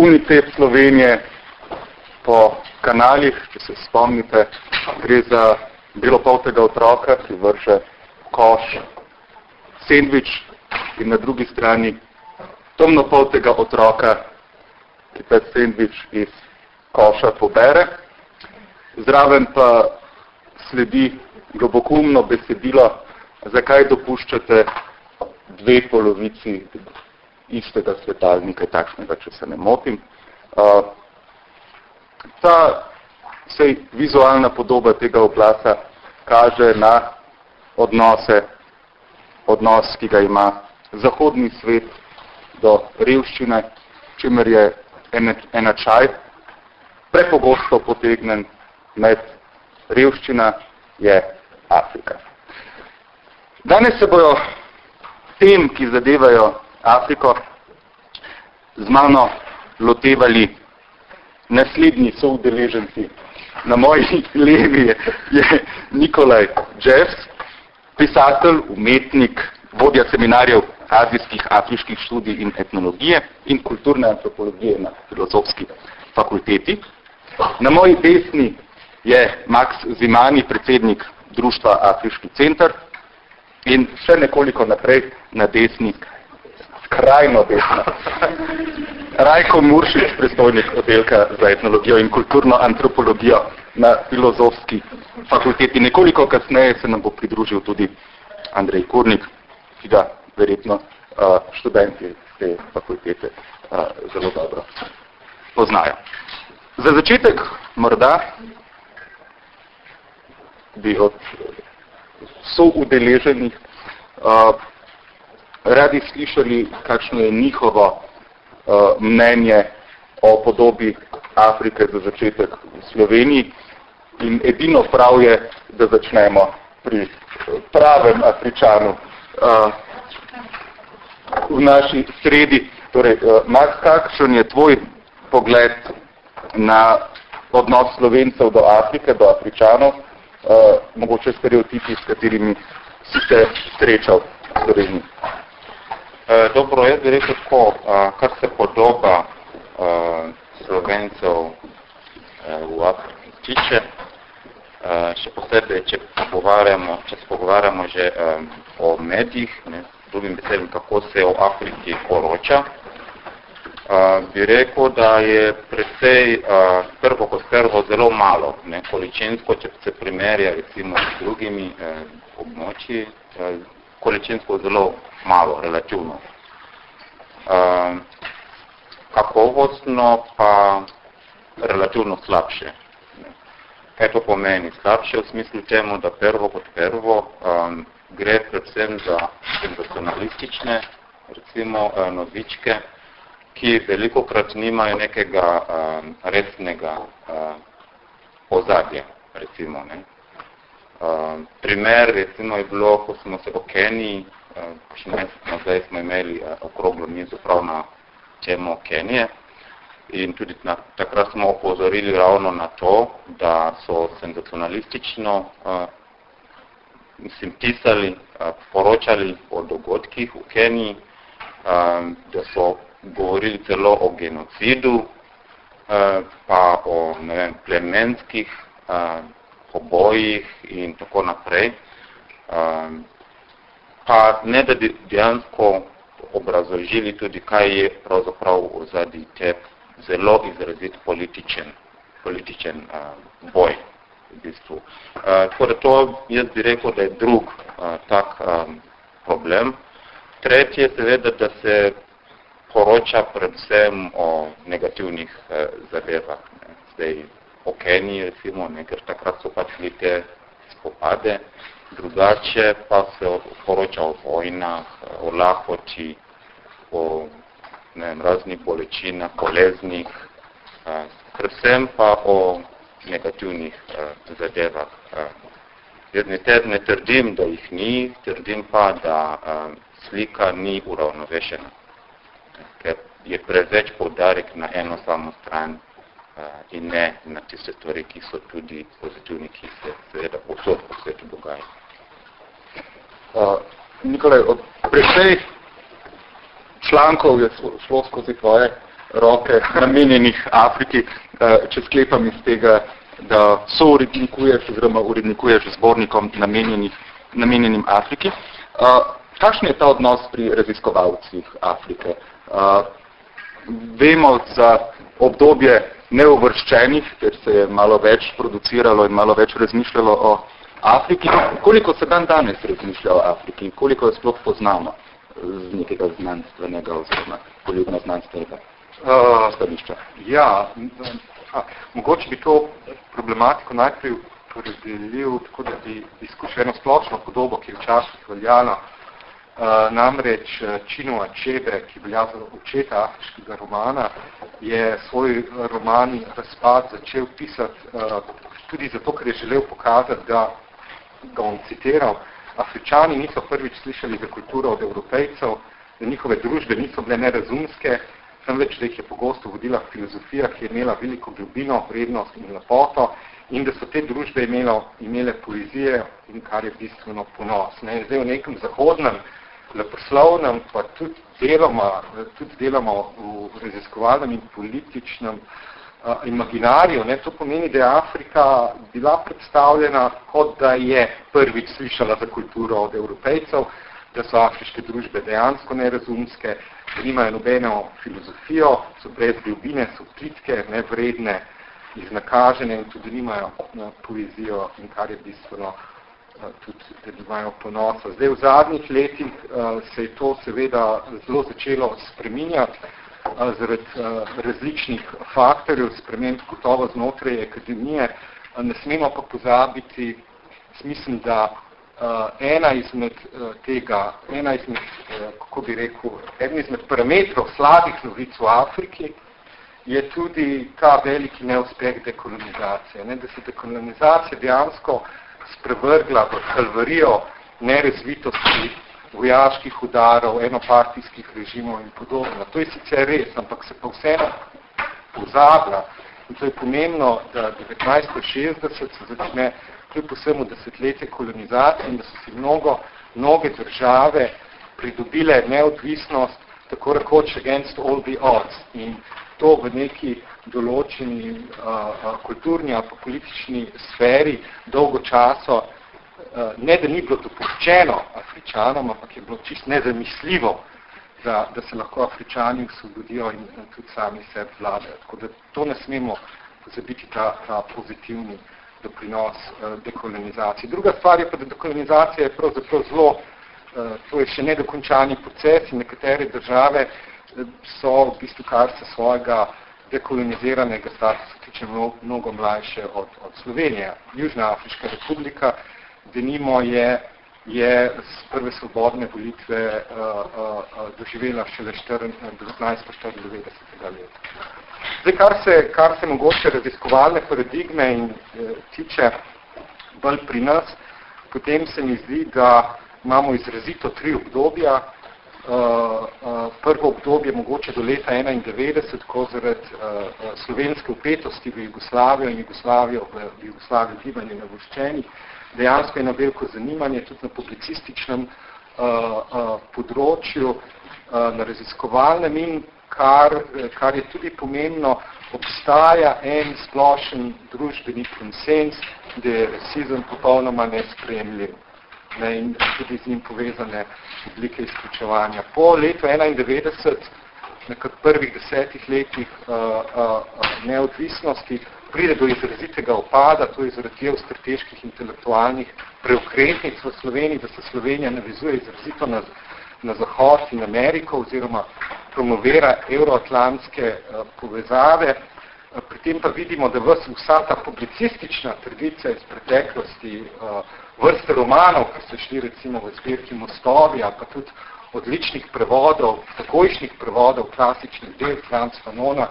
UNICEF Slovenije po kanalih, če se spomnite, gre za belopoltega otroka, ki vrže koš, sendvič in na drugi strani temnopoltega otroka, ki ta sendvič iz koša pobere. Zraven pa sledi globokumno besedilo, zakaj dopuščate dve polovici istega sveta ali nekaj takšnega, če se ne motim. Uh, ta sej, vizualna podoba tega oglasa kaže na odnose, odnos, ki ga ima zahodni svet do revščine, čimer je enačaj prepogosto potegnen med revščina je Afrika. Danes se bojo tem, ki zadevajo Afriko, z mano lotevali naslednji soudeleženci. Na moji levi je, Nikolaj Jeffs, pisatelj, umetnik, vodja seminarjev azijskih, afriških študij in etnologije in kulturne antropologije na filozofski fakulteti. Na moji desni je Max Zimani, predsednik društva Afriški centar in še nekoliko naprej na desni, skrajno desno, Rajko Muršič, predstojnik oddelka za etnologijo in kulturno antropologijo na filozofski fakulteti. Nekoliko kasneje se nam bo pridružil tudi Andrej Kurnik, ki ga verjetno študenti te fakultete zelo dobro poznajo. Za začetek morda bi od soudeleženih uh, radi slišali, kakšno je njihovo uh, mnenje o podobi Afrike za začetek v Sloveniji. In edino prav je, da začnemo pri pravem Afričanu uh, v naši sredi. Torej, uh, Max, kakšen je tvoj pogled na odnos Slovencev do Afrike, do Afričanov, uh, mogoče stereotipi, s katerimi si se srečal v Sloveniji. Uh, dobro, jaz bi rekel tako, uh, kar se podoba uh, Slovencev v Afriki tiče, še posebej, če, pogovarjamo, če se pogovarjamo že o medijih, ne, drugim besedem, kako se o Afriki poroča, bi rekel, da je precej prvo kot prvo zelo malo, ne, količinsko, če se primerja recimo s drugimi eh, območji, eh, količinsko zelo malo, relativno. Eh, kakovostno pa relativno slabše. Kaj to pomeni? Slabše v smislu temu, da prvo kot prvo um, gre predvsem za sensacionalistične recimo uh, novičke, ki veliko krat nimajo nekega uh, resnega uh, ozadja, recimo. Ne. Uh, primer, recimo, je bilo, ko smo se v Keniji, uh, še mesec nazaj smo imeli uh, okroglo mizo prav na temo Kenije in tudi na, takrat smo opozorili ravno na to, da so senzacionalistično uh, mislim, pisali, uh, poročali o dogodkih v Keniji, uh, da so govorili celo o genocidu, eh, pa o ne vem, plemenskih eh, pobojih in tako naprej. Eh, pa ne da bi dejansko obrazložili tudi, kaj je pravzaprav vzadi te zelo izrazit političen, političen uh, boj v bistvu. Uh, tako da to jaz bi rekel, da je drug uh, tak um, problem. Tretje seveda, da se poroča predvsem o negativnih eh, zadevah. Ne. Zdaj, o Keniji, recimo, ne, ker takrat so pač te spopade, drugače pa se poroča o vojnah, o lahoti, o ne vem, raznih bolečinah, boleznih, eh, predvsem pa o negativnih eh, zadevah. Eh. Jaz ne, ne trdim, da jih ni, trdim pa, da eh, slika ni uravnovešena ker je preveč poudarek na eno samo stran in ne na tiste stvari, ki so tudi pozitivni, ki se seveda posod po svetu dogajajo. Uh, Nikolaj, od precej člankov je šlo skozi tvoje roke namenjenih Afriki, če sklepam iz tega, da so urednikuješ oziroma urednikuješ zbornikom namenjenih, namenjenim Afriki. Kakšen je ta odnos pri raziskovalcih Afrike? Vemo za obdobje neuvrščenih, ker se je malo več produciralo in malo več razmišljalo o Afriki. Koliko se dan danes razmišlja o Afriki? Koliko jo sploh poznamo z nekega znanstvenega oziroma poljubno znanstvenega uh, stališča? Ja, a, mogoče bi to problematiko najprej porazdelil tako, da bi izkušal eno splošno podobo, ki je včasih veljala. Uh, namreč Čino Čebe, ki velja za očeta afriškega romana, je svoj roman Razpad začel pisati uh, tudi zato, ker je želel pokazati, da ga bom citiral, Afričani niso prvič slišali za kulturo od evropejcev, da njihove družbe niso bile nerazumske, temveč, da jih je pogosto vodila filozofija, ki je imela veliko globino, vrednost in lepoto in da so te družbe imelo, imele poezije in kar je bistveno ponos. Ne? Zdaj v nekem zahodnem, leposlovnem, pa tudi deloma, tudi deloma v raziskovalnem in političnem uh, uh, imaginariju. Ne, to pomeni, da je Afrika bila predstavljena kot da je prvič slišala za kulturo od evropejcev, da so afriške družbe dejansko nerazumske, da nimajo nobeno filozofijo, so brez ljubine, so plitke, nevredne, iznakažene in tudi nimajo no, poezijo in kar je bistveno tudi, imajo ponosa. Zdaj, v zadnjih letih uh, se je to seveda zelo začelo spreminjati zaradi različnih faktorjev, sprememb gotovo znotraj akademije. Ne smemo pa pozabiti, mislim, da ena izmed tega, ena izmed, kako bi rekel, eden izmed parametrov slabih novic v Afriki je tudi ta veliki neuspeh dekolonizacije. Ne? Da se dekolonizacija dejansko sprevrgla v kalvarijo nerazvitosti vojaških udarov, enopartijskih režimov in podobno. To je sicer res, ampak se pa vseeno pozablja. In to je pomembno, da 1960 se začne kljub vsemu desetletje kolonizacije in da so si mnogo, mnoge države pridobile neodvisnost tako rekoč against all the odds. In to v neki določeni uh, uh, kulturni ali politični sferi dolgo časo Eh, ne da ni bilo dopuščeno Afričanom, ampak je bilo čist nezamisljivo, da, da se lahko Afričani osvobodijo in, in tudi sami sebi vladajo. Tako da to ne smemo pozabiti ta, ta pozitivni doprinos uh, dekolonizacije. Druga stvar je pa, da dekolonizacija je pravzaprav zelo, uh, to je še nedokončani proces in nekatere države so v bistvu kar se svojega dekoloniziranega statusa tiče mnogo, mlajše od, od Slovenije. Južna Afriška republika denimo je, je z prve svobodne volitve uh, uh, doživela šele 1994. leta. Zdaj, kar se, kar se mogoče raziskovalne paradigme in e, tiče bolj pri nas, potem se mi zdi, da imamo izrazito tri obdobja. Uh, uh, prvo obdobje mogoče do leta 91, ko zaradi uh, slovenske upetosti v Jugoslavijo in Jugoslavijo v, v Jugoslavijo gibanje na voščenih, dejansko je na veliko zanimanje tudi na publicističnem uh, uh, področju, uh, na raziskovalnem in kar, kar je tudi pomembno, obstaja en splošen družbeni konsens, da je rasizem popolnoma nespremljiv ne, in tudi z njim povezane oblike izključevanja. Po letu 91, nekak prvih desetih letih uh, uh, neodvisnosti, pride do izrazitega opada, to je zaradi geostrateških intelektualnih preukretnic v Sloveniji, da se Slovenija navizuje izrazito na, na Zahod in Ameriko oziroma promovira euroatlantske uh, povezave. Uh, pri tem pa vidimo, da vs, vsa ta publicistična tradicija iz preteklosti, uh, vrste romanov, ki so šli recimo v zbirki Mostovi, pa tudi odličnih prevodov, takojšnjih prevodov klasičnih del Franz Fanona,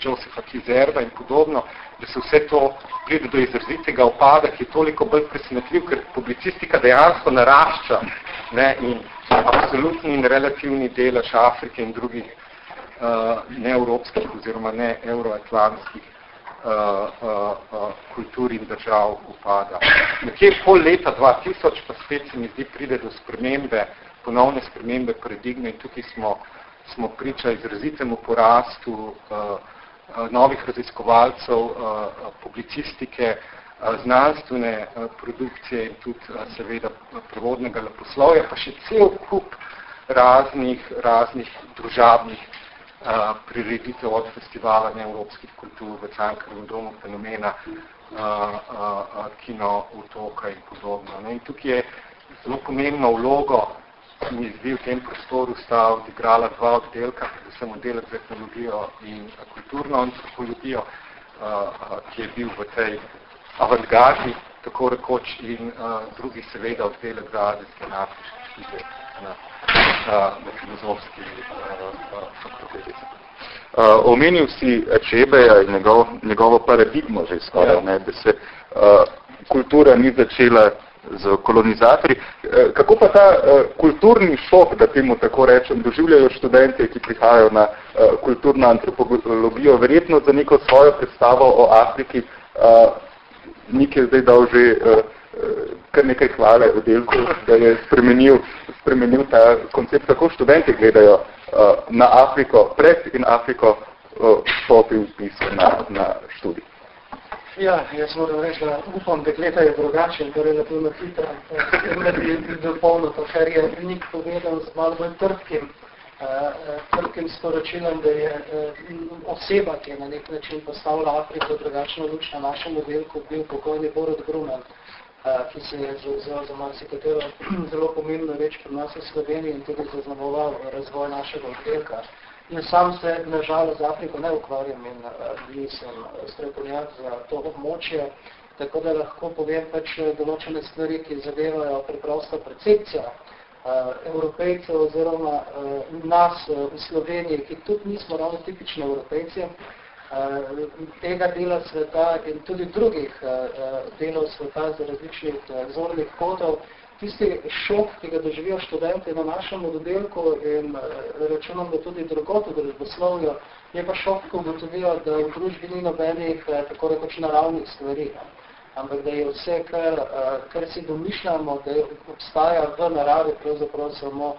Josefa Kizerba in podobno, da se vse to pride do izrazitega opada, ki je toliko bolj presenetljiv, ker publicistika dejansko narašča ne, in absolutni in relativni delež Afrike in drugih uh, neevropskih oziroma ne euroatlantskih uh, uh, kultur in držav upada. Nekje pol leta 2000 pa spet se mi zdi pride do spremembe, ponovne spremembe paradigme in tukaj smo smo priča izrazitemu porastu novih raziskovalcev, publicistike, znanstvene produkcije in tudi seveda prevodnega leposlovja, pa še cel kup raznih, raznih družabnih prireditev od festivala neevropskih kultur v Cankarjem domu fenomena kino otoka in podobno. Ne? In tukaj je zelo pomembno vlogo, ki mi zdi v tem prostoru sta odigrala dva oddelka, predvsem oddelek za etnologijo in kulturno antropologijo, ki je bil v tej avantgardi, tako rekoč, in drugi seveda oddelek za azijske nafiške na, na filozofski fakulteti. Uh, omenil si Čebeja in njegov, njegovo paradigmo že skoraj, ja. ne, da se uh, kultura ni začela z kolonizatorji. Uh, kako pa ta uh, kulturni šok, da temu tako rečem, doživljajo študente, ki prihajajo na uh, kulturno antropologijo, verjetno za neko svojo predstavo o Afriki, uh, Nik je zdaj dal že uh, kar nekaj hvale v delku, da je spremenil, spremenil ta koncept, kako študenti gledajo uh, na Afriko, pred in Afriko uh, stopil vpis na, na študij. Ja, jaz moram reči, da upam, da gledajo drugače, da relativno hitro, da bi dopolnil to, kar je Nik povedal z malo bolj trpkim, uh, trpkim sporočilom, da je uh, oseba, ki je na nek način postavila Afriko drugačno luč na našem modelku, bil pokojni Borod Gruman, ki se je zauzel za marsikatero zelo pomembno reč pri nas v Sloveniji in tudi zaznamoval razvoj našega oddelka. In sam se nažalost z Afriko ne ukvarjam in nisem strokovnjak za to območje, tako da lahko povem pač določene stvari, ki zadevajo preprosto percepcija evropejcev oziroma nas v Sloveniji, ki tudi nismo ravno tipični evropejci, Eh, tega dela sveta in tudi drugih delov sveta z različnih zornih kotov. Tisti šok, ki ga doživijo študenti na našem oddelku in računam, da tudi drugot v družboslovju, je pa šok, ko ugotovijo, da v družbi ni nobenih tako rekoč naravnih stvari. Ampak da je vse, kar, kar si domišljamo, da obstaja v naravi pravzaprav samo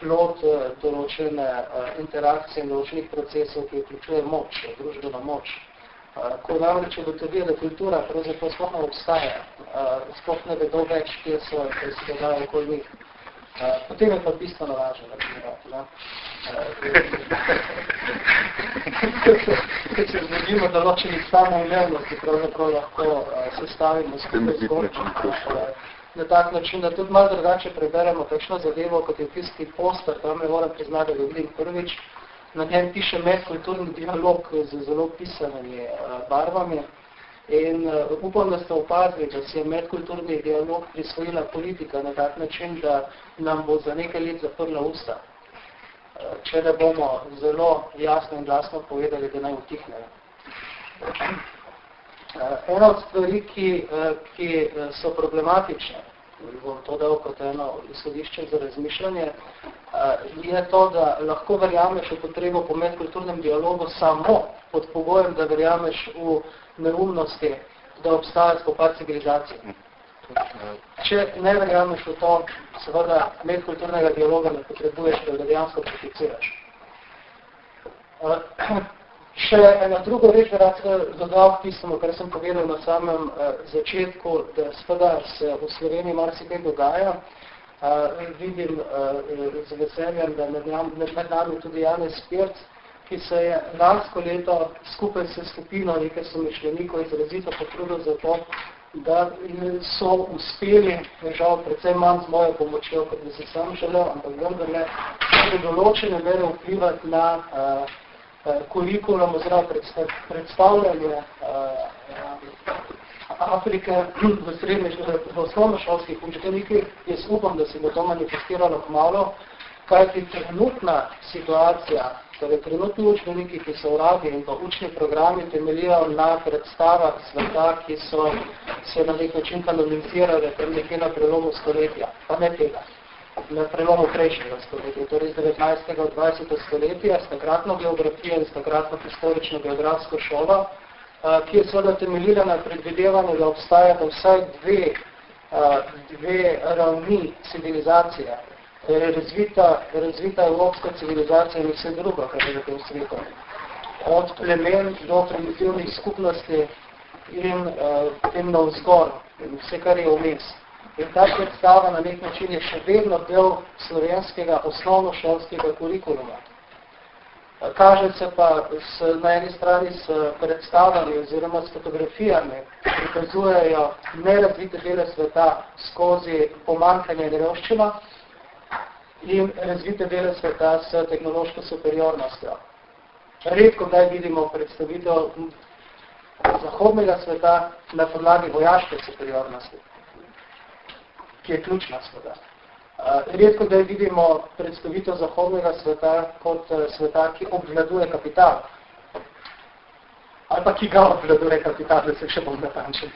plot eh, določene eh, interakcije in določenih procesov, ki vključuje moč, družbeno moč. Eh, ko namreč ugotovijo, da kultura pravzaprav sploh ne obstaja, sploh ne vedo več, kje so, kje se dogaja okoli njih. Potem je pa bistveno lažje razmirati. Ker se znegimo določenih samoumevnosti, pravzaprav lahko sestavimo skupaj zgodbo na tak način, da tudi malo drugače preberemo takšno zadevo, kot je tisti poster, tam ne moram priznati, da vidim prvič, na njem piše medkulturni dialog z zelo pisanimi uh, barvami in uh, upam, da ste opazili, da si je medkulturni dialog prisvojila politika na tak način, da nam bo za nekaj let zaprla usta. Uh, če ne bomo zelo jasno in glasno povedali, da naj utihnejo. Uh, ena od stvari, ki, uh, ki uh, so problematične, bom to dal kot eno izhodišče za razmišljanje, je to, da lahko verjameš v potrebo po medkulturnem dialogu samo pod pogojem, da verjameš v neumnosti, da obstaja spopad civilizacije. Če ne verjameš v to, seveda medkulturnega dialoga ne potrebuješ, da dejansko prakticiraš. Še ena druga reč, da rad dodal k tistemu, kar sem povedal na samem uh, začetku, da sveda se v Sloveniji marsikaj dogaja. Uh, vidim z veseljem, da med, med nami tudi Janez Pirc, ki se je lansko leto skupaj s skupino nekaj somišljenikov izrazito potrudil za to, da so uspeli, žal predvsem manj z mojo pomočjo, kot bi se sam želel, ampak vendar ne, določene mere vplivati na uh, kurikulum oziroma predstavljanje eh, Afrike v srednje, v osnovnošolskih učiteljikih, jaz upam, da se bo to manifestiralo kmalo, kajti trenutna situacija, torej trenutni učbeniki, ki so uradi in pa učni programi temeljijo na predstavah sveta, ki so se na nek način kanonizirali tam nekje na prelomu stoletja, pa ne tega na prelomu prejšnjega stoletja, torej z 19. v 20. stoletja, s takratno geografijo in s takratno historično geografsko šolo, ki je seveda temeljila na predvidevanju, da obstaja da vsaj dve, dve ravni civilizacije. razvita, razvita evropska civilizacija in vse drugo, kar je v svetu. Od plemen do primitivnih skupnosti in uh, potem na vzgor, in vse, kar je vmes. In ta predstava na nek način je še vedno del slovenskega osnovnošolskega kurikuluma. Kaže se pa s, na eni strani s predstavami oziroma s fotografijami, prikazujejo nerazvite dele sveta skozi pomankanje in revščina in razvite dele sveta s tehnološko superiornostjo. Redko kdaj vidimo predstavitev zahodnega sveta na podlagi vojaške superiornosti, ki je ključna sveta. Redko da vidimo predstavitev zahodnega sveta kot eh, sveta, ki obvladuje kapital. Ali pa ki ga obvladuje kapital, da se še bolj natančen.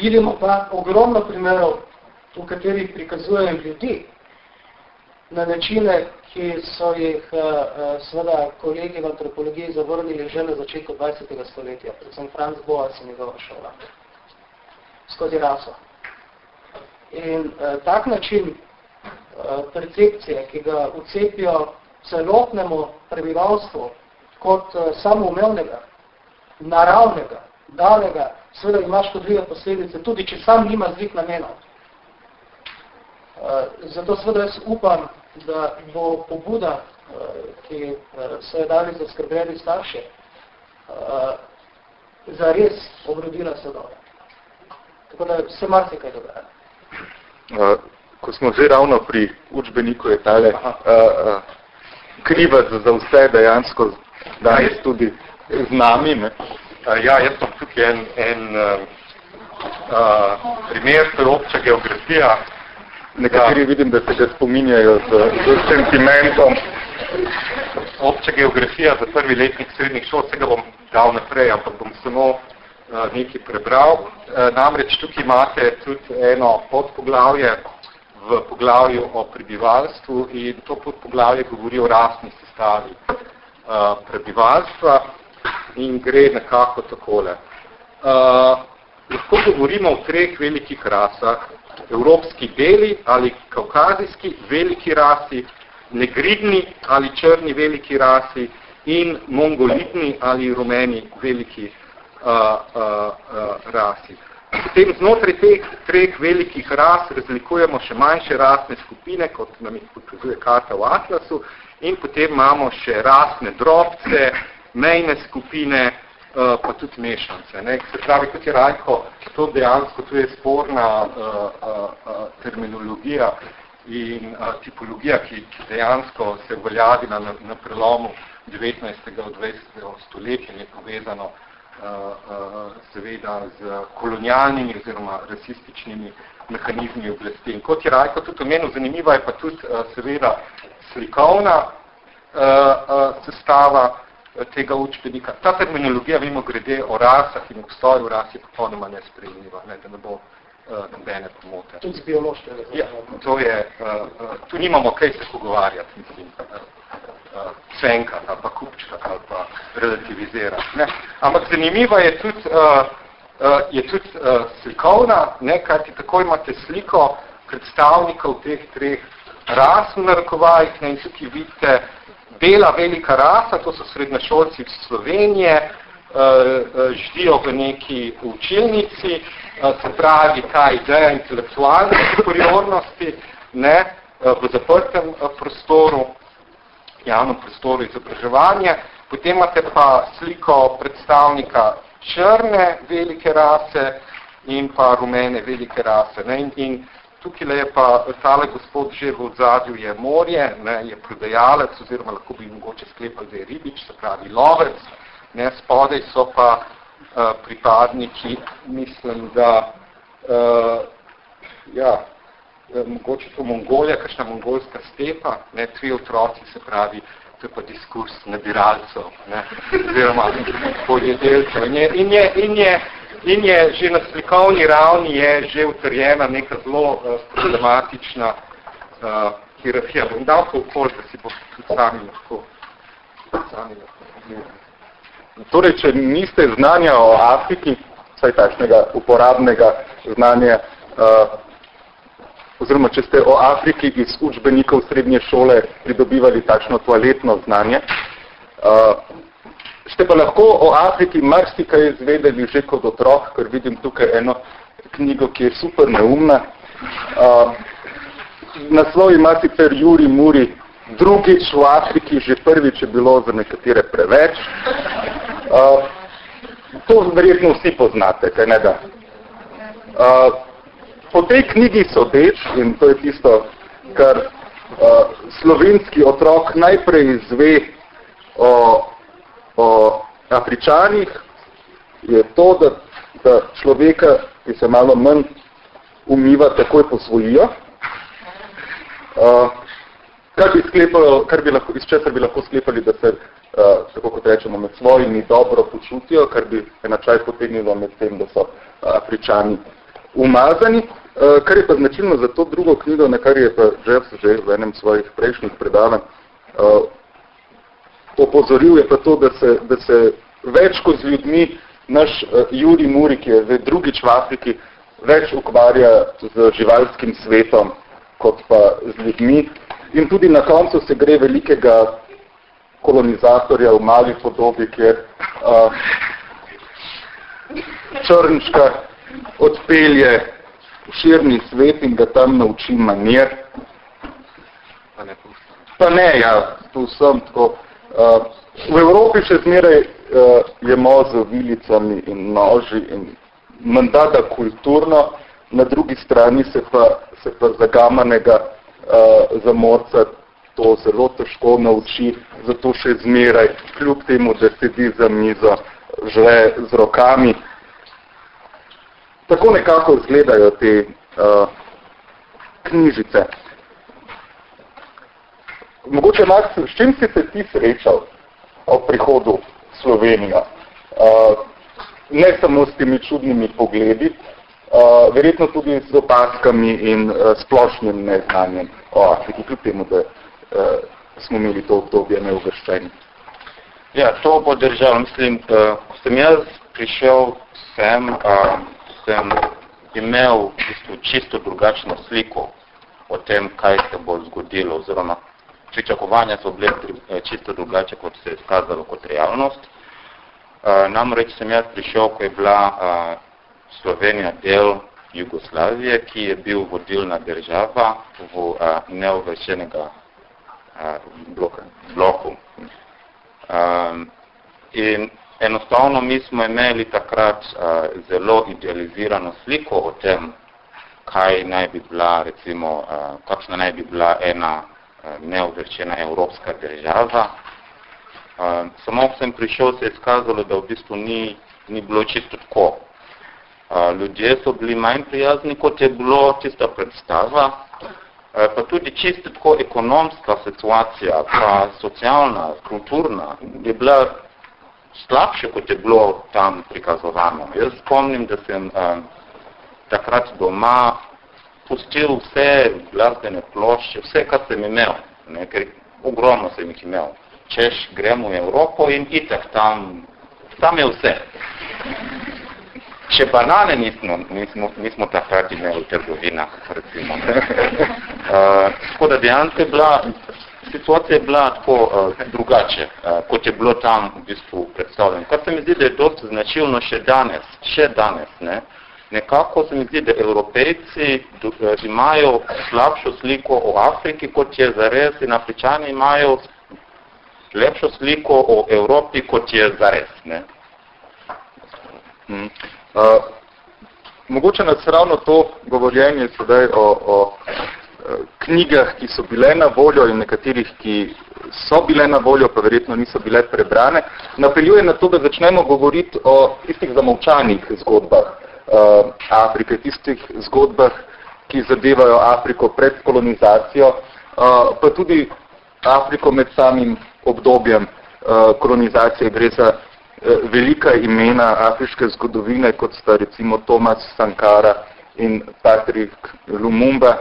Vidimo pa ogromno primerov, v katerih prikazujejo ljudi na načine, ki so jih uh, seveda kolegi v antropologiji zavrnili že na začetku 20. stoletja, predvsem Franz Boas in njegova šola, skozi raso. In uh, tak način uh, percepcije, ki ga ucepijo celotnemu prebivalstvu kot uh, samoumevnega, naravnega, dalega, seveda ima škodljive posledice, tudi če sam nima zlik namenov. Uh, zato seveda jaz upam, da bo pobuda, uh, ki uh, so je dali za skrbeli starše, uh, zares obrodila sadove. Tako da se marsikaj dogaja. Uh, ko smo že ravno pri učbeniku, je tale uh, uh, krivac za vse dejansko danes tudi z nami. Ne? Uh, ja, jaz sem tukaj en, en uh, uh, primer, to je obča geografija. Nekateri ja. vidim, da se ga spominjajo z, z sentimentom. Obča geografija za prvi letnik srednjih šol, se ga bom dal naprej, ampak bom samo nekaj prebral. Eh, namreč tukaj imate tudi eno podpoglavje v poglavju o prebivalstvu in to podpoglavje govori o rasni sestavi uh, prebivalstva in gre nekako takole. Lahko govorimo o treh velikih rasah, evropski beli ali kaukazijski veliki rasi, negridni ali črni veliki rasi in mongolitni ali rumeni veliki rasi. Potem znotraj teh treh velikih ras razlikujemo še manjše rasne skupine, kot nam jih pokazuje karta v Atlasu, in potem imamo še rasne drobce, mejne skupine, pa tudi mešance. Ne? Se pravi, kot je Rajko, to dejansko tu je sporna uh, uh, terminologija in uh, tipologija, ki, ki dejansko se uveljavi na, na prelomu 19. in 20. stoletja je povezano eh, seveda z kolonialnimi oziroma rasističnimi mehanizmi oblasti. In kot je Rajko tudi omenil, zanimiva je pa tudi eh, seveda slikovna sestava tega učbenika. Ta terminologija, vemo, grede o rasah in obstoju ras je popolnoma nesprejemljiva, ne, da ne bo nobene pomote. Tudi z biološke. Ja, to je, tu nimamo kaj se pogovarjati, mislim uh, cvenkati ali pa kupčkati ali pa relativizirati. Ne. Ampak zanimiva je tudi, uh, uh, je tudi uh, slikovna, ne, kajti tako imate sliko predstavnikov teh treh ras v narekovajih ne, in tukaj vidite bela velika rasa, to so srednješolci iz Slovenije, ždijo v neki učilnici, se pravi ta ideja intelektualne superiornosti, ne, v zaprtem prostoru, javnem prostoru izobraževanja. Potem imate pa sliko predstavnika črne velike rase in pa rumene velike rase. Ne? In, in tukaj je pa tale gospod že v odzadju je morje, ne? je prodajalec oziroma lahko bi mogoče sklepal, da je ribič, se pravi lovec. Ne? Spodaj so pa uh, pripadniki, mislim, da uh, ja, mogoče to Mongolija, kakšna mongolska stepa, ne, tri otroci, se pravi, to je pa diskurs nabiralcev, ne, oziroma podjedelcev. In je, in, je, in, je, in je že na slikovni ravni je že utrjena neka zelo uh, problematična uh, hierarhija. Bom dal to okol, da si bo tudi sami lahko, sami lahko. Torej, če niste znanja o Afriki, vsaj takšnega uporabnega znanja, uh, oziroma če ste o Afriki iz učbenikov srednje šole pridobivali takšno toaletno znanje, uh, ste pa lahko o Afriki marsikaj izvedeli že kot otrok, ker vidim tukaj eno knjigo, ki je super neumna. Uh, naslov ima sicer Juri Muri, drugič v Afriki, že prvič je bilo za nekatere preveč. Uh, to verjetno vsi poznate, kaj ne da. Uh, po tej knjigi sodeč, in to je tisto, kar uh, slovenski otrok najprej izve o, o Afričanih, je to, da, da človeka, ki se malo manj umiva, takoj posvojijo. Uh, kar bi sklepalo, kar bi lahko, iz česar bi lahko sklepali, da se, uh, tako kot rečemo, med svojimi dobro počutijo, kar bi enačaj potegnilo med tem, da so uh, Afričani umazani. Uh, kar je pa značilno za to drugo knjigo, na kar je pa Jeff že v enem svojih prejšnjih predavanj uh, opozoril, je pa to, da se, da se več kot z ljudmi naš uh, Juri Muri, ki je zdaj drugič v Afriki, več ukvarja z živalskim svetom, kot pa z ljudmi. In tudi na koncu se gre velikega kolonizatorja v mali podobi, kjer uh, črnčka odpelje v širni svet in ga tam nauči manjer. Pa ne, pa ne ja, tu sem tako. Uh, v Evropi še zmeraj uh, je z vilicami in noži in mandata kulturno, na drugi strani se pa, se pa zagamanega uh, zamorca to zelo težko nauči, zato še zmeraj, kljub temu, da sedi za mizo, žle z rokami. Tako nekako izgledajo te uh, knjižice. Mogoče, Max, s čim si se ti srečal o prihodu Slovenijo? Uh, ne samo s temi čudnimi pogledi, uh, verjetno tudi z opaskami in uh, splošnim neznanjem o Afriki, kljub temu, da uh, smo imeli to obdobje neuvrščeni. Ja, to bo držal. Mislim, uh, ko sem jaz prišel sem, uh, sem imel v bistvu čisto drugačno sliko o tem, kaj se bo zgodilo, oziroma pričakovanja so bile čisto drugače, kot se je skazalo kot realnost. Uh, namreč sem jaz prišel, ko je bila uh, Slovenija del Jugoslavije, ki je bil vodilna država v neovešenega uh, bloka, bloku. In enostavno mi smo imeli takrat uh, zelo idealizirano sliko o tem, kaj naj bi bila, recimo, uh, kakšna naj bi bila ena uh, neovešena evropska država, Uh, samo ko sem prišel, se je skazalo, da v bistvu ni, ni bilo čisto tako. Uh, ljudje so bili manj prijazni, kot je bilo čista predstava, pa tudi čisto tako ekonomska situacija, pa socialna, kulturna, je bila slabše, kot je bilo tam prikazovano. Jaz spomnim, da sem uh, takrat doma pustil vse glasbene plošče, vse, kar sem imel, ne, ker ogromno sem jih imel češ gremo v Evropo in itak tam, tam je vse. Če banane nismo, nismo, nismo takrat imeli v trgovinah, recimo. Uh, tako da dejansko je bila, situacija je bila tako uh, drugače, uh, kot je bilo tam v bistvu predstavljeno. Kar se mi zdi, da je dosti značilno še danes, še danes, ne, nekako se mi zdi, da evropejci do, uh, imajo slabšo sliko o Afriki, kot je zares in Afričani imajo lepšo sliko o Evropi, kot je zares. Ne? Hmm. Uh, mogoče nas ravno to govorjenje sedaj o, o knjigah, ki so bile na voljo in nekaterih, ki so bile na voljo, pa verjetno niso bile prebrane, napeljuje na to, da začnemo govoriti o tistih zamovčanih zgodbah uh, Afrike, tistih zgodbah, ki zadevajo Afriko pred kolonizacijo, uh, pa tudi Afriko med samim obdobjem uh, kolonizacije. Gre za uh, velika imena afriške zgodovine, kot sta recimo Thomas Sankara in Patrick Lumumba.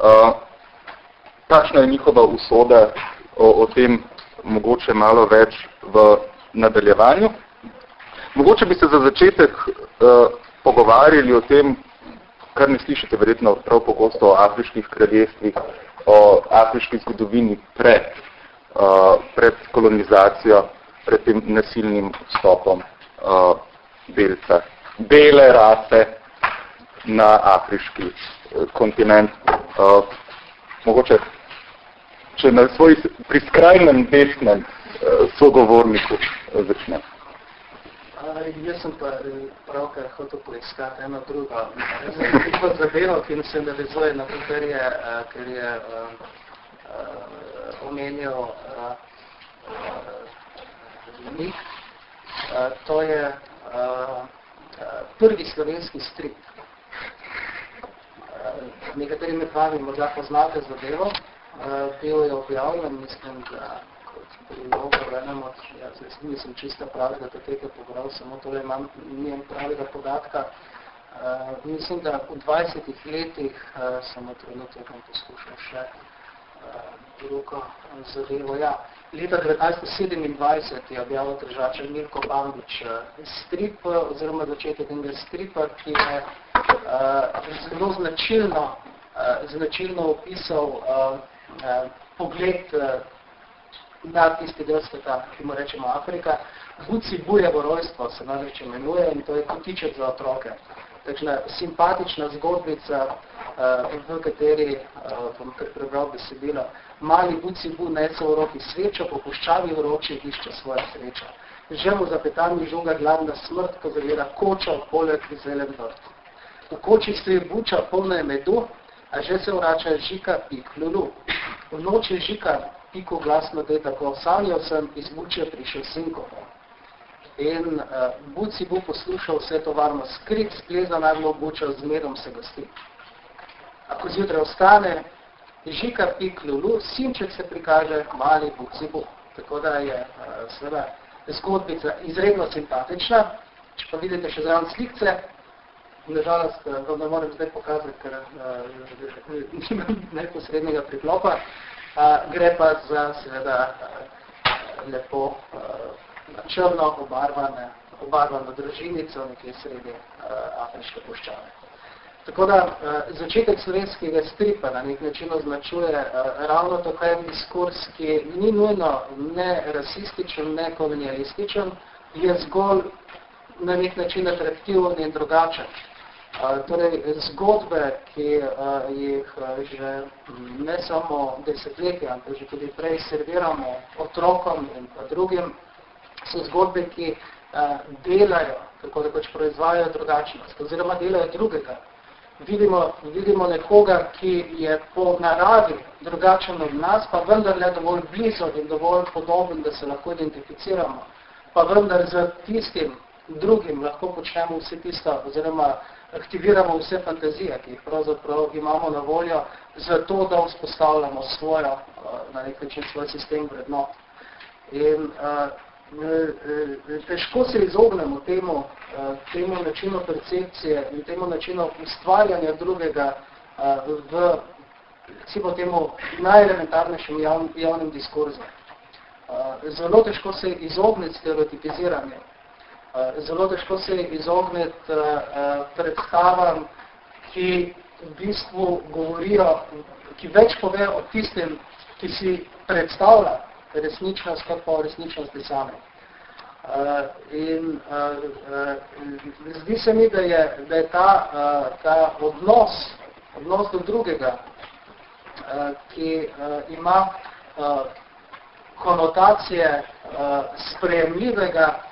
Uh, takšna je njihova usoda o, o tem mogoče malo več v nadaljevanju. Mogoče bi se za začetek uh, pogovarjali o tem, kar ne slišite verjetno prav pogosto o afriških kraljestvih, o afriški zgodovini pred, uh, pred kolonizacijo, pred tem nasilnim vstopom uh, belca, bele rase na afriški kontinent. Uh, mogoče, če na svoj pri skrajnem desnem uh, sogovorniku uh, začne. Jaz sem pa pravkar hotel poiskati eno drugo. Zdaj, zadevo, ki se navezuje na to, kar je, kar je uh, uh, omenil uh, uh, Nik. Uh, to je uh, prvi slovenski strip. Uh, nekateri med vami morda poznate zadevo. Uh, bil je objavljen, mislim, da prilogo v enem od, jaz nisem čisto pravega poteka pobral, samo tole imam nijem pravega podatka. Uh, mislim, da v 20 letih uh, samo trenutek bom poskušal še uh, drugo zadevo. Ja, leta 1927 je objavil držačer Mirko Bambič uh, strip, oziroma začetek enega stripa, ki je uh, zelo značilno, uh, značilno opisal uh, uh, pogled uh, na tisti del sveta, ki mu rečemo Afrika. Buci bujevo rojstvo se namreč imenuje in to je kotiček za otroke. Takšna simpatična zgodbica, uh, v kateri, uh, bom kar prebral besedilo, mali buci bu nese v roki svečo, po puščavi vroči išče svojo srečo. Že mu zapetanje žunga gladna smrt, ko zavira koča v poleg zelen vrt. V koči stoji buča, polna je medu, a že se vrača žika pik lulu. V noči žika piko glasno, da je tako, sanjal sem, iz buče prišel sinko. In uh, buci bo poslušal vse to varno skrit, spleza naglo buča, zmerom se gosti. Ako zjutraj ostane, žika pik lulu, sinček se prikaže, mali buci bo. Tako da je uh, seveda zgodbica izredno simpatična. Če pa vidite še zraven slikce, nažalost, vam ne morem zdaj pokazati, ker nimam neposrednega priklopa, gre pa za seveda lepo črno obarvane, obarvano družinico nekje sredi afriške puščave. Tako da začetek slovenskega stripa na nek način označuje ravno to, kaj je diskurs, ki ni nujno ne rasističen, ne kolonialističen, je zgolj na nek način atraktiven in drugačen. Torej, zgodbe, ki jih že ne samo desetletje, ampak že tudi prej serviramo otrokom in pa drugim, so zgodbe, ki delajo, tako da pač proizvajajo drugačnost, oziroma delajo drugega. Vidimo, vidimo nekoga, ki je po naravi drugačen od nas, pa vendar le dovolj blizu in dovolj podoben, da se lahko identificiramo. Pa vendar z tistim drugim lahko počnemo vse tisto, oziroma aktiviramo vse fantazije, ki jih pravzaprav imamo na voljo, zato da vzpostavljamo svojo, eh, na nek način svoj sistem vrednot. In uh, težko se izognemo temu, temu načinu percepcije in temu načinu ustvarjanja drugega v recimo temu najelementarnejšem jav, javnem diskurzu. Zelo težko se izogniti stereotipiziranju. Eh, zelo težko se izogniti predstavam, ki v bistvu govorijo, ki več pove o tistem, ki si predstavlja resničnost, kot pa resničnosti same. Uh, in uh, uh, zdi se mi, da je, da je ta, uh, ta odnos, odnos do drugega, uh, ki uh, ima uh, konotacije uh, sprejemljivega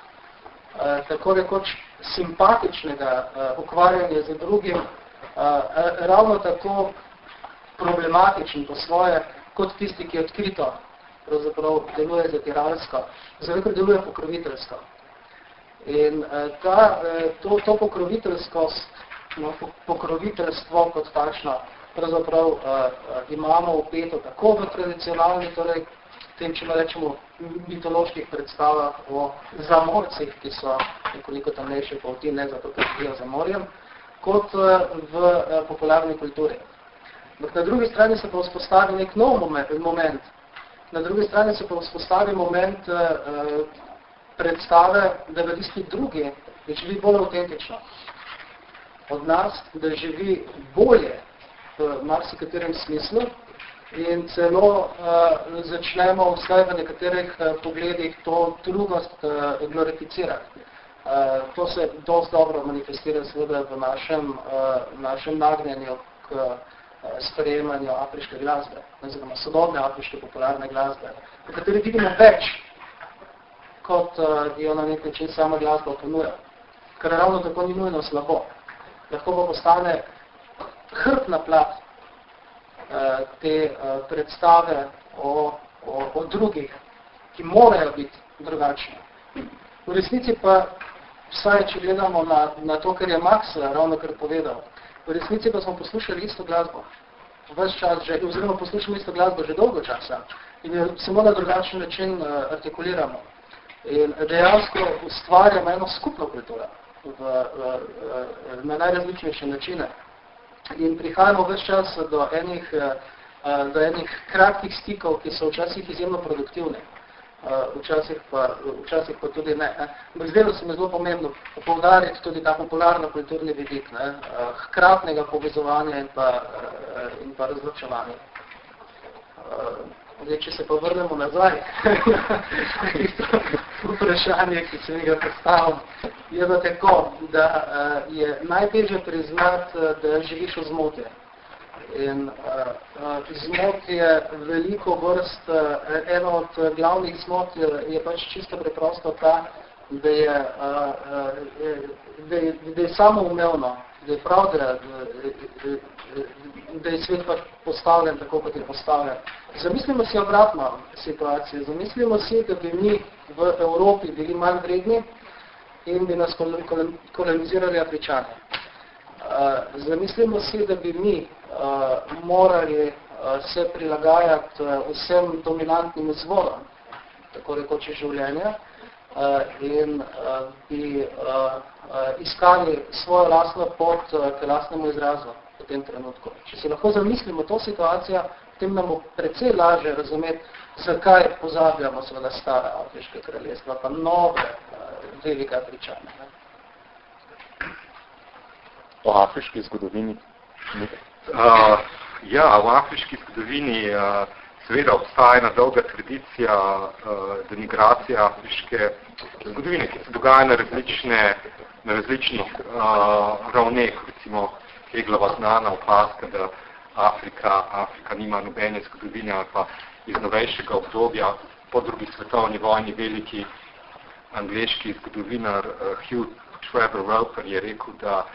Eh, tako rekoč simpatičnega uh, ukvarjanja z drugim, uh, ravno tako problematičen po svoje, kot tisti, ki je odkrito pravzaprav deluje zatiralsko, zelo deluje pokroviteljsko. In uh, ta, uh, to, to pokroviteljskost, no, pokroviteljstvo kot takšno, pravzaprav uh, uh, imamo upeto tako v tradicionalni, torej tem, če rečemo, mitoloških predstavah o zamorcih, ki so nekoliko tamnejše polti, ne zato, ker živijo za morjem, kot eh, v eh, popularni kulturi. Na drugi strani se pa vzpostavi nek nov moment. Na drugi strani se pa vzpostavi moment uh, predstave, da v tisti drugi je želi bolj autentično. od nas, da živi bolje v marsikaterem smislu in celo uh, začnemo vsaj v nekaterih uh, pogledih to drugost uh, glorificirati. Uh, to se dosti dobro manifestira seveda v našem, uh, našem nagnjenju k uh, sprejemanju afriške glasbe, oziroma sodobne afriške popularne glasbe, v kateri vidimo več, kot uh, jo na nek način sama glasba ponuja. Kar ravno tako ni nujno slabo. Lahko pa postane hrbna plat uh, te uh, predstave o, o, o drugih, ki morajo biti drugačni. V resnici pa, vsaj če gledamo na, na to, kar je Max ravno kar povedal, v resnici pa smo poslušali isto glasbo. Ves čas že, oziroma poslušamo isto glasbo že dolgo časa in jo samo na drugačen način uh, artikuliramo. In dejansko ustvarjamo eno skupno kulturo v, v, v, na najrazličnejše načine. In prihajamo ves čas do enih, uh, do enih kratkih stikov, ki so včasih izjemno produktivne. Včasih, pa, včasih pa tudi ne. ne. Zdelo se mi zelo pomembno poudariti tudi ta popularno-kulturni vidik, ne, hkratnega povezovanja in pa, in pa razločevanja. Zdaj, če se pa vrnemo nazaj, vprašanje, ki se mi ga postavim, je da tako, da je najtežje priznati, da živiš v zmote. In uh, zmot je veliko vrst, uh, eno od glavnih zmot je, je pač čisto preprosto ta, da je, uh, da je, da je samoumevno, da je prav, da, da, je svet pač postavljen tako, kot je postavljen. Zamislimo si obratno situacijo. Zamislimo si, da bi mi v Evropi bili manj vredni in bi nas kolonizirali Afričani. Zamislimo si, da bi mi morali se prilagajati vsem dominantnim izvorom, tako rekoče življenja, in bi iskali svojo lastno pot k lastnemu izrazu v tem trenutku. Če si lahko zamislimo to situacijo, potem nam precej lažje razumeti, zakaj pozabljamo seveda stare afriške kraljestva, pa nove velike afričane. Ne? O afriški zgodovini? Uh, ja, v afriški zgodovini uh, seveda obstaja ena dolga tradicija uh, denigracije afriške zgodovine, ki se dogaja na različne na različnih uh, ravneh, recimo Heglova znana opaska, da Afrika, Afrika nima nobene zgodovine ali pa iz novejšega obdobja po drugi svetovni vojni veliki angleški zgodovinar uh, Hugh Trevor Roper je rekel, da,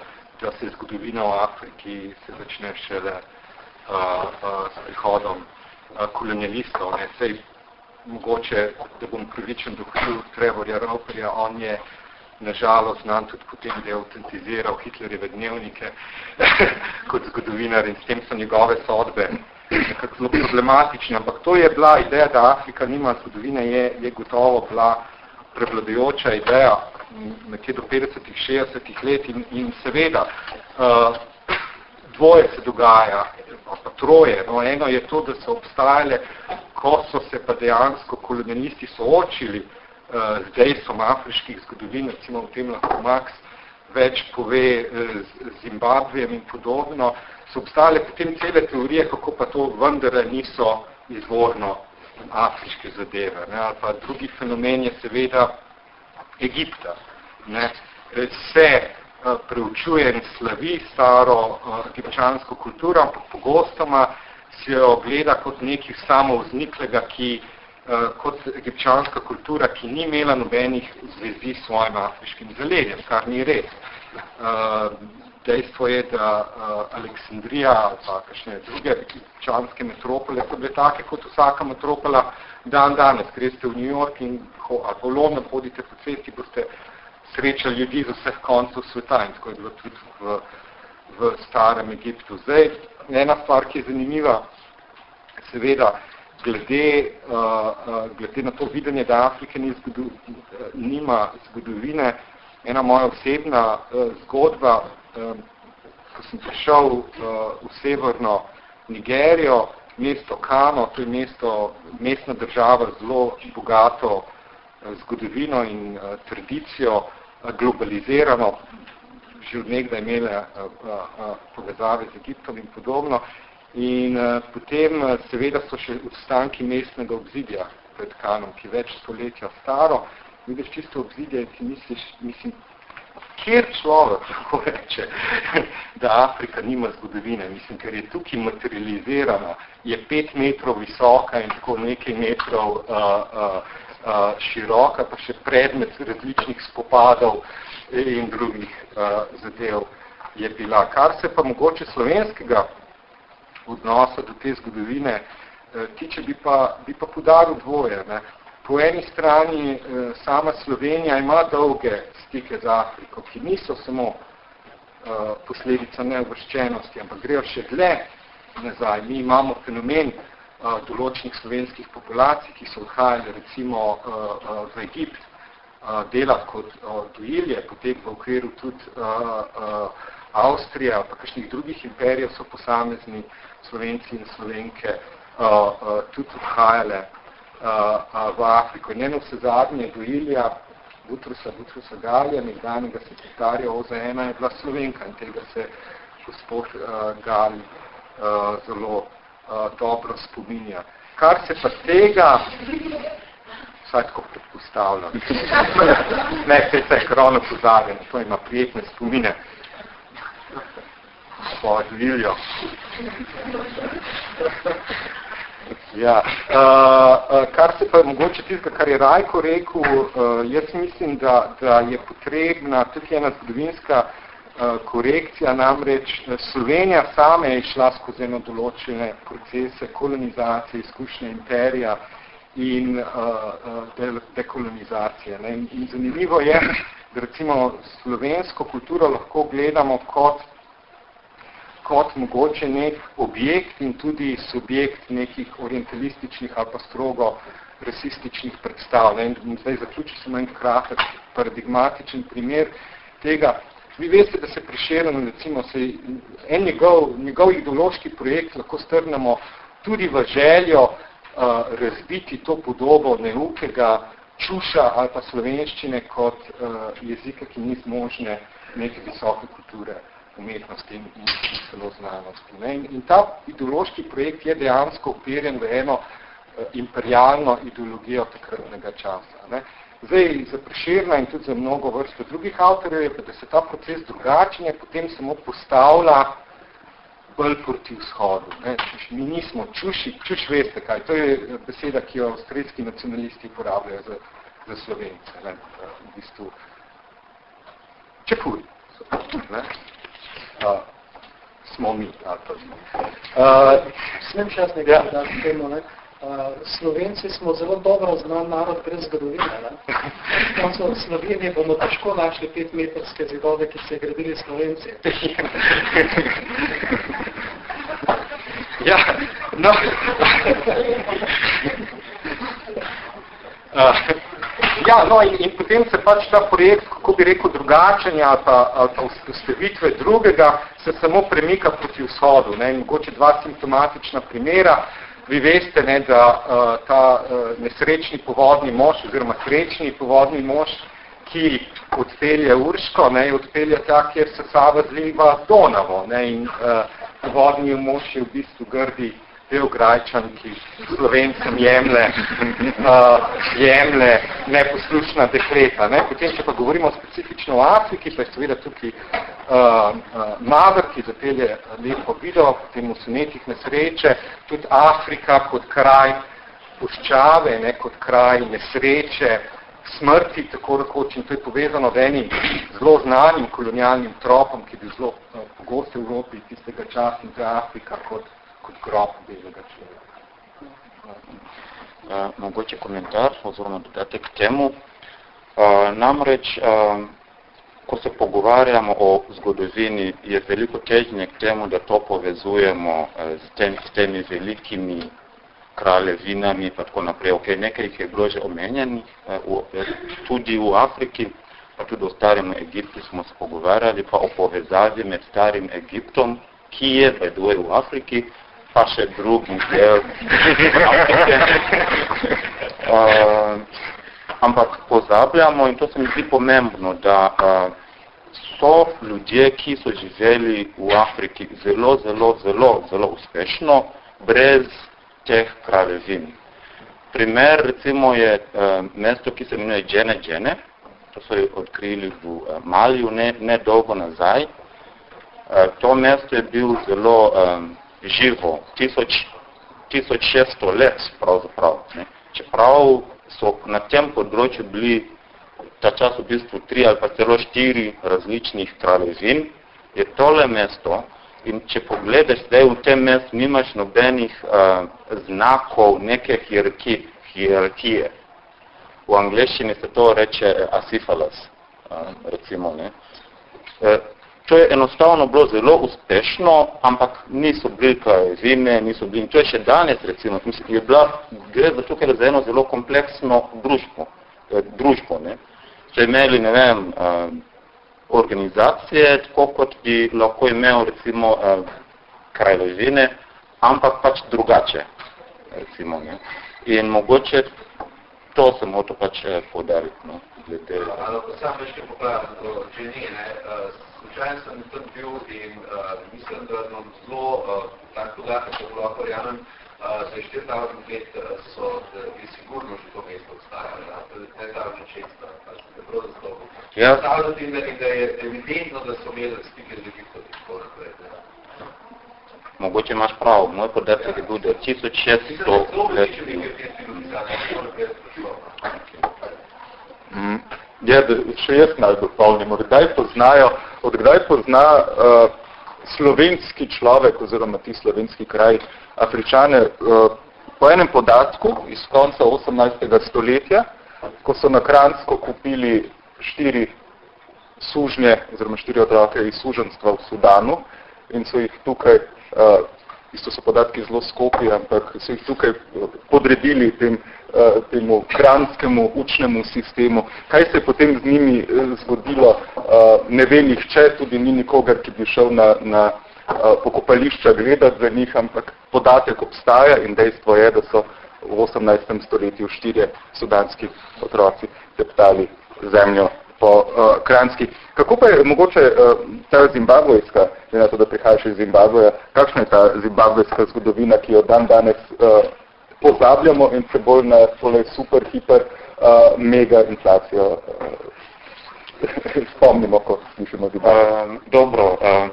da se zgodovina v Afriki se začne šele uh, uh, s prihodom uh, kolonialistov. Ne? Sej, mogoče, da bom priličen do Hugh Trevorja Roperja, on je nažalost znam tudi potem, da je autentiziral Hitlerjeve dnevnike kot zgodovinar in s tem so njegove sodbe nekako zelo problematične. Ampak to je bila ideja, da Afrika nima zgodovine, je, je gotovo bila prevladajoča ideja nekje do 50-ih, 60-ih let in, in seveda uh, dvoje se dogaja, pa troje. No, eno je to, da so obstajale, ko so se pa dejansko kolonialisti soočili uh, z dejstvom afriških zgodovin, recimo v tem lahko Max več pove uh, z Zimbabvejem in podobno, so obstale potem cele teorije, kako pa to vendar niso izvorno afriške zadeve. Ne? Ali pa drugi fenomen je seveda Egipta. Ne? Se uh, preučuje in slavi staro uh, egipčansko kulturo, ampak pogostoma se jo gleda kot nekih samovzniklega, ki Eh, kot egipčanska kultura, ki ni imela nobenih zvezi s svojim afriškim zaledjem, kar ni res. Uh, dejstvo je, da uh, Aleksandrija ali pa kakšne druge egipčanske metropole so bile take kot vsaka metropola dan danes. Greste v New York in ho, ali po London hodite po cesti, boste srečali ljudi z vseh koncov sveta in tako je bilo tudi v, v starem Egiptu. Zdaj, ena stvar, ki je zanimiva, seveda, glede, uh, glede na to videnje, da Afrika ni zgodu, nima zgodovine, ena moja osebna uh, zgodba, um, ko sem prišel uh, v severno Nigerijo, mesto Kano, to je mesto, mestna država zelo bogato uh, zgodovino in uh, tradicijo, uh, globalizirano, že od nekdaj imele povezave z Egiptom in podobno. In potem seveda so še odstanki mestnega obzidja pred Kanom, ki več stoletja staro. Vidiš čisto obzidje in ti misliš, mislim, kjer človek lahko reče, da Afrika nima zgodovine, mislim, ker je tukaj materializirana, je pet metrov visoka in tako nekaj metrov uh, uh, uh, široka, pa še predmet različnih spopadov in drugih uh, zadev je bila. Kar se pa mogoče slovenskega odnosa do te zgodovine uh, tiče, bi pa, bi pa podaril dvoje. Ne? Po eni strani eh, sama Slovenija ima dolge stike z Afriko, ki niso samo eh, posledica neovrščenosti, ampak grejo še dlje nazaj. Mi imamo fenomen eh, določenih slovenskih populacij, ki so odhajali recimo v Egipt delati kot dojilje, potem v okviru tudi Avstrija, pa kakšnih drugih imperijev so posamezni Slovenci in Slovenke tudi odhajale v Afriko. In eno vse zadnje do Ilija, Butrusa, Butrusa Galija, nekdanjega sekretarja OZN je bila Slovenka in tega se gospod uh, Gali uh, zelo uh, dobro spominja. Kar se pa tega, vsaj tako predpostavljam, ne, se je krono pozavljeno, to ima prijetne spomine, svojo Ilijo. Ja, uh, uh, kar se pa mogoče tistega, kar je Rajko rekel, uh, jaz mislim, da, da je potrebna tudi ena zgodovinska uh, korekcija, namreč Slovenija sama je išla skozi eno določene procese kolonizacije, izkušnje imperija in uh, de, dekolonizacije. Ne? In zanimivo je, da recimo slovensko kulturo lahko gledamo kot kot mogoče nek objekt in tudi subjekt nekih orientalističnih ali pa strogo rasističnih predstav. Ne? In zdaj zaključil sem en kratek paradigmatičen primer tega. Vi veste, da se prišeljeno, recimo, se en njegov, njegov ideološki projekt lahko strnemo tudi v željo uh, razbiti to podobo neukega čuša ali pa slovenščine kot uh, jezika, ki ni zmožne neke visoke kulture umetnosti in, in celo znanosti. Ne? In, in ta ideološki projekt je dejansko uperjen v eno uh, imperialno ideologijo takratnega časa. Ne? Zdaj, za Preširna in tudi za mnogo vrsto drugih avtorjev je, da se ta proces drugačenja potem samo postavlja bolj proti vzhodu. Ne? Čuš, mi nismo čuši, čuš veste kaj, to je beseda, ki jo avstrijski nacionalisti uporabljajo za, za Slovence. Ne? V bistvu, čepuj. Ne? Uh, smo mi. Ali pa smo. Uh, Smem še jaz nekaj ja. temu, ne? Uh, Slovenci smo zelo dobro znan narod brez zgodovine. Ne? Konco Slovenije bomo težko našli petmetrske zidove, ki se gradili Slovenci. ja, no. uh, Ja, no in, in potem se pač ta projekt, kako bi rekel, drugačenja ali pa, ali pa vzpostavitve drugega, se samo premika proti vzhodu. Ne? In mogoče dva simptomatična primera. Vi veste, ne, da uh, ta uh, nesrečni povodni mož, oziroma srečni povodni mož, ki odpelje Urško, ne, odpelje ta, kjer se Sava zliva Donavo. Ne, in uh, povodni mož je v bistvu grdi del grajčan, ki slovencem jemle, uh, jemle neposlušna dekleta. Ne? Potem, če pa govorimo specifično o Afriki, pa je seveda tukaj uh, uh, Mavr, ki zapelje lepo video, potem v sonetih nesreče, tudi Afrika kot kraj puščave, ne, kot kraj nesreče, smrti, tako rekoč, in to je povezano v enim zelo znanim kolonialnim tropom, ki bi zelo uh, pogosto v Evropi tistega časa in je Afrika kot kot grob belega človeka. Uh, mogoče komentar oziroma dodatek k temu. Uh, namreč, uh, ko se pogovarjamo o zgodovini, je veliko težnje k temu, da to povezujemo s, tem, s temi velikimi kraljevinami pa tako naprej. Okay, nekaj jih je bilo že omenjeni, uh, tudi v Afriki, pa tudi v starem Egiptu smo se pogovarjali, pa o povezavi med starim Egiptom, ki je veduje v Afriki, pa še drugi del. Uh, ampak pozabljamo, in to se mi zdi pomembno, da uh, so ljudje, ki so živeli v Afriki zelo, zelo, zelo, zelo uspešno, brez teh kraljevin. Primer, recimo, je uh, mesto, ki se imenuje Džene Džene, to so odkrili v uh, Maliju ne, ne dolgo nazaj. Uh, to mesto je bil zelo um, živo, tisoč, 1600 let pravzaprav. Ne. Čeprav so na tem področju bili ta čas v bistvu tri ali pa celo štiri različnih kraljevin, je tole mesto in če pogledaš zdaj v tem mestu, nimaš nobenih uh, znakov neke hierarhije, hierarhije. V angleščini se to reče asifalas, uh, recimo. Ne. Uh, to je enostavno bilo zelo uspešno, ampak niso bili kraljevine, niso bili, to je še danes, recimo, mislim, je bila, gre za tukaj za eno zelo kompleksno družbo, uh, družbo ne. So imeli, ne vem, uh, organizacije, tako kot bi lahko imel, recimo, uh, krajložine, ampak pač drugače, recimo, ne. In mogoče to sem hotel pač podariti, no, glede. Ali pa sam veš, kaj to, če ni, ne, uh, slučajno sem tam bil in uh, mislim, da imam zelo uh, tak podatek, ko lahko verjamem, uh, za 4000 let so je sigurno že to mesto obstajalo, ne ta začetstva, pač Ja. In da, in da je evidentno, da so imeli stike z Egiptom in tako naprej. Mogoče imaš prav, moj podatek je bil, da 1600 let. Mm. Ja, da še jaz naj dopolnim. Odkdaj poznajo, odkdaj pozna uh, slovenski človek oziroma ti slovenski kraj Afričane uh, po enem podatku iz konca 18. stoletja, ko so na Kransko kupili štiri sužnje, oziroma štiri otroke iz suženstva v Sudanu in so jih tukaj, uh, isto so podatki zelo skopi, ampak so jih tukaj podredili tem, temu kranskemu učnemu sistemu. Kaj se je potem z njimi zgodilo, uh, ne ve nihče, tudi ni nikogar, ki bi šel na, na pokopališča gledati za njih, ampak podatek obstaja in dejstvo je, da so v 18. stoletju štirje sudanski otroci teptali zemljo po uh, Kranski. Kako pa je mogoče uh, ta zimbabvojska, na to, da prihajaš iz Zimbabveja, kakšna je ta zimbabvojska zgodovina, ki jo dan danes uh, pozabljamo in se bolj na tole super, hiper, uh, mega inflacijo uh, spomnimo, ko slišimo Zimbabve? Uh, dobro, uh,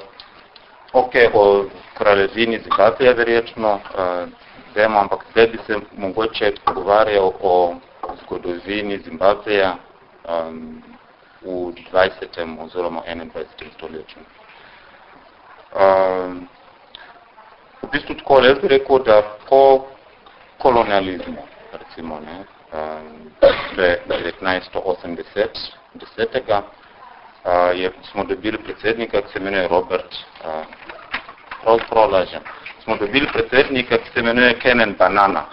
ok, o kraljevini Zimbabveja verjetno, uh, vemo, ampak zdaj bi se mogoče pogovarjal o zgodovini Zimbabveja, um, v 20. oziroma 21. stoletju. Um, v bistvu tako jaz bi rekel, da po kolonializmu, recimo, ne, um, 1980, desetega, uh, je, smo dobili predsednika, ki se imenuje Robert, uh, prav, lažem, smo dobili predsednika, ki se imenuje Kenen Banana.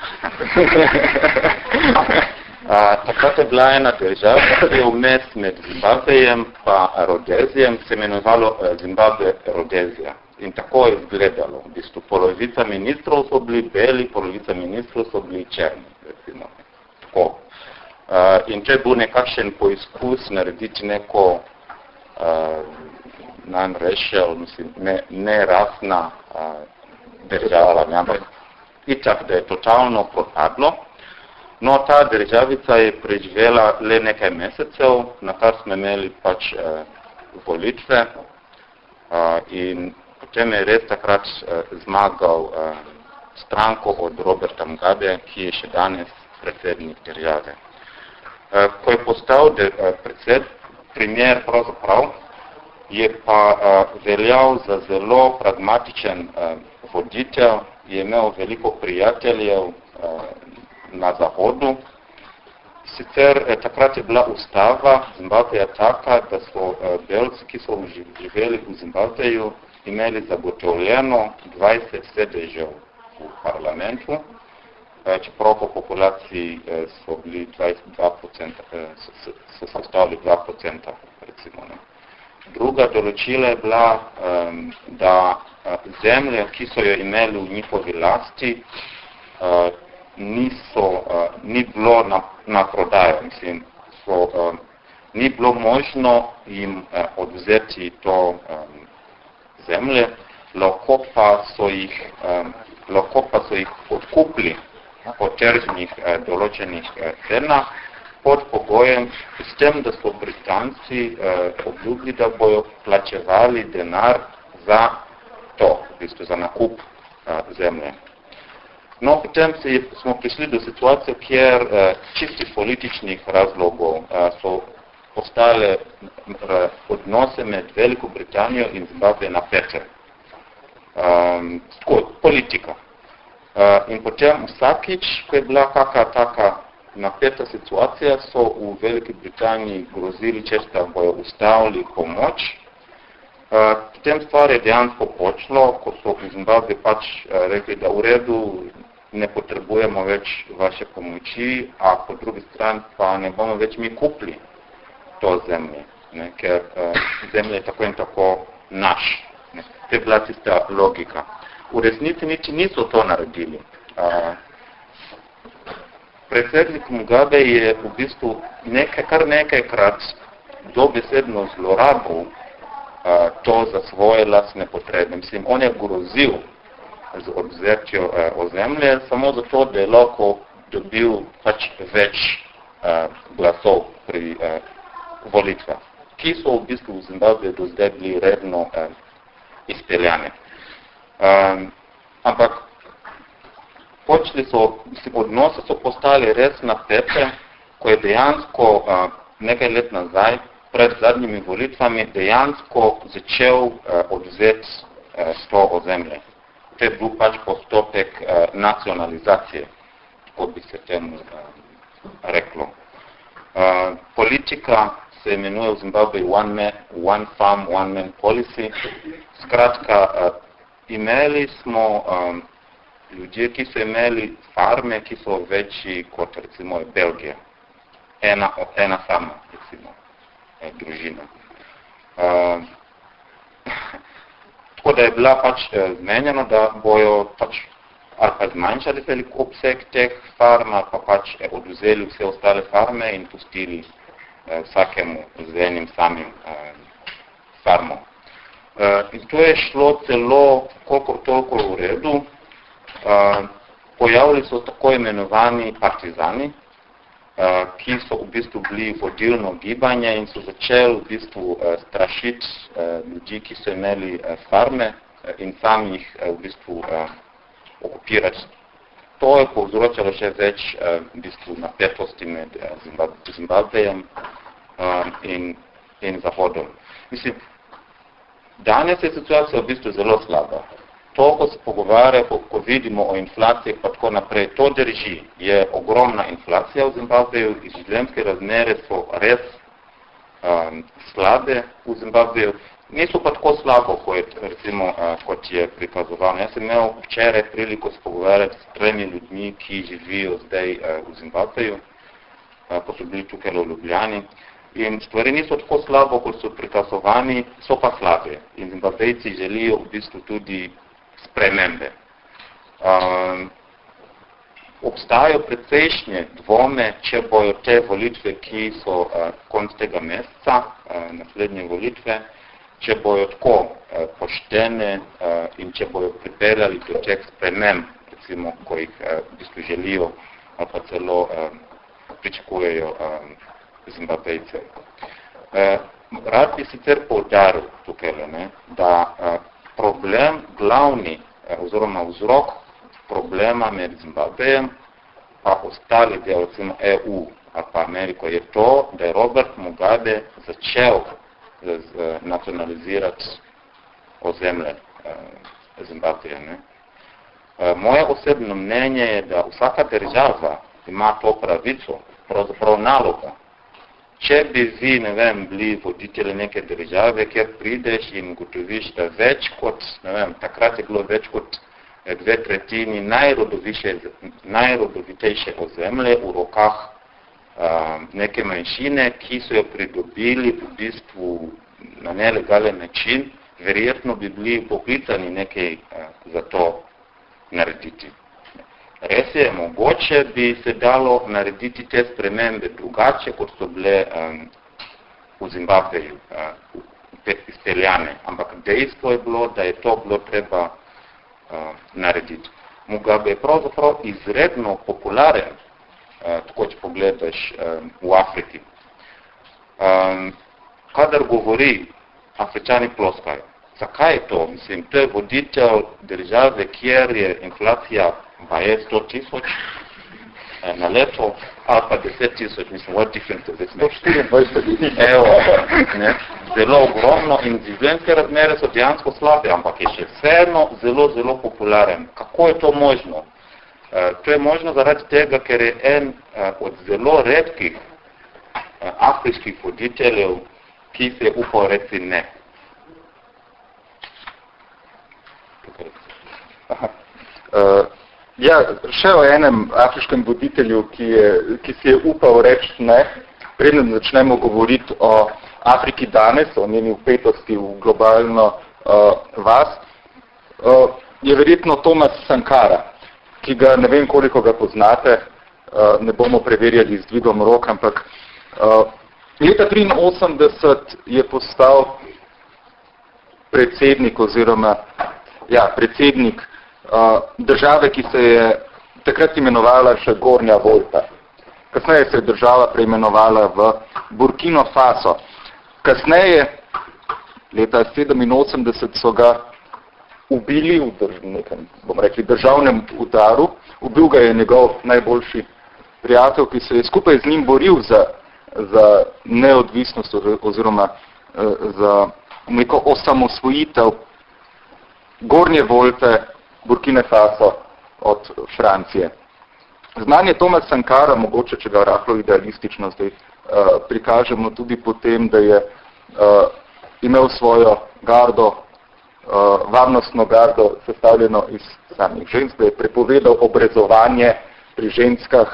takrat je bila ena država, ki je vmes med Zimbabvejem pa Rodezijem, se imenovalo uh, Zimbabve Rodezija. In tako je izgledalo. V bistvu polovica ministrov so bili beli, polovica ministrov so bili črni. Recimo. Tako. Uh, in če je bil nekakšen poizkus narediti neko uh, non-racial, mislim, ne, ne rasna uh, država, ampak itak, da je totalno propadlo, No, ta državica je preživela le nekaj mesecev, na kar smo imeli pač eh, volitve eh, in potem je res takrat eh, zmagal eh, stranko od Roberta Mugabe, ki je še danes predsednik države. Eh, ko je postal de, eh, predsed, premier pravzaprav, je pa eh, veljal za zelo pragmatičen eh, voditelj, je imel veliko prijateljev, eh, na zahodu. Sicer eh, takrat je bila ustava Zimbabveja taka, da so eh, belci, ki so živeli v Zimbabveju, imeli zagotovljeno 20 sedežev v parlamentu, čeprav po populaciji eh, so bili 22%, eh, so, so sestavili 2%, recimo. Ne. Druga določila je bila, eh, da eh, zemlje, ki so jo imeli v njihovi lasti, niso, ni bilo na, na prodajo, mislim, so ni bilo možno jim odvzeti to um, zemlje, lahko pa so jih, um, lahko pa so jih odkupili po tržnih uh, določenih uh, cenah, pod pogojem s tem, da so Britanci uh, obljubili, da bojo plačevali denar za to, v bistvu za nakup uh, zemlje. No, potem se smo prišli do situacije, kjer uh, čisti političnih razlogov uh, so postale uh, odnose med Veliko Britanijo in Zimbabwe napete. Um, politika. Uh, in potem vsakič, ko je bila kakšna taka napeta situacija, so v Veliki Britaniji grozili, če sta bojo ustavili pomoč. Uh, potem stvar je dejansko počlo, ko so v Zimbabwe pač uh, rekli, da v redu ne potrebujemo več vaše pomoči, a po drugi strani pa ne bomo več mi kupili to zemlje, ne, ker uh, zemlje je tako in tako naš. Ne. To je bila tista logika. V resnici niti niso to naredili. Uh, predsednik Mugabe je v bistvu nekaj, kar nekajkrat dobesedno zlorabil uh, to za svoje lasne potrebe. Mislim, on je grozil z odzetjo uh, ozemlje samo zato, da je lahko dobil pač več uh, glasov pri uh, volitvah, ki so v bistvu v Zimbabwe do zdaj bili redno uh, izpeljane. Um, ampak počeli so, mislim, odnose so postali res napete, ko je dejansko uh, nekaj let nazaj, pred zadnjimi volitvami, dejansko začel uh, odvzeti uh, to ozemlje. To je bil pač postopek uh, nacionalizacije, kot bi se temu uh, reklo. Uh, politika se imenuje v Zimbabwe one, man, one farm, one man policy. Skratka, uh, imeli smo um, ljudje, ki so imeli farme, ki so večji kot recimo Belgija. Ena, ena sama, recimo, eh, družina. Uh, tako da je bila pač eh, zmenjeno, da bojo pač ali pa zmanjšali velik obseg teh farm, ali pa pač eh, odvzeli vse ostale farme in pustili vsakemu z enim samim eh, farmom. Uh, in to je šlo celo koliko toliko v redu, pojavili so tako imenovani partizani, ki so v bistvu bili vodilno gibanje in so začeli v bistvu strašiti ljudi, ki so imeli farme in sami jih v bistvu okupirati. To je povzročalo še več v bistvu napetosti med Zimbabvejem in, in Zahodom. Mislim, danes je situacija v bistvu zelo slaba to, ko se pogovarja, ko, ko vidimo o inflaciji, pa tako naprej, to drži. Je ogromna inflacija v Zimbabveju, izživljenjske razmere so res um, slabe v Zimbabveju, niso pa tako slabo, kot, recimo, uh, je prikazovano. Jaz sem imel včeraj priliko se pogovarjati s tremi ljudmi, ki živijo zdaj uh, v Zimbabveju, uh, ko so bili tukaj v Ljubljani. In stvari niso tako slabo, kot so prikazovani, so pa slabe. In Zimbabvejci želijo v bistvu tudi spremembe. Um, obstajajo precejšnje dvome, če bojo te volitve, ki so uh, konc tega meseca, uh, naslednje volitve, če bojo tako uh, poštene uh, in če bojo pripeljali do teh sprememb, recimo, ko jih uh, v bistvu želijo ali pa celo uh, pričakujejo um, Zimbabvejce. Uh, rad bi sicer poudaril tukaj, ne, da uh, problem glavni eh, oziroma vzrok problema med Zimbabvejem pa ostali del recimo EU ali pa Ameriko je to, da je Robert Mugabe začel z, z, nacionalizirati ozemlje eh, Zimbabveja. Ne? Eh, moje osebno mnenje je, da vsaka država ima to pravico, pravzaprav naloga, Če bi vi, ne vem, bili voditelji neke države, kjer prideš in gotoviš, da več kot, ne vem, takrat je bilo več kot eh, dve tretjini najrodovitejše ozemlje v rokah neke manjšine, ki so jo pridobili v bistvu na nelegalen način, verjetno bi bili poklicani nekaj za to narediti. Res je, mogoče bi se dalo narediti te spremembe drugače, kot so bile um, v Zimbabveju uh, izpeljane, ampak dejstvo je bilo, da je to bilo treba uh, narediti. Mugabe je pravzaprav izredno popularen, tako če pogledaš v Afriki. Kadar govori, afričani ploskajo. Zakaj je to? Mislim, to je voditelj države, kjer je inflacija pa je 100 tisoč eh, na leto, ali pa 10 tisoč, mislim, what difference does it make? 124 Evo, ne, zelo ogromno in življenjske razmere so dejansko slabe, ampak je še vseeno zelo, zelo popularen. Kako je to možno? Uh, to je možno zaradi tega, ker je en uh, od zelo redkih uh, afriških voditeljev, ki se je upal reči ne. Uh, ja, še o enem afriškem voditelju, ki, je, ki si je upal reči ne, predem začnemo govoriti o Afriki danes, o njeni upetosti v globalno uh, vas, uh, je verjetno Tomas Sankara, ki ga ne vem, koliko ga poznate, uh, ne bomo preverjali z dvigom rok, ampak uh, leta 83 je postal predsednik oziroma ja, predsednik uh, države, ki se je takrat imenovala še Gornja Volta. Kasneje se je država preimenovala v Burkino Faso. Kasneje, leta 87, so ga ubili v drž nekem, bom rekli, državnem udaru. Ubil ga je njegov najboljši prijatelj, ki se je skupaj z njim boril za, za neodvisnost oziroma uh, za neko osamosvojitev Gornje Volte Burkine Faso od Francije. Znanje Tomas Sankara, mogoče, če ga rahlo idealistično zdaj uh, prikažemo tudi potem, da je uh, imel svojo gardo, varnostno gardo sestavljeno iz samih žensk, da je prepovedal obrezovanje pri ženskah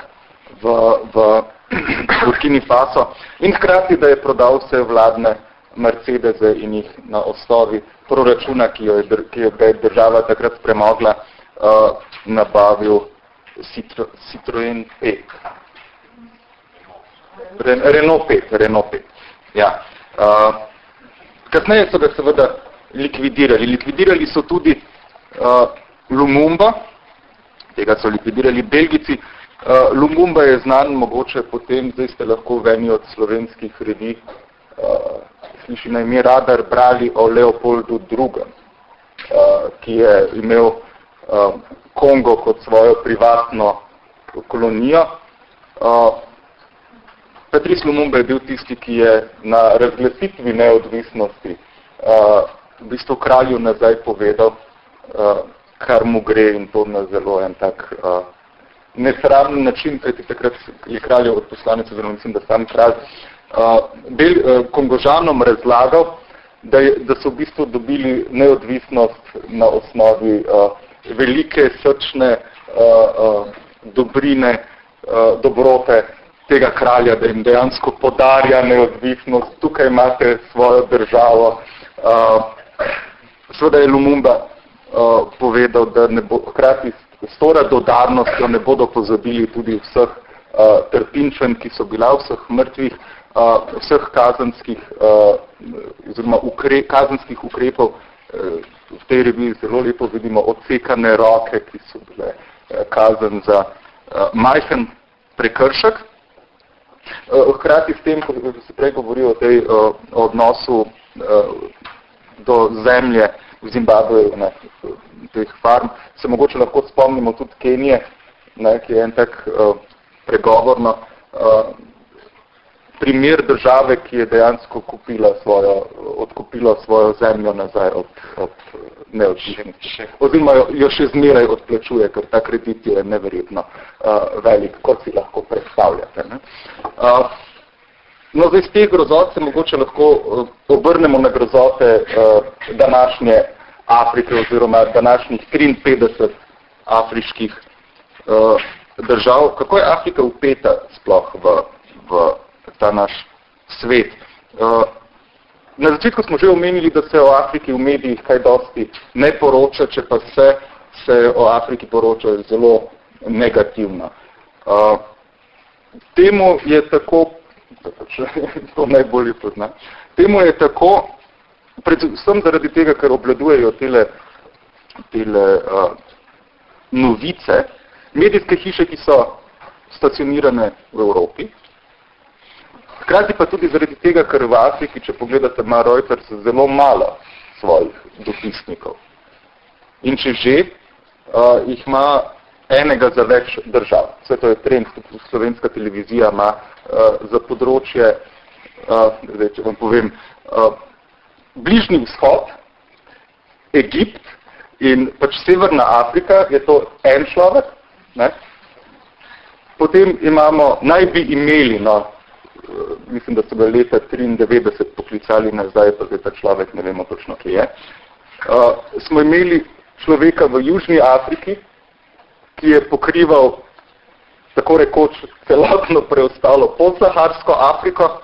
v, v Burkini Faso in hkrati, da je prodal vse vladne Mercedese in jih na osnovi proračuna, ki jo je, ki jo je država takrat premogla, uh, nabavil Citro, Citroen 5. Re, Renault 5, Renault 5. Ja. Uh, kasneje so ga seveda likvidirali. Likvidirali so tudi uh, Lumumba, tega so likvidirali Belgici. Uh, Lumumba je znan mogoče potem, zdaj ste lahko v eni od slovenskih redi uh, sliši na ime Radar brali o Leopoldu II, uh, ki je imel uh, Kongo kot svojo privatno kolonijo. Uh, Patrice Lumumba je bil tisti, ki je na razglasitvi neodvisnosti uh, v bistvu kralju nazaj povedal, uh, kar mu gre in to na zelo en tak uh, nesramen način, kajti takrat je kraljev od poslanec, oziroma mislim, da sam kralj, uh, Bel, uh, Kongožanom razlagal, da, je, da so v bistvu dobili neodvisnost na osnovi uh, velike srčne uh, uh, dobrine, uh, dobrote tega kralja, da jim dejansko podarja neodvisnost, tukaj imate svojo državo. Uh, Seveda je Lumumba uh, povedal, da ne bo, hkrati s to radodarnostjo ne bodo pozabili tudi vseh uh, trpinčen, ki so bila vseh mrtvih, uh, vseh kazenskih, uh, oziroma ukre, kazenskih ukrepov, uh, v tej reviji zelo lepo vidimo odsekane roke, ki so bile uh, kazen za uh, majhen prekršek. Uh, hkrati s tem, ko se prej govori o tej uh, odnosu uh, do zemlje v Zimbabveju, ne, teh farm, se mogoče lahko spomnimo tudi Kenije, ne, ki je en tak uh, pregovorno uh, primer države, ki je dejansko kupila svojo, odkupila svojo zemljo nazaj od, od neodvisnosti. Oziroma jo, jo še zmeraj odplačuje, ker ta kredit je neverjetno uh, velik, kot si lahko predstavljate. Ne? Uh, no, zdaj z teh grozot se mogoče lahko uh, obrnemo na grozote uh, današnje Afrike oziroma današnjih 53 afriških uh, držav. Kako je Afrika upeta sploh v, v ta naš svet. Uh, na začetku smo že omenili, da se o Afriki v medijih kaj dosti ne poroča, če pa se, se o Afriki poroča zelo negativno. Uh, temu je tako to, pač, to najbolje pozna. Temu je tako, predvsem zaradi tega, ker obladujejo tele, tele uh, novice, medijske hiše, ki so stacionirane v Evropi, Hkrati pa tudi zaradi tega, ker v Afriki, če pogledate, ima Reuters zelo malo svojih dopisnikov. In če že, uh, jih ima enega za več držav. Vse to je trend, tudi slovenska televizija ima uh, za področje, uh, zdaj, če vam povem, uh, bližnji vzhod, Egipt in pač Severna Afrika, je to en človek. Ne? Potem imamo, naj bi imeli, no, mislim, da so ga leta 93 poklicali nazaj, pa zdaj ta človek, ne vemo točno, kje je. Uh, smo imeli človeka v Južni Afriki, ki je pokrival tako rekoč celotno preostalo podsaharsko Afriko.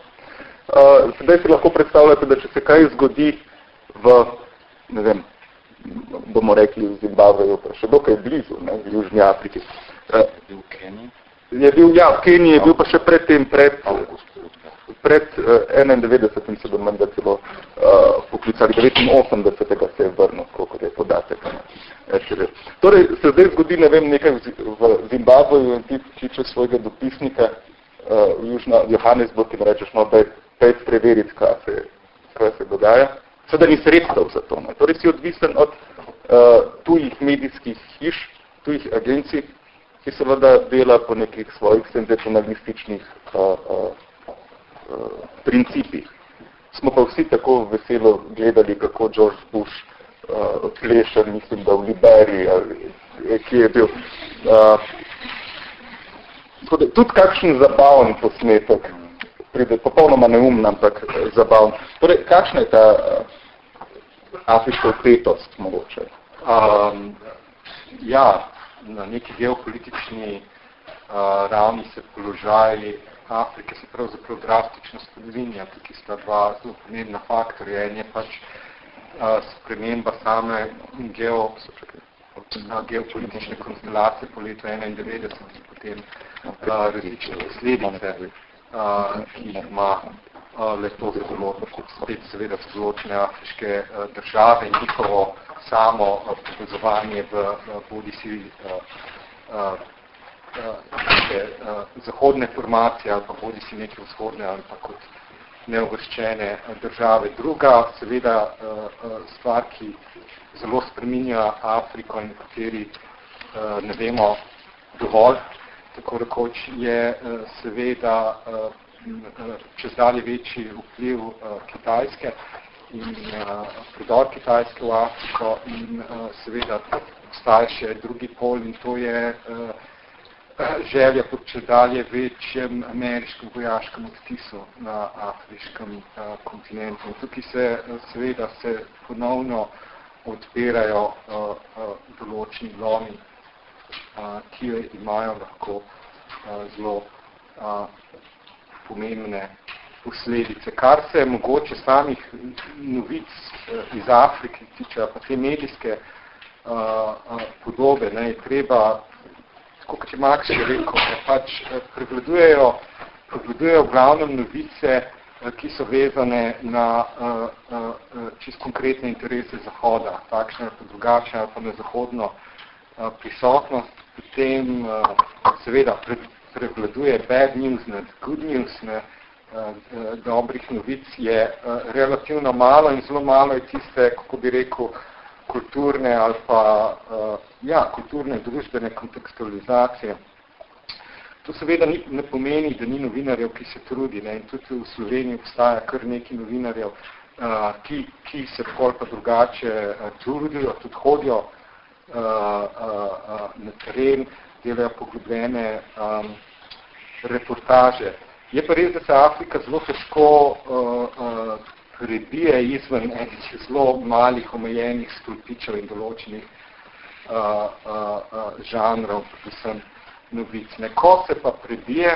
Uh, sedaj si lahko predstavljate, da če se kaj zgodi v, ne vem, bomo rekli v Zimbabveju, pa še dokaj blizu, ne, v Južni Afriki. Uh, v Keniji? Je bil, ja, v Keniji je bil pa še pred tem, pred, pred uh, 91. se bom menda celo uh, poklicali, 89. se je vrnil, koliko je podatek. Ne. Torej, se zdaj zgodi, ne vem, nekaj v Zimbabveju in ti čiče svojega dopisnika uh, v Južno Johannesburg in rečeš, no, daj pet preveriti, kaj se, kaj se dogaja. Seveda ni sredstev za to. Ne. Torej si odvisen od uh, tujih medijskih hiš, tujih agencij, ki seveda dela po nekih svojih senzacionalističnih uh, uh, uh, principih. Smo pa vsi tako veselo gledali, kako George Bush uh, pleša, mislim, da v Liberiji, ali ki je bil. Uh, tudi kakšen zabavn posnetek, pride popolnoma neumno, ampak zabavn. Torej, kakšna je ta uh, afriška upetost mogoče? Um, ja, na neki geopolitični uh, ravni se položaj Afrike se pravzaprav drastično spreminja. Tukaj sta dva zelo pomembna faktorja. En je pač uh, sprememba same geo, uh, geopolitične konstelacije po letu 91 in potem uh, različne posledice, uh, ki jih ima uh, leto zelo, spet seveda za določene afriške uh, države in njihovo samo uh, povezovanje v uh, bodisi uh, uh, neke uh, zahodne formacije ali pa bodi si neke vzhodne ali pa kot neuvrščene države. Druga, seveda, uh, stvar, ki zelo spreminja Afriko in kateri ne vemo dovolj, tako rekoč, je seveda čez dalje večji vpliv Kitajske in pridor Kitajske v Afriko in seveda obstaja še drugi pol in to je želja po čedalje večjem ameriškem vojaškem odtisu na afriškem uh, kontinentu. In tukaj se seveda se ponovno odpirajo uh, uh, določeni lomi, uh, ki imajo lahko uh, zelo uh, pomembne posledice. Kar se mogoče samih novic iz Afrike tiče, pa te medijske uh, uh, podobe, ne, je treba kot je Max že rekel, ne, pač eh, prevladujejo, prevladujejo glavnem novice, eh, ki so vezane na uh, uh, čist konkretne interese Zahoda, takšne ali pa drugačne ali pa na zahodno uh, prisotnost. Potem uh, seveda pre, prevladuje bad news nad good news, ne, uh, dobrih novic je uh, relativno malo in zelo malo je tiste, kako bi rekel, uh, kulturne ali pa uh, ja, kulturne družbene kontekstualizacije. To seveda ni, ne pomeni, da ni novinarjev, ki se trudi. Ne? In tudi v Sloveniji obstaja kar neki novinarjev, uh, ki, ki se pol pa drugače uh, trudijo, tudi hodijo uh, uh, uh, na teren, delajo poglobljene um, reportaže. Je pa res, da se Afrika zelo težko uh, uh, prebije izven enih zelo malih omejenih stolpičev in določenih uh, uh, uh, žanrov, predvsem novic. Neko se pa prebije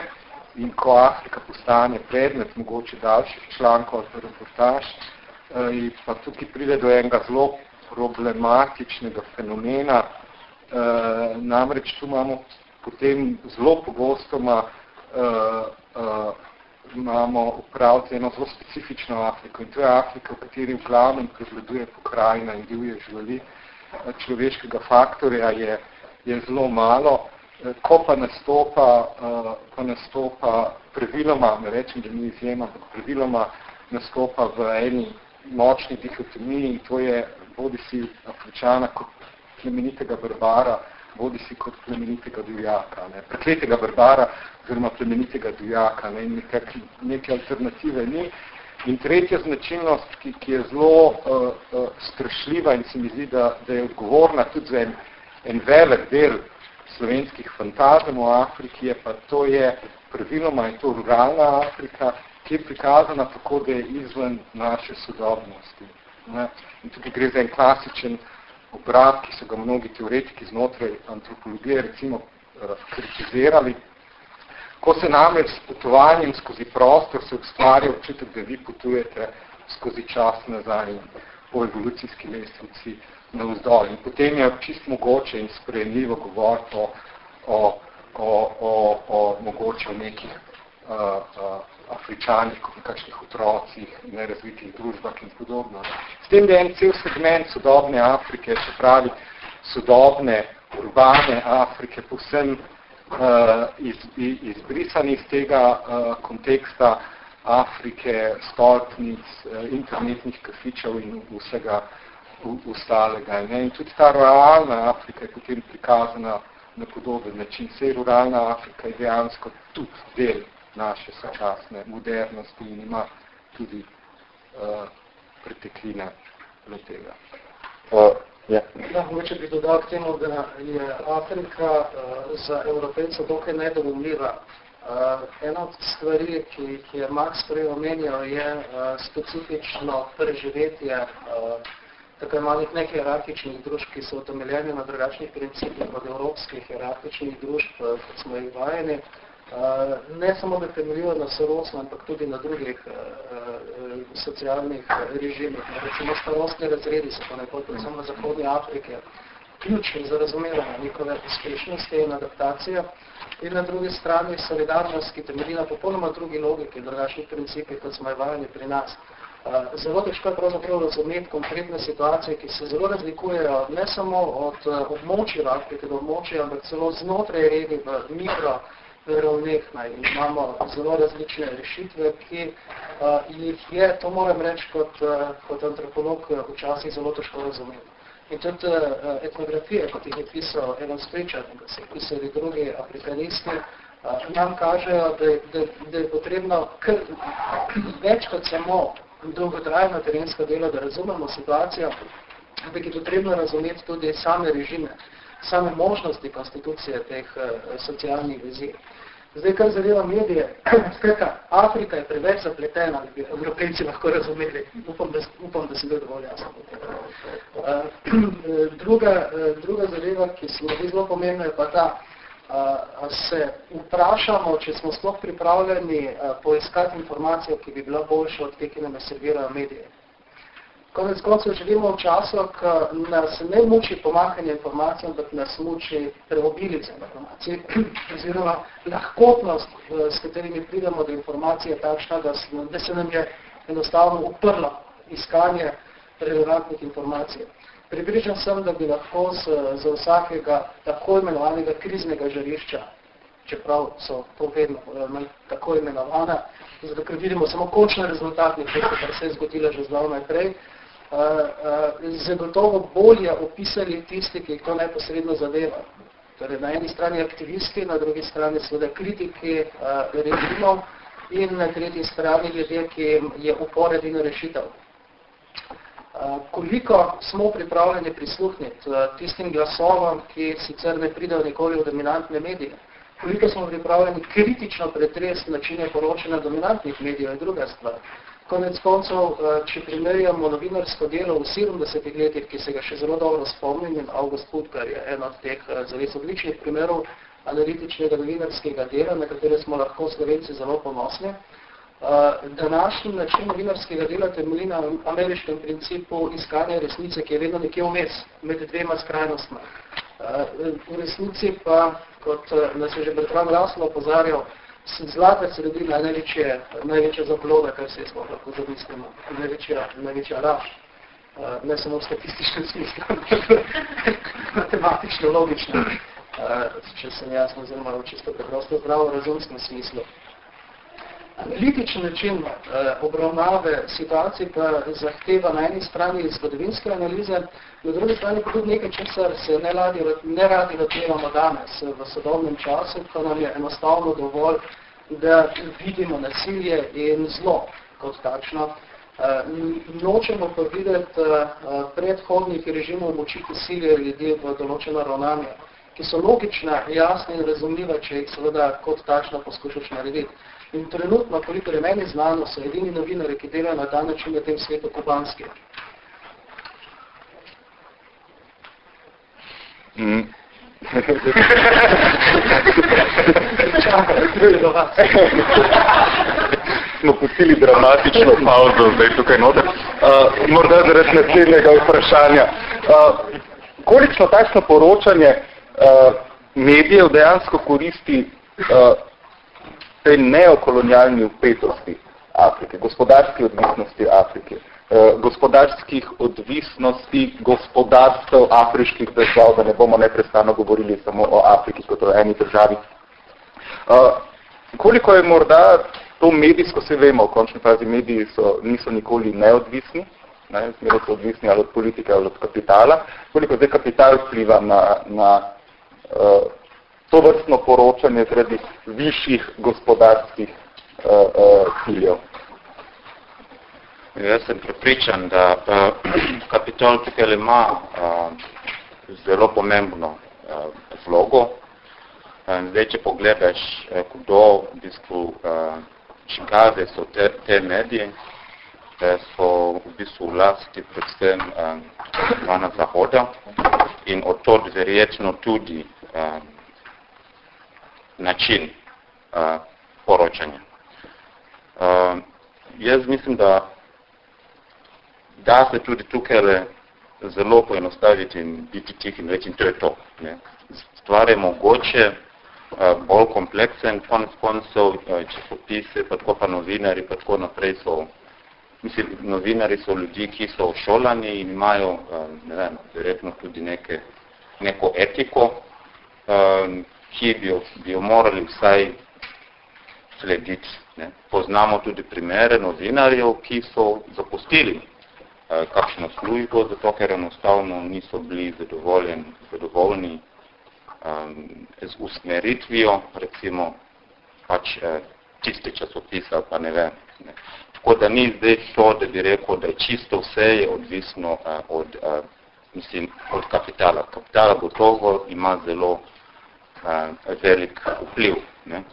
in ko Afrika postane predmet mogoče daljših člankov ali reportaž, uh, pa tukaj pride do enega zelo problematičnega fenomena, uh, namreč tu imamo potem zelo pogostoma uh, uh, imamo upraviti eno zelo specifično Afriko in to je Afrika, v kateri v glavnem prevladuje pokrajina in divje živali. Človeškega faktorja je, je zelo malo, ko pa nastopa, pa nastopa praviloma, ne rečem, da ni izjema, ampak praviloma nastopa v eni močni dihotomiji in to je bodi si Afričana kot plemenitega barbara, bodi si kot plemenitega divjaka, ne. prekletega barbara oziroma plemenitega divjaka ne. in nekak, neke alternative ni. In tretja značilnost, ki, ki je zelo uh, uh, strašljiva in se mi zdi, da, da je odgovorna tudi za en, en velik del slovenskih fantazem v Afriki, je pa to je praviloma je to ruralna Afrika, ki je prikazana tako, da je izven naše sodobnosti. Ne? In tukaj gre za en klasičen obrat, ki so ga mnogi teoretiki znotraj antropologije recimo kritizirali. Ko se namreč s potovanjem skozi prostor se ustvarja občutek, da vi potujete skozi čas nazaj po evolucijski lestvici na vzdolj. In potem je čist mogoče in sprejemljivo govoriti o, o, o, o, o mogoče o nekih uh, uh, Afričanih, kot nekakšnih otrocih, nerazvitih družbah in podobno. S tem, da je en cel segment sodobne Afrike, se pravi sodobne, urbane Afrike, povsem uh, iz, iz, izbrisani iz tega uh, konteksta Afrike, stolpnic, uh, internetnih kafičev in vsega ostalega. In tudi ta realna Afrika je potem prikazana na podoben način. Vse ruralna Afrika je dejansko tudi del naše sočasne modernosti in ima tudi uh, pretekline do tega. Uh, ja. Da, mogoče bi dodal k temu, da je Afrika uh, za evropejce dokaj nedovoljiva. Uh, ena od stvari, ki, ki je Max prej omenjal, je uh, specifično preživetje uh, tako malih nekaj hierarhičnih družb, ki so utemeljeni na drugačnih principih od evropskih hierarhičnih družb, kot smo jih vajeni. Uh, ne samo da temeljijo na sorosno, ampak tudi na drugih uh, uh, socialnih režimih. Recimo starostni razredi so pa nekaj, predvsem na Zahodnji Afriki, ključni za razumevanje njihove uspešnosti in adaptacije. In na drugi strani solidarnost, ki temelji na popolnoma drugi logiki, drugačnih principih, kot smo vajeni pri nas. Eh, zelo težko je pravzaprav razumeti konkretne situacije, ki se zelo razlikujejo ne samo od območja v Afriki do območja, ampak celo znotraj regij v mikro ravneh. Imamo zelo različne rešitve, ki uh, jih je, to moram reči kot, uh, kot antropolog, včasih zelo težko razumeti. In tudi uh, etnografije, kot jih je pisal Evan Spričar, kot so pisali drugi afrikanisti, uh, nam kažejo, da, da, da je potrebno kr, več kot samo dolgotrajno terensko delo, da razumemo situacijo, ampak je potrebno razumeti tudi same režime, same možnosti konstitucije teh uh, socialnih vizij. Zdaj, kar zadeva medije, skratka, Afrika je preveč zapletena, da bi evropejci lahko razumeli. Upam, da, upam, da se bil dovolj jasno. Uh, druga, uh, druga zadeva, ki se mi zelo pomembna, je pa ta, se vprašamo, če smo sploh pripravljeni poiskati informacijo, ki bi bila boljša od te, ki nam je servirajo medije. Konec koncev živimo v času, ko nas ne muči pomakanje informacij, ampak nas muči preobilice informacij, oziroma lahkotnost, s katerimi pridemo do informacije, takšna, da, da se nam je enostavno uprlo iskanje relevantnih informacij. Pripričan sem, da bi lahko za vsakega tako imenovanega kriznega žarišča, čeprav so to vedno eh, tako imenovana, zato ker vidimo samo končne rezultatne, kar se je zgodilo že zdavno prej, eh, eh, zagotovo bolje opisali tisti, ki to neposredno zadeva. Torej, na eni strani aktivisti, na drugi strani seveda kritiki režimov in na tretji strani ljudje, ki je upor edino rešitev. Eh, koliko smo pripravljeni prisluhniti eh, tistim glasovom, ki sicer ne pridejo nikoli v dominantne medije, koliko smo pripravljeni kritično pretresti načine poročanja dominantnih medijev je druga stvar. Konec koncev, eh, če primerjamo novinarsko delo v 70 letih, ki se ga še zelo dobro spomnim, in August Putker je en od teh zares odličnih primerov analitičnega novinarskega dela, na katere smo lahko Slovenci zelo ponosni, današnji način novinarskega dela temelji na ameriškem principu iskanja resnice, ki je vedno nekje vmes med dvema skrajnostma. V resnici pa, kot nas je že Bertrand Russell opozarjal, zlata sredina največje, največja zabloda, kar se je sploh lahko zamislimo, največja, največja raž. Uh, ne samo v statističnem smislu, matematično, logično, uh, če sem jasno, oziroma v čisto preprosto zdravo razumskem smislu. Analitičen način eh, obravnave situacij pa zahteva na eni strani zgodovinske analize, na drugi strani pa tudi nekaj, česar se ne radi, ne radi lotevamo danes v sodobnem času, ko nam je enostavno dovolj, da vidimo nasilje in zlo kot takšno. Eh, nočemo pa videti eh, predhodnih režimov moči, ki silijo ljudi v določeno ravnanje, ki so logična, jasna in razumljiva, če jih seveda kot takšno poskušaš narediti. In trenutno, koliko je meni znano, so edini novinari, ki delajo na dan način na tem svetu kubanski. Mm. Smo pustili dramatično pauzo zdaj tukaj noter. Uh, morda zaradi naslednjega vprašanja. Uh, kolikšno takšno poročanje uh, medijev dejansko koristi uh, tej neokolonialni upetosti Afrike, gospodarski odvisnosti Afrike, eh, gospodarskih odvisnosti gospodarstv afriških držav, da ne bomo neprestano govorili samo o Afriki kot o eni državi. Eh, koliko je morda to medijsko, se vemo, v končni fazi mediji so, niso nikoli neodvisni, ne, zmeraj so odvisni ali od politike ali od kapitala, koliko zdaj kapital vpliva na, na uh, to vrstno poročanje zaradi višjih gospodarskih uh, uh, ciljev. Jaz sem pripričan, da uh, kapital tukaj ima uh, zelo pomembno uh, vlogo. Zdaj, če pogledaš, kdo v bistvu uh, čigave so te, te medije, so v bistvu vlasti predvsem na zahoda in od to verjetno tudi uh, način uh, poročanja. Uh, jaz mislim, da da se tudi tukaj zelo poenostaviti in biti tih in reči, to je to. Ne. Stvar je mogoče uh, bolj kompleksen, konec koncev, uh, časopise, pa tako pa novinari, pa tako naprej so, mislim, novinari so ljudi, ki so šolani in imajo, uh, ne vem, verjetno tudi neke, neko etiko, uh, ki bi jo, bi jo morali vsaj slediti. Ne. Poznamo tudi primere novinarjev, ki so zapustili eh, kakšno službo, zato ker enostavno niso bili zadovoljni eh, z usmeritvijo, recimo pač eh, tiste časopisa, pa ne vem. Ne. Tako da ni zdaj to, da bi rekel, da je čisto vse je odvisno eh, od, eh, mislim, od kapitala. Kapitala gotovo ima zelo velik vpliv. Ne.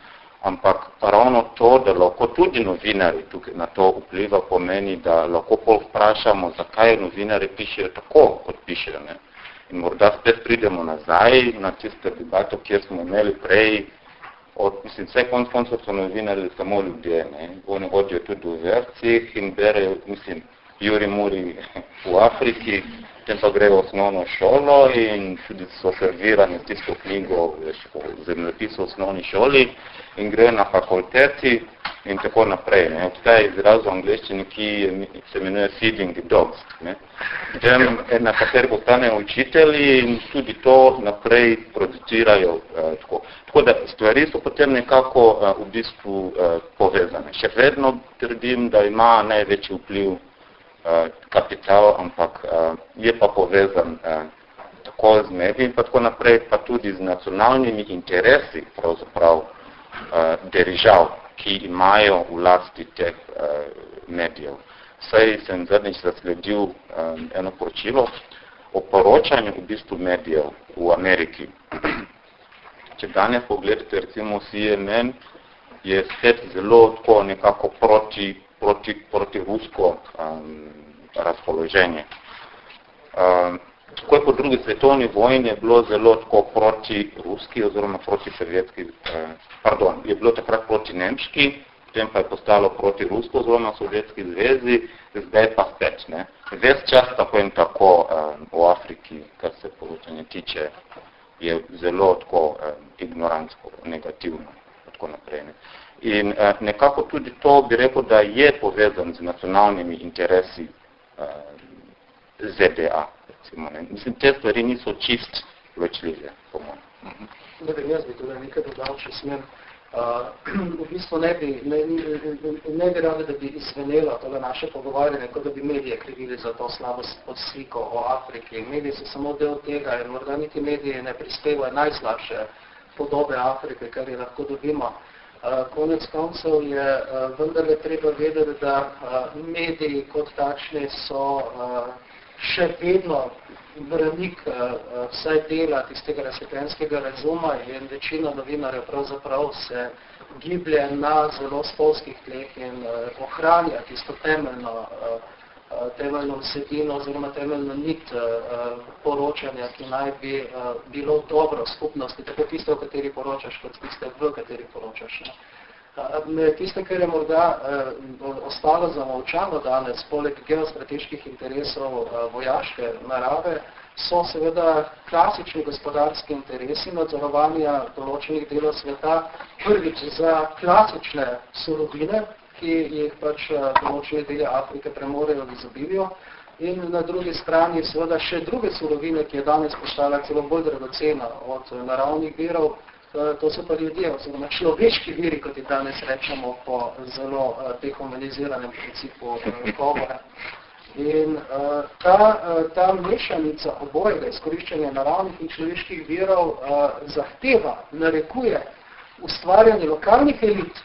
Ampak ravno to, da lahko tudi novinari tukaj na to vpliva, pomeni, da lahko pol vprašamo, zakaj novinari pišejo tako, kot pišejo. Ne. In morda spet pridemo nazaj na tisto debato, kjer smo imeli prej, od, mislim, vse konc koncev so novinari samo ljudje. Ne. Oni hodijo tudi v vercih in berejo, mislim, Juri Muri v Afriki, potem pa grejo v osnovno šolo in tudi so servirani tisto knjigo zemljepisu v osnovni šoli in grejo na fakulteti in tako naprej. Ne. Obstaja izraz v angliščini, ki se imenuje feeding dogs, ne. Potem, na kateri postanejo učitelji in tudi to naprej producirajo. Eh, tako. tako da stvari so potem nekako eh, v bistvu eh, povezane. Še vedno trdim, da ima največji vpliv kapital, ampak uh, je pa povezan uh, tako z mediji in pa tako naprej, pa tudi z nacionalnimi interesi pravzaprav uh, derižav, ki imajo v lasti teh medijev. Saj sem zadnjič zasledil eno poročilo o poročanju v bistvu medijev v Ameriki. Če danes pogledate recimo CNN, je spet zelo tako nekako proti proti, proti rusko um, razpoloženje. Um, tako je po drugi svetovni vojni je bilo zelo tako proti ruski oziroma proti sovjetski, eh, pardon, je bilo takrat proti nemški, potem pa je postalo proti rusko oziroma sovjetski zvezi, zdaj pa spet. Ne. Ves čas tako in tako eh, v Afriki, kar se poročanje tiče, je zelo tako eh, ignorantsko, negativno tako naprej. Ne. In uh, nekako tudi to bi rekel, da je povezan z nacionalnimi interesi uh, ZDA. Recimo, ne. Mislim, te stvari niso čist ločljive, po mojem. Ne vem, jaz bi tudi nekaj dodal, če smem. Uh, v bistvu ne bi, ne, ne, ne bi radi, da bi izvenelo tole naše pogovarjanje, kot da bi medije krivili za to slabo podsliko o Afriki. Mediji so samo del tega in morda niti mediji ne prispevajo najslabše podobe Afrike, kar je lahko dobimo. Konec koncev je vendarle treba vedeti, da mediji kot takšni so še vedno branik vsaj dela tistega razsvetljenskega razuma in večina novinarjev pravzaprav se giblje na zelo spolskih tleh in ohranja tisto temeljno, temeljno vsebino oziroma temeljno nit uh, poročanja, ki naj bi uh, bilo dobro skupnosti, tako tiste, v kateri poročaš, kot tiste, v kateri poročaš. Ne. Tiste, kar je morda eh, ostalo zamovčano danes, poleg geostrateških interesov eh, vojaške narave, so seveda klasični gospodarski interesi nadzorovanja določenih delov sveta, prvič za klasične surovine, ki jih pač eh, določene dele Afrike premorejo v izobilju, in na drugi strani seveda še druge surovine, ki je danes postala celo bolj dragocena od naravnih virov, Eh, to so pa ljudje, oziroma človeški viri, kot jih danes rečemo po zelo dehumaniziranem principu govora. In uh, ta, uh, ta mešanica obojega izkoriščanja naravnih in človeških virov uh, zahteva, narekuje ustvarjanje lokalnih elit,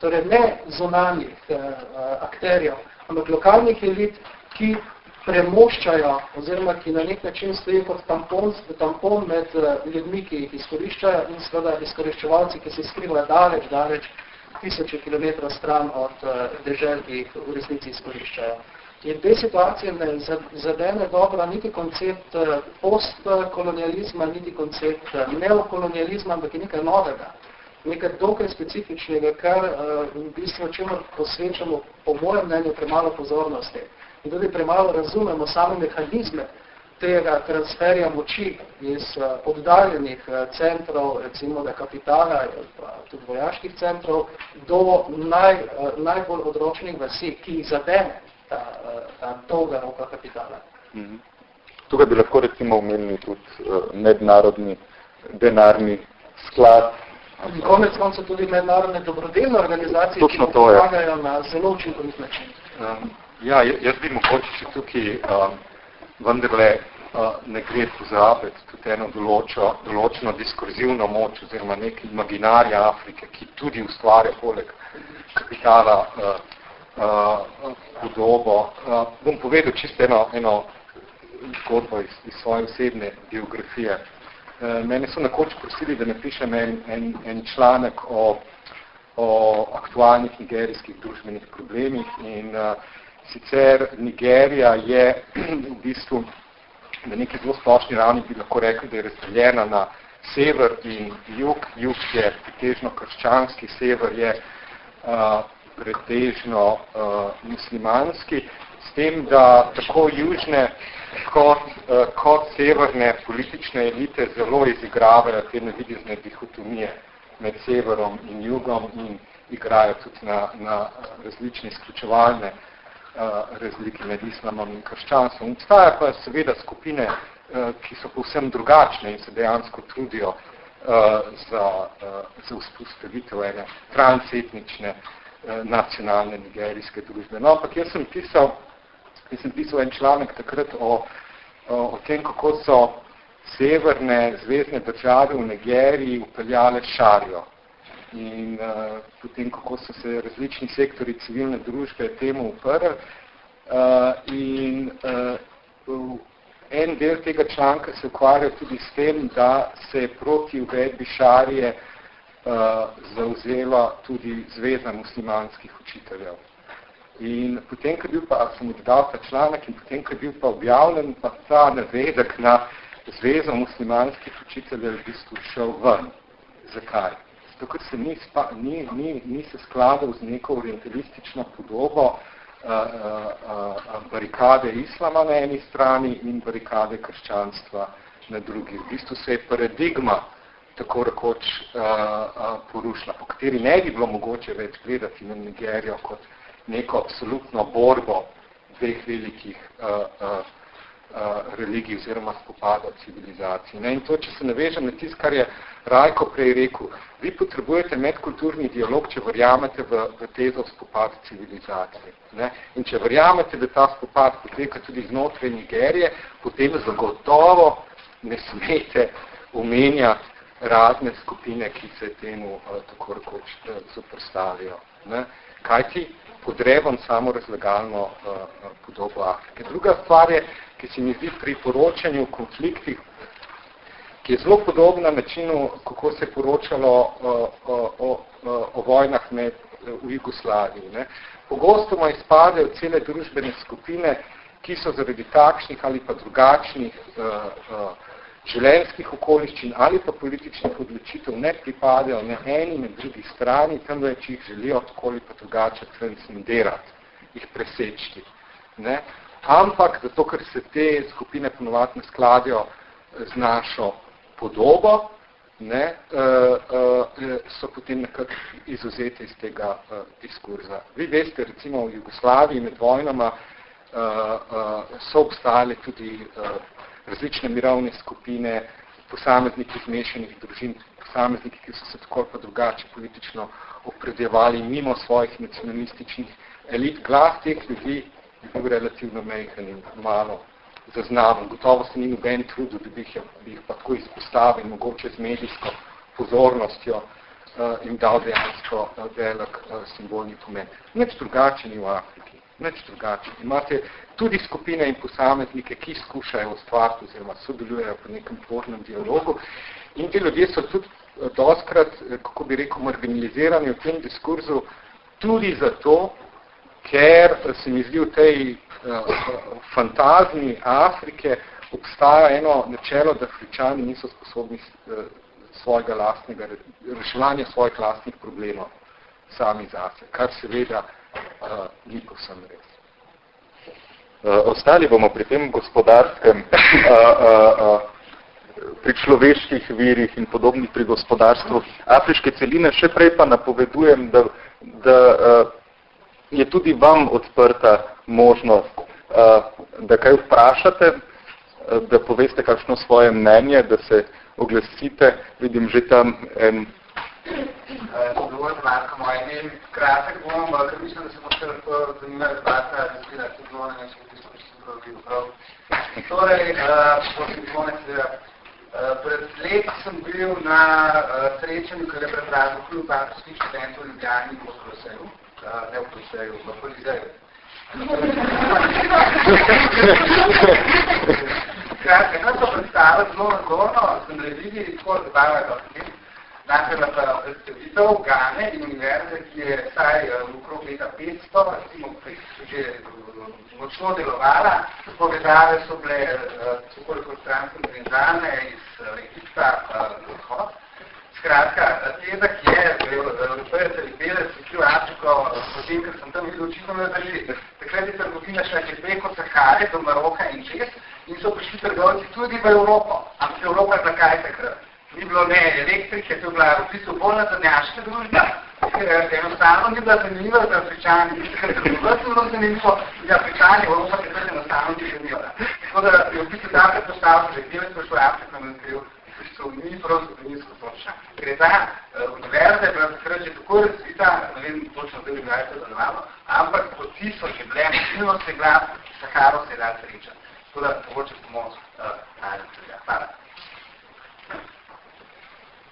torej ne zonalnih uh, akterjev, ampak lokalnih elit, ki premoščajo oziroma ki na nek način stoji kot tampon, tampon med uh, ljudmi, ki jih izkoriščajo in seveda izkoriščevalci, ki se skrivajo daleč, daleč, tisoče kilometrov stran od uh, dežel, ki jih v resnici izkoriščajo. In te situacije ne zadene dobro niti koncept postkolonializma, niti koncept neokolonializma, ampak je nekaj novega, nekaj dokaj specifičnega, kar uh, v bistvu čemu posvečamo, po mojem mnenju, premalo pozornosti in tudi premalo razumemo same mehanizme tega transferja moči iz uh, oddaljenih uh, centrov, recimo da kapitala, pa tudi vojaških centrov, do naj, uh, najbolj odročnih vasi, ki jih zadene ta, uh, ta dolga roka kapitala. Mm -hmm. Tukaj bi lahko recimo omenili tudi uh, mednarodni denarni sklad. Konec konca tudi mednarodne dobrodelne organizacije, Točno ki pomagajo na zelo učinkovit način. Um, Ja, jaz bi mogoče še tukaj um, vendarle uh, ne gre pozabiti tudi eno določo, določeno diskurzivno moč oziroma nek imaginarja Afrike, ki tudi ustvarja poleg kapitala uh, uh, podobo. Uh, bom povedal čisto eno, eno zgodbo iz, iz svoje osebne biografije. Uh, mene so nekoč prosili, da napišem en, en, en članek o, o aktualnih nigerijskih družbenih problemih in uh, Sicer Nigerija je v bistvu na neki zelo splošni ravni bi lahko rekli, da je razdeljena na sever in jug. Jug je pretežno krščanski, sever je uh, pretežno uh, muslimanski, s tem, da tako južne kot, uh, kot severne politične elite zelo izigravajo te nevidizne dihotomije med severom in jugom in igrajo tudi na, na različne izključevalne razlike med islamom in krščanstvom. Obstaja pa seveda skupine, ki so povsem drugačne in se dejansko trudijo za, za vzpostavitev ene transetnične nacionalne nigerijske družbe. No, ampak jaz sem pisal, jaz sem pisal en članek takrat o, o tem, kako so severne zvezdne države v Nigeriji upeljale šarijo in uh, potem, kako so se različni sektori civilne družbe temu uprli. Uh, in uh, en del tega članka se ukvarja tudi s tem, da se je proti uvedbi šarije uh, zauzela tudi zveza muslimanskih učiteljev. In potem, ko je bil pa, sem oddal ta članek in potem, ko je bil pa objavljen, pa ta navedek na zvezo muslimanskih učiteljev v bistvu šel ven. Zakaj? zato ker se ni, spa, ni, ni, ni se skladal z neko orientalistično podobo uh, uh, barikade islama na eni strani in barikade krščanstva na drugi. V bistvu se je paradigma tako rekoč uh, uh, porušila, po kateri ne bi bilo mogoče več gledati na Nigerijo kot neko absolutno borbo dveh velikih uh, uh, uh, religij oziroma spopada civilizacij. Ne? In to, če se navežem na tist, kar je Rajko prej rekel, vi potrebujete medkulturni dialog, če verjamete v, v tezo spopad civilizacije. Ne? In če verjamete, da ta spopad poteka tudi znotraj Nigerije, potem zagotovo ne smete omenjati razne skupine, ki se temu uh, tako rekoč uh, zoprstavijo. Ne? Kaj ti podrebam samo razlegalno uh, podobo Afrike. Druga stvar je, ki se mi zdi pri poročanju o konfliktih, ki je zelo podobna načinu, kako se je poročalo uh, o, uh, o vojnah med, v Jugoslaviji. Ne? Pogostoma izpadejo cele družbene skupine, ki so zaradi takšnih ali pa drugačnih uh, uh, življenjskih okoliščin ali pa političnih odločitev ne pripadajo na eni in drugi strani, temveč jih želijo tako ali pa drugače transcendirati, jih presečti. Ne? Ampak zato, ker se te skupine ponovati ne skladijo z našo podobo, ne, uh, uh, so potem nekako izuzete iz tega diskurza. Vi veste, recimo v Jugoslaviji med vojnama so obstajali tudi različne mirovne skupine, posamezniki zmešanih družin, posamezniki, ki so se tako pa drugače politično opredjevali mimo svojih nacionalističnih elit. Glas teh ljudi je bil relativno mejhen in malo zaznaven. Gotovo se ni noben trudil, da bi jih, bi jih pa tako izpostavil, mogoče z medijsko pozornostjo uh, in dal dejansko uh, velik uh, simbolni pomen. Nič drugače ni v Afriki. Nič drugače. Imate tudi skupine in posameznike, ki skušajo ustvariti oziroma sodelujejo po nekem tvornem dialogu. In ti ljudje so tudi eh, doskrat, eh, kako bi rekel, marginalizirani v tem diskurzu tudi zato, ker se mi zdi v tej uh, fantazni Afrike obstaja eno načelo, da Afričani niso sposobni uh, svojega lastnega, reševanja svojih lastnih problemov sami zase, kar seveda uh, ni povsem res. Uh, ostali bomo pri tem gospodarskem, uh, uh, uh, pri človeških virih in podobnih pri gospodarstvu afriške celine. Še prej pa napovedujem, da, da uh, je tudi vam odprta možnost, uh, da kaj vprašate, uh, da poveste kakšno svoje mnenje, da se oglasite. Vidim že tam en Dovolj Marko moj ime, kratek bom, ker mislim, da se bo lahko zanimala debata, da se tudi zelo nekaj, tisto, ki sem prav videl prav. Torej, potem konec, pred leti sem bil na srečanju, kar je predrazil kljub avtorskih študentov Ljubljani v Koloseju, ne v Koloseju, v Kolizeju. Kratka, kaj so predstavili zelo nagorno, sem revidi, tako zabavljali, Najprej na predstavitev Gane in univerze, ki je vsaj v okrog leta 500, recimo, že močno delovala. Povezave so bile tako kot transkontinentalne iz Egipta v. Skratka, teza, ki je v Evropeje ali 50 v Afriko, potem, ker sem tam videl očitno ne drži, takrat je trgovina šla že preko Sahare do Maroka in čez in so prišli trgovci tudi v Evropo. Ampak Evropa je zakaj takrat? Ni bilo ne elektrike, to je bila v bistvu bolj nazadnjaška družba, enostavno ni bila zanimiva za Afričani, ker je bilo zanimivo, da Afričani v Evropa se tudi enostavno ni zanimiva. Tako da je v bistvu ta predpostavka, že gdje smo šli Afrika na skriv, v bistvu ni prav zgodovinsko točna. Ker je ta uh, univerza je bila takrat že tako razvita, ne vem točno, da bi bila to zanimalo, ampak po tisoč je bile, silno se glas, Saharo se je da sreča. Tako da, mogoče samo uh, najbolj. Hvala.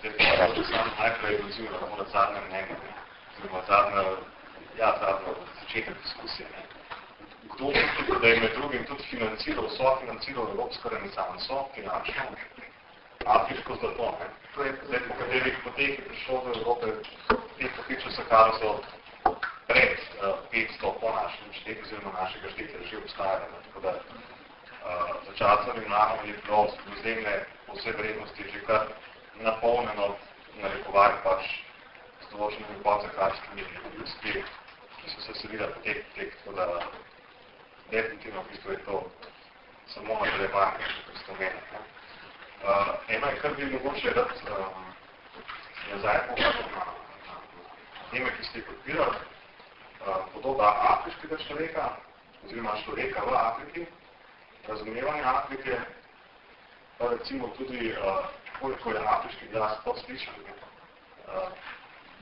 Zdaj, če sam najprej odziv na moje zadnje mnenje, oziroma zadnje, ja, zadnje začetek diskusije. Ne. Kdo tudi, da je med drugim tudi financiral, so financiral Evropsko renesanso, finančno, afriško zlato, ne. Zdaj, po katerih poteh je prišlo do Evrope, teh potičev se kar so pred uh, 500 po našem štetu, oziroma našega štetja že obstajali. Tako da uh, za časovim namom je bilo po vse vrednosti že kar napolnjeno narekovar pač z določenimi podzakarskimi ljudstvi, ki so se seveda potek tek, tako da definitivno v bistvu je to samo nadaljevanje, kot ste omenili. Uh, eno je, kar bi mogoče rad um, nazaj povedal na teme, ki ste podpirali, podoba afriškega človeka, oziroma človeka v Afriki, razumevanje Afrike, pa recimo tudi, koliko je afriški glas to slišal,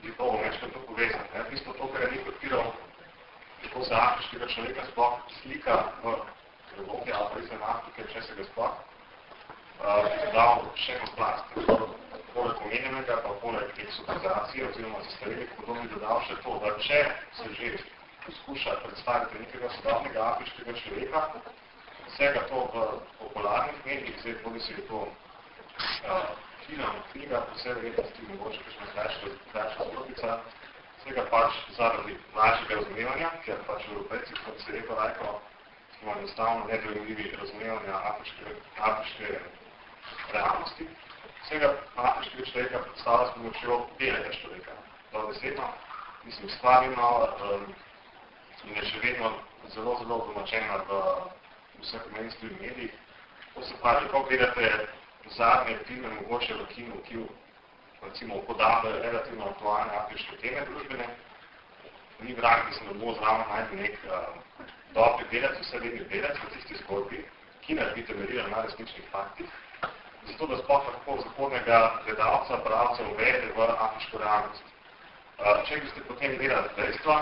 bi to večkrat to povezati. Ne? Bistvo to, kar je ni podpiral, kako se afriškega človeka sploh slika v Evropi ali pa izven Afrike, če se ga sploh, bi dal še en plast. Poleg omenjenega, pa poleg eksotalizacije oziroma zastavili, kako bi dodal še to, da če se že poskuša predstaviti nekega sodobnega afriškega človeka, vsega to v popularnih medijih, zdaj bodi si to film, knjiga, vse vrednosti, mogoče kakšna krajša, krajša zgodbica, vsega pač zaradi našega razumevanja, ker pač v Evropejci, kot se rekel Rajko, smo enostavno nedojemljivi razumevanja afriške, afriške realnosti. Vsega afriškega človeka predstavlja s pomočjo belega človeka. To besedno, mislim, stvarno um, in je še vedno zelo, zelo domačena v vseh mainstream medijih. To se pravi, ko gledate zadnje filme, mogoče v kinu, ki recimo upodabljajo relativno aktualne afriške teme družbene, ni vrag, da se ne bo zraven najti nek uh, dobri delec, vse vedni delec v tisti zgodbi, ki ne bi temeljila na resničnih faktih, zato da sploh lahko zahodnega gledalca, bralca uvede v afriško realnost. Uh, če bi ste potem gledali dejstva,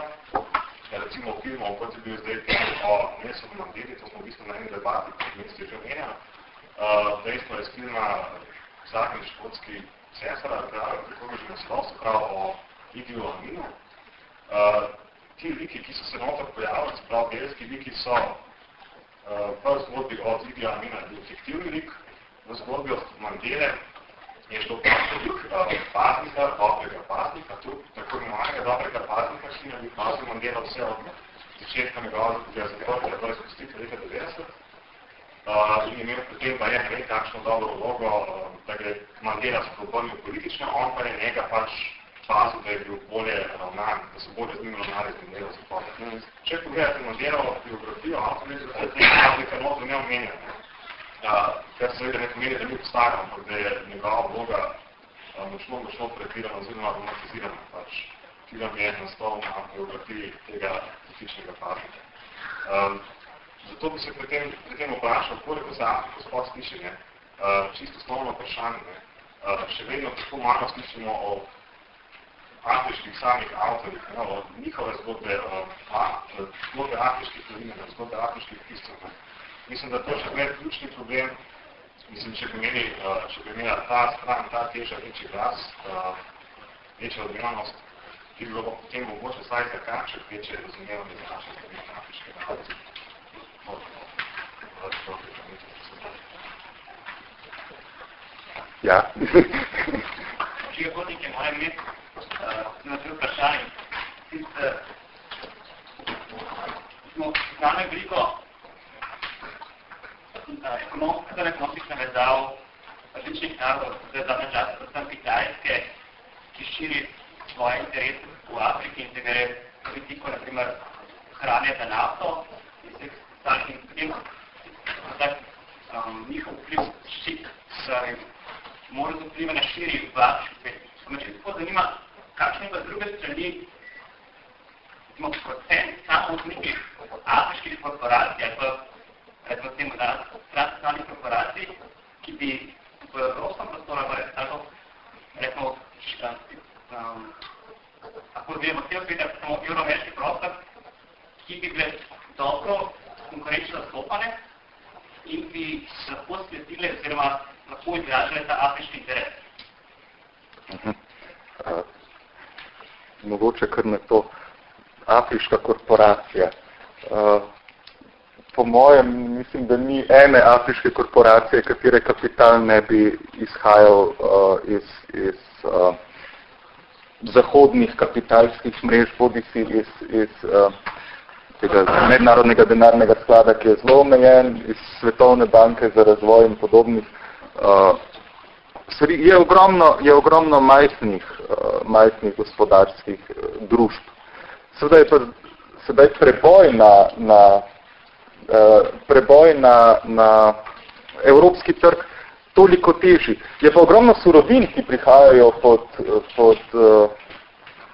recimo filmov, kot je bil zdaj o Nelson Mandeli, to smo v bistvu na eni debati, ki mi ste že omenjali, uh, dejstvo je z filma zadnji škotski cesar, kako bi že naslov, se pravi o Idiju Aminu. Uh, ti liki, ki so se notor pojavili, se pravi belski liki, so uh, v zgodbi od Idija Amina bil fiktivni lik, v zgodbi od Mandele je šlo prosto lik uh, paznika, dobrega paznika, tu, tako imenovanega dobrega paznika, ki ne bi pazil Mandela vse od začetka njegovega zaporja, to je spustitev leta 90. Uh, in imel potem pa je ne vem takšno dobro vlogo, uh, da gre Mandela se pobrnil politično, on pa je njega pač pazil, da je bil bolje ravnan, da so bolje z njim ravnali z Mandela zaporja. Če pogledate Mandelovo biografijo, avtometrika, tega paznika noto ne omenja. Uh, kar seveda ne pomeni, da ni postavljeno, ampak da je njegova vloga uh, močno, močno prekvirana oziroma romantizirana. Pač film je nastol na biografiji tega tipičnega partnerja. Um, zato bi se pri tem, pri tem vprašal, koliko se Afriko sploh sliši, ne? Uh, čisto osnovno vprašanje. Ne? Uh, še vedno tako malo slišimo o afriških samih avtorjih, ne? o njihove zgodbe, uh, zgodbe afriških novinarjev, zgodbe afriških piscev. Mislim, da to še med ključni problem. Mislim, če bi imeli, uh, če bi imela ta stran, ta teža večji glas, uh, večja odmevnost, ki bi bilo potem mogoče vsaj za kanček večje razumevanje za naše skupine afriške narode. Ja. Če je potnik je moje imeti na dve vprašanje. Smo znane veliko ekonomska ekonomična vezav različnih narodov, zdaj zadnje čase, predvsem Kitajske, ki širi svoje interese v Afriki in se gre politiko, na primer, hrane za nafto in se stalnim potem tak, um, njihov vpliv ščit, torej mora se vplive na širi v Afriki svet. Me tako zanima, kakšne pa druge strani smo procent samo od nekih afriških korporacij ali pa recimo temu da transnacionalnih korporacij, ki bi v evropskem prostoru ali tako, recimo, um, ako vemo, cel svet je samo evroameriški prostor, ki bi bile dobro konkurenčno zastopane in bi lahko sledile oziroma lahko izražile ta afriški interes. Uh -huh. uh, mogoče kar na to afriška korporacija. Uh, po mojem, mislim, da ni ene afriške korporacije, katere kapital ne bi izhajal uh, iz, iz uh, zahodnih kapitalskih mrež, bodi si iz, iz uh, tega mednarodnega denarnega sklada, ki je zelo omejen, iz Svetovne banke za razvoj in podobnih. Uh, je ogromno, je ogromno majhnih, uh, majhnih gospodarskih uh, družb. Seveda je pa sedaj preboj na, na Eh, preboj na, na evropski trg toliko teži. Je pa ogromno surovin, ki prihajajo pod, pod uh,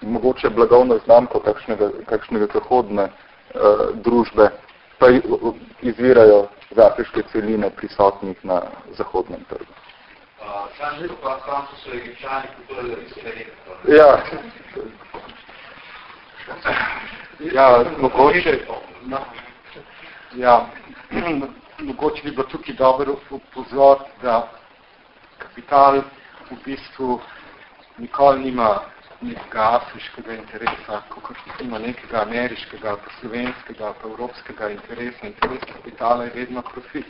mogoče blagovno znamko kakšnega, kakšnega zahodne uh, družbe, pa izvirajo z afriške celine prisotnih na zahodnem trgu. Ja. Ja, mogoče, ja, mogoče bi bilo tukaj dobro upozoriti, da kapital v bistvu nikoli nima nekega afriškega interesa, kot ima nekega ameriškega, pa slovenskega, pa evropskega interesa. Interes kapitala je vedno profit.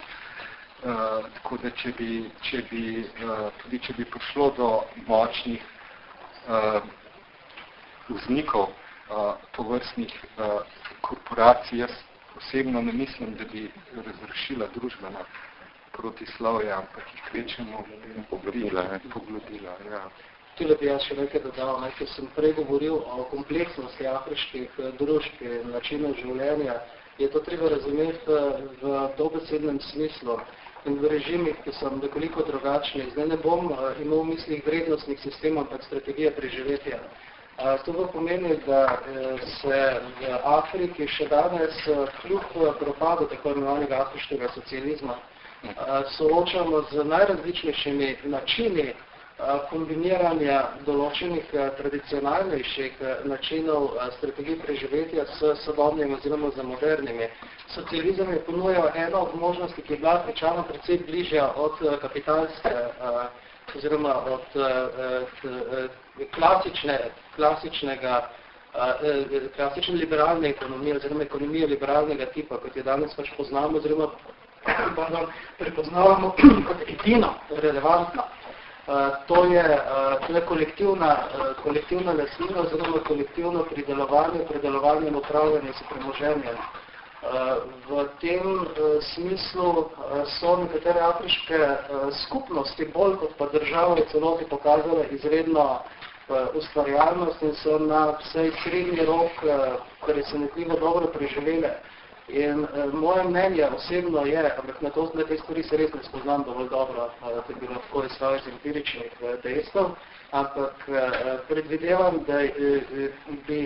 Uh, tako da, če bi, če bi, uh, tudi če bi prišlo do močnih uh, vznikov uh, tovrstnih uh, korporacij, jaz osebno ne mislim, da bi razrešila družbena protislovja, ampak jih kvečemo poglodila. poglodila ja. Tule bi jaz še nekaj dodal, ne, ker sem prej govoril o kompleksnosti afriških eh, družb in načinov življenja, je to treba razumeti eh, v dobesednem smislu in v režimih, ki so nekoliko drugačni. Zdaj ne bom uh, imel v mislih vrednostnih sistemov, ampak strategije preživetja. To bo pomeni, da se v Afriki še danes kljub propadu tako imenovanega afriškega socializma uh, soočamo z najrazličnejšimi načini kombiniranja določenih tradicionalnejših načinov strategij preživetja s sodobnimi oziroma z modernimi. Socializem je ponujal eno od možnosti, ki je bila pričano predvsej bližja od kapitalske oziroma od klasične, klasičnega klasične liberalne ekonomije oziroma ekonomije liberalnega tipa, kot je danes pač poznamo oziroma pardon, prepoznavamo kot edino relevantno to je, eh, to je kolektivna, eh, kolektivna lesnina oziroma kolektivno pridelovanje, predelovanje in upravljanje s premoženjem. V tem smislu so nekatere afriške skupnosti bolj kot pa države celoti pokazale izredno ustvarjalnost in so na vsej srednji rok, kar je senetljivo dobro preživele, In uh, moje mnenje osebno je, ampak na, to, te stvari se res ne spoznam dovolj dobro, uh, da bi lahko izstavil iz empiričnih uh, dejstev, ampak uh, predvidevam, da uh, bi,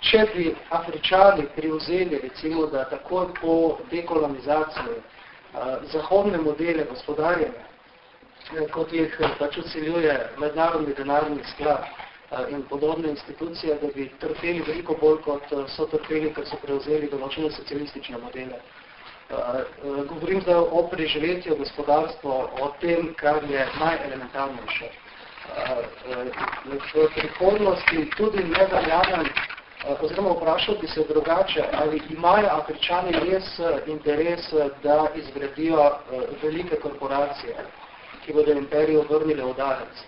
če bi Afričani privzeli, recimo, da takoj po dekolonizaciji uh, zahodne modele gospodarjenja, kot jih pač usiljuje mednarodni denarni sklad, Eh, in podobne institucije, da bi trpeli veliko bolj, kot eh, so trpeli, ker so prevzeli določene socialistične modele. Eh, govorim zdaj o preživetju gospodarstva, o tem, kar je najelementarnejše. V prihodnosti tudi ne verjamem, oziroma vprašal bi se drugače, ali imajo Afričani res interes, da izgradijo velike korporacije, ki bodo imperiju vrnile v darec.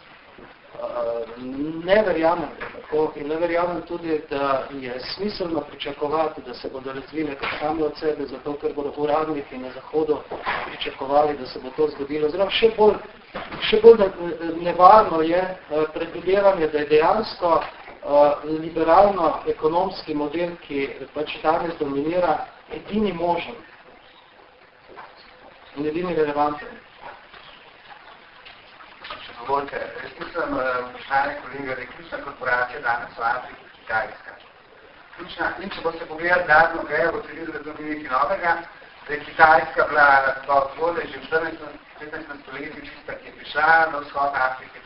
Ne verjamem tako in ne verjamem tudi, da je smiselno pričakovati, da se bodo razvile kot same od sebe, zato ker bodo uradniki na Zahodu pričakovali, da se bo to zgodilo. Oziroma, še bolj, še bolj nevarno je eh, predvidevanje, da je dejansko eh, liberalno-ekonomski model, ki pač danes dominira, edini možen in edini relevanten dovolite. Jaz mislim, vprašanje kolega, da je ključna korporacija danes v Afriki Kitajska. Ključna, in če boste pogledali zadnjo grejo, boste videli, da ni nekaj novega, da je Kitajska bila dva odvode že v 14. stoletju čista, ki je prišla na vzhod Afrike.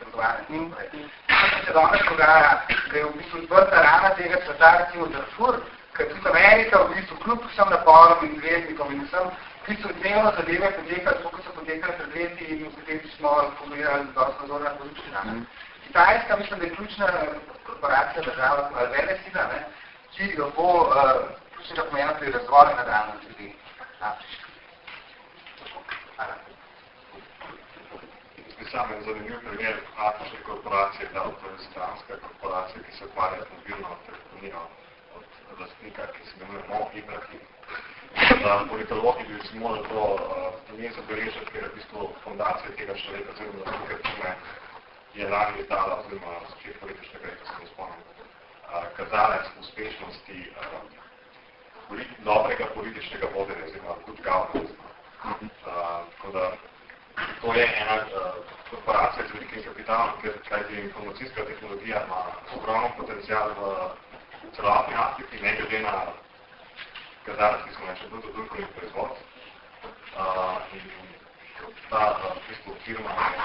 In to se danes pogaja, da je v bistvu odprta rana tega sveta, recimo Darfur, ker tudi Amerika v bistvu kljub vsem naporom in zvezdnikom in vsem so dnevno zadeve potekali, tako so potekali pred leti in v katerih smo pogledali dosti nazorna politična. Mm. Kitajska, mislim, da je ključna korporacija država, ali vele sila, ne, ki jo bo uh, ključnega pomena pri razvoju nadaljno tudi afriški. Sam je zanimiv primer afriške korporacije, da to je stranska korporacija, ki se ukvarja z mobilno telefonijo od lastnika, ki se imenuje Ibrahim da politologi bi si morali to uh, nje zabeležiti, ker je v bistvu fondacija tega človeka, oziroma da tukaj time je lani izdala, oziroma začet političnega, ko se spomnim, uh, kazalec uspešnosti uh, polit dobrega političnega vodenja, oziroma good governance. Uh, tako da to je ena uh, korporacija z velikim kapitalom, ker kajti informacijska tehnologija ima ogromno potencial v celotni Afriki, ne glede na kazalski smo neče bruto družbeni proizvod. Uh, in ta uh, bistvu, firma je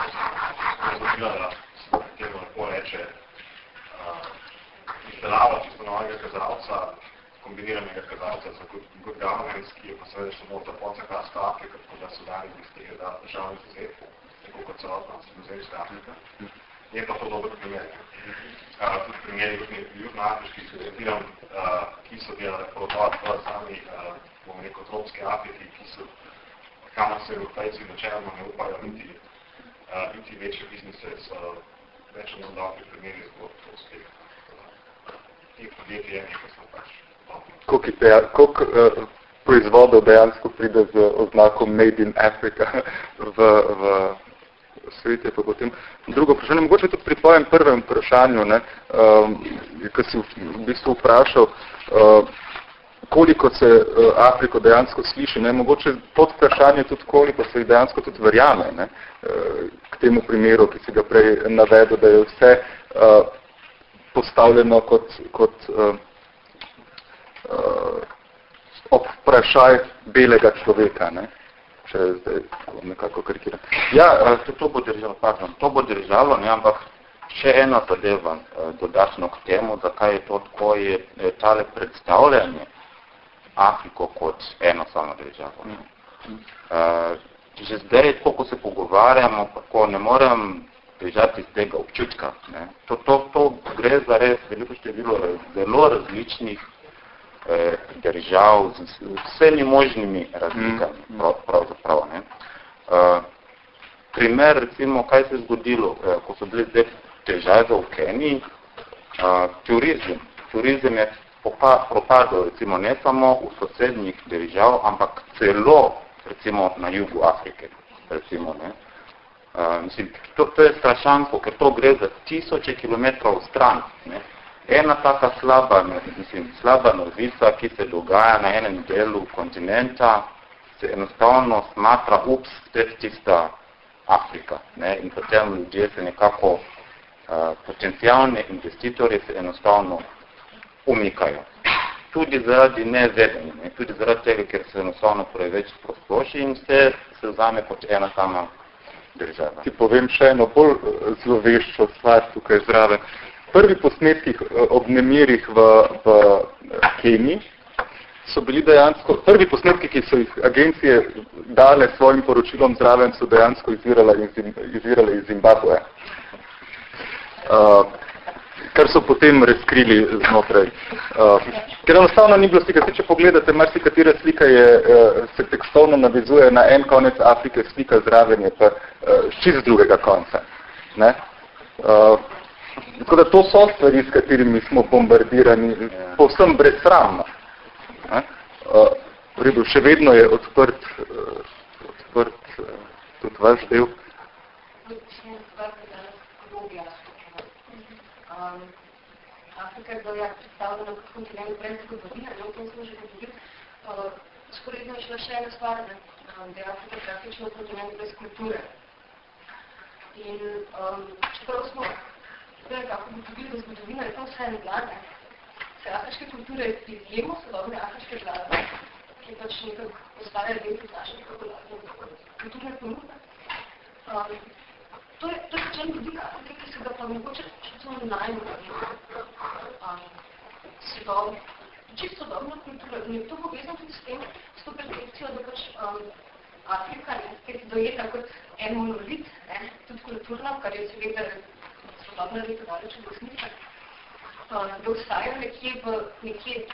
razložila, da temu lepo reče uh, izdelava čisto novega kazalca, kombiniranega kazalca za good, good governance, ki je pa seveda še nota podsakarska Afrika, tako da so dali iz tega državnih izvedkov, tako kot celotna muzejska Afrika. Je pa to dober primer. Uh, tudi primer južnoafriških studentiram, uh, ki so delali prodovat v sami, uh, bomo rekel, tropske Afriki, ki so, kamor se evropejci načelno ne upajo niti, uh, niti večje biznise, so več od dobri primeri zgodb uspeha. Tih podjetij je nekaj smo pač koliko, deja, koliko uh, proizvodov dejansko pride z oznakom Made in Africa v, v svete. Pa potem. Drugo vprašanje, mogoče tudi pri tvojem prvem vprašanju, ne, um, ko si v, v bistvu vprašal, uh, koliko se uh, Afriko dejansko sliši, ne, mogoče pod vprašanje tudi koliko se jih dejansko tudi verjame, ne, uh, k temu primeru, ki si ga prej navedel, da je vse uh, postavljeno kot, kot uh, uh, ob vprašaj belega človeka, ne? Če zdaj nekako karikiram. Ja, to, to bo držalo, pardon, to bo držalo, ne, ampak še ena zadeva dodatno k temu, zakaj je to tako, je tale predstavljanje Afriko kot eno samo državo. Ne. Uh, že zdaj, tako, ko se pogovarjamo, tako ne morem prižati iz tega občutka. Ne. To, to, to gre za res veliko število zelo različnih eh, držav z vsemi možnimi razlikami, mm. prav, pravzaprav. Ne. Uh, primer, recimo, kaj se je zgodilo, eh, ko so bili zdaj težave v Keniji, uh, turizem. Turizem je propadal, recimo, ne samo v sosednjih držav, ampak celo, recimo, na jugu Afrike, recimo, ne. Uh, mislim, to, to je strašanko, ker to gre za tisoče kilometrov stran, ne ena taka slaba, mislim, slaba novica, ki se dogaja na enem delu kontinenta, se enostavno smatra, ups, je tista Afrika. Ne? In potem ljudje se nekako, uh, potencijalne investitorje se enostavno umikajo. Tudi zaradi nevedenja, ne? tudi zaradi tega, ker se enostavno preveč prostoši in vse se vzame kot ena sama država. Ti povem še eno bolj zloveščo stvar tukaj zraven prvi posnetkih eh, ob nemirih v, v eh, Keniji so bili dejansko, prvi posnetki, ki so jih agencije dale svojim poročilom zraven, so dejansko izvirale iz, Zimbabwe. Uh, kar so potem razkrili znotraj. Uh, ker enostavno ni bilo slika. Če pogledate, marsi katera slika je, uh, se tekstovno navizuje na en konec Afrike, slika zraven je pa uh, ščist z drugega konca. Ne? Uh, Tako da to so stvari, s katerimi smo bombardirani, ja. povsem brezsramno. Uh, v redu, še vedno je odprt, uh, odprt uh, tudi vaš del. Afrika je bila predstavljena kot kontinent brez zgodovine, no, to smo že govorili. Sporedno je šla še ena stvar, da je Afrika praktično kontinent brez kulture. In um, čeprav smo Zdaj, kako bi dobili, da zgodovina je to vse en vlade. Se afriške kulture izjemo sodobne afriške vlade, ki pač nekako postaje del iz naših kulturne ponudbe. Um, to je, to je pač en vidik Afrike, ki se ga pa mogoče čisto najbolj um, sodobne. Čisto sodobna kultura. In je to povezano tudi s tem, s to percepcijo, da pač um, Afrika je dojeta kot en monolit, ne, tudi kulturno, kar je seveda sodobna literarična resnica, da ostajajo nekje v, nekje,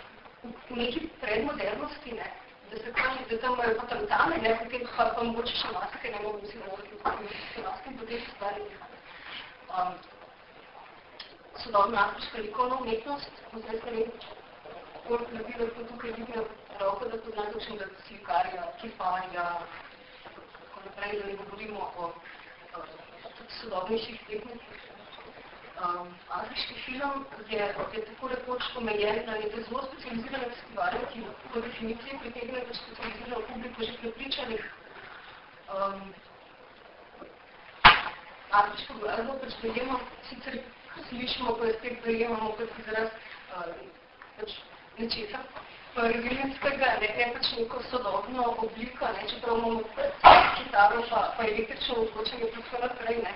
v neki predmodernosti, ne? da se kaže, da tam imajo pa tam ne, potem pa, pa mogoče še maske, ne mogo mislim, da se maske potem stvari. Um, sodobna afriška likovna umetnost, zdaj se vem, koliko ne bilo, ko tukaj vidim roko, da poznam točno, da slikarja, kifarja, tako naprej, da ne govorimo o sodobnejših tehnikih um, afriški film je, je tako rekoč omejen na nekaj zelo specializirane festivale, ki po definiciji pritegnejo specializirano publiko že prepričanih um, afriško glasbo pač dojemo, sicer slišimo, ko je spet dojemamo kot izraz uh, pač nečesa prvinskega, ne, ne pač neko sodobno obliko, ne, čeprav imamo kitaro pa, pa električno odločenje pa tako naprej, ne,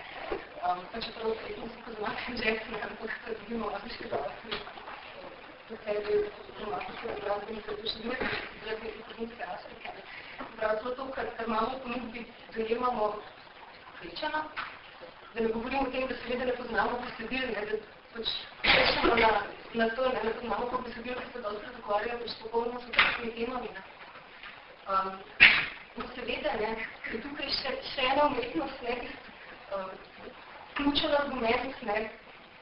um, pa čeprav se poznate jazz, ne, ampak se dobimo afriške glasbe, po sebi dramatične glasbe in se tudi druge izrazne prvinske Afrike. Prav zato, ker, ker imamo ponudbi, dojemamo kričana, da ne govorimo o tem, da seveda ne poznamo besedil, ne, da pač rečemo na, na to, ne, ne poznamo, ko besedil, ki se dosti razgovarjajo, pač popolnoma so takimi temami. Ne. Um, seveda, ne, ker tukaj še, še ena umetnost, ne, um, ključen argument, ne,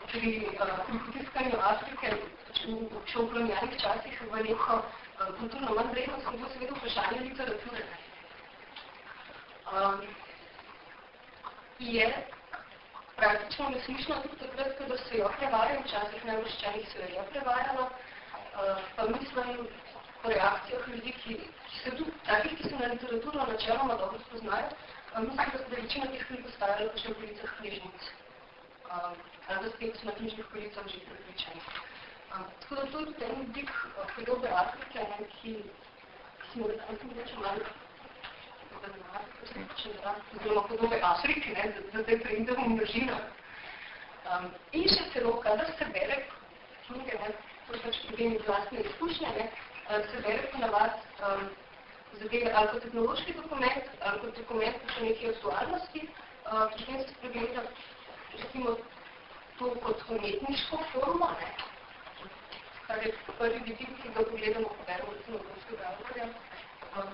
pri, uh, pri potiskanju Afrike, še v kolonialnih časih, v neko uh, kulturno manj vrednost, bo seveda vprašanje literature. Um, je praktično neslišno tudi takrat, ko se jo prevarjalo, včasih najvrščenih se jo prevarjalo, uh, pa mislim po reakcijah ljudi, ki, ki se tudi, takih, ki se na literaturo načeloma dobro spoznajo, mislim, da večina teh knjig postavila pač na policah knjižnic. Um, ali da spet na knjižnih policah že pripričani. Tako da to je tudi en dik uh, podobe Afrike, ne, ki, smo reči malo zelo podobe Afrike, ne, da zdaj preidemo v množino. Um, in še celo, kadar se bere knjige, ne, to pač povem iz vlastne izkušnje, ne, se bere po navad um, zadeve ali kot tehnološki dokument, ali kot dokument po neki aktualnosti, uh, potem se spregleda, recimo, to kot umetniško formo, ne, kar je prvi vidik, ki ga pogledamo, ko beremo, recimo, evropskega avtorja, um,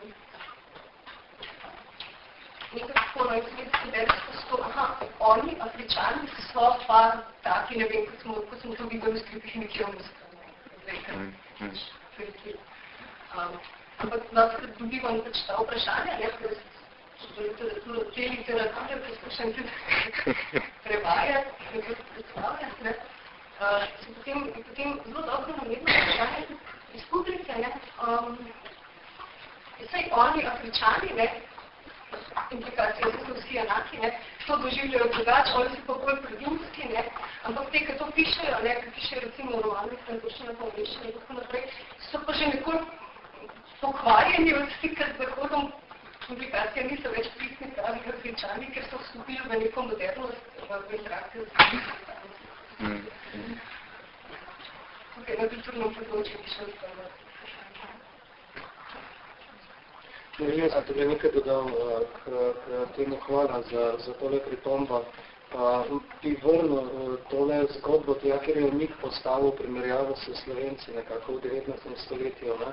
nekako na izvedski versko aha, oni, afričani, so pa taki, ne vem, ko smo, ko smo to videli v skripih nekje v um, Ampak dosti dobivam pač ta vprašanja, ne, ker so literaturo, te literature poskušam tudi prevajati, predstavljati, ne, uh, so potem, potem zelo dobro namerno vprašanje iz publike, ne, um, Saj oni, afričani, ne, implikacije, da so vsi enaki, ne, to doživljajo drugače, oni so pa bolj predumski, ne, ampak te, ki to pišejo, ne, ki pišejo recimo romanke, francoščine, pa vmeščine in tako naprej, so pa že nekoliko pokvarjeni od stika z zahodom, implikacije niso več pristni pravi afričani, ker so vstupili v neko modernost, v interakcijo z mm. Tukaj na kulturnem področju bi šel stavljati. Jaz sem tudi nekaj dodal eh, k, k temu hvala za, za tole pripombo. Pa bi vrnil eh, tole zgodbo, tega, ker je nik postavil primerjavo s Slovenci nekako v 19. stoletju. Ne?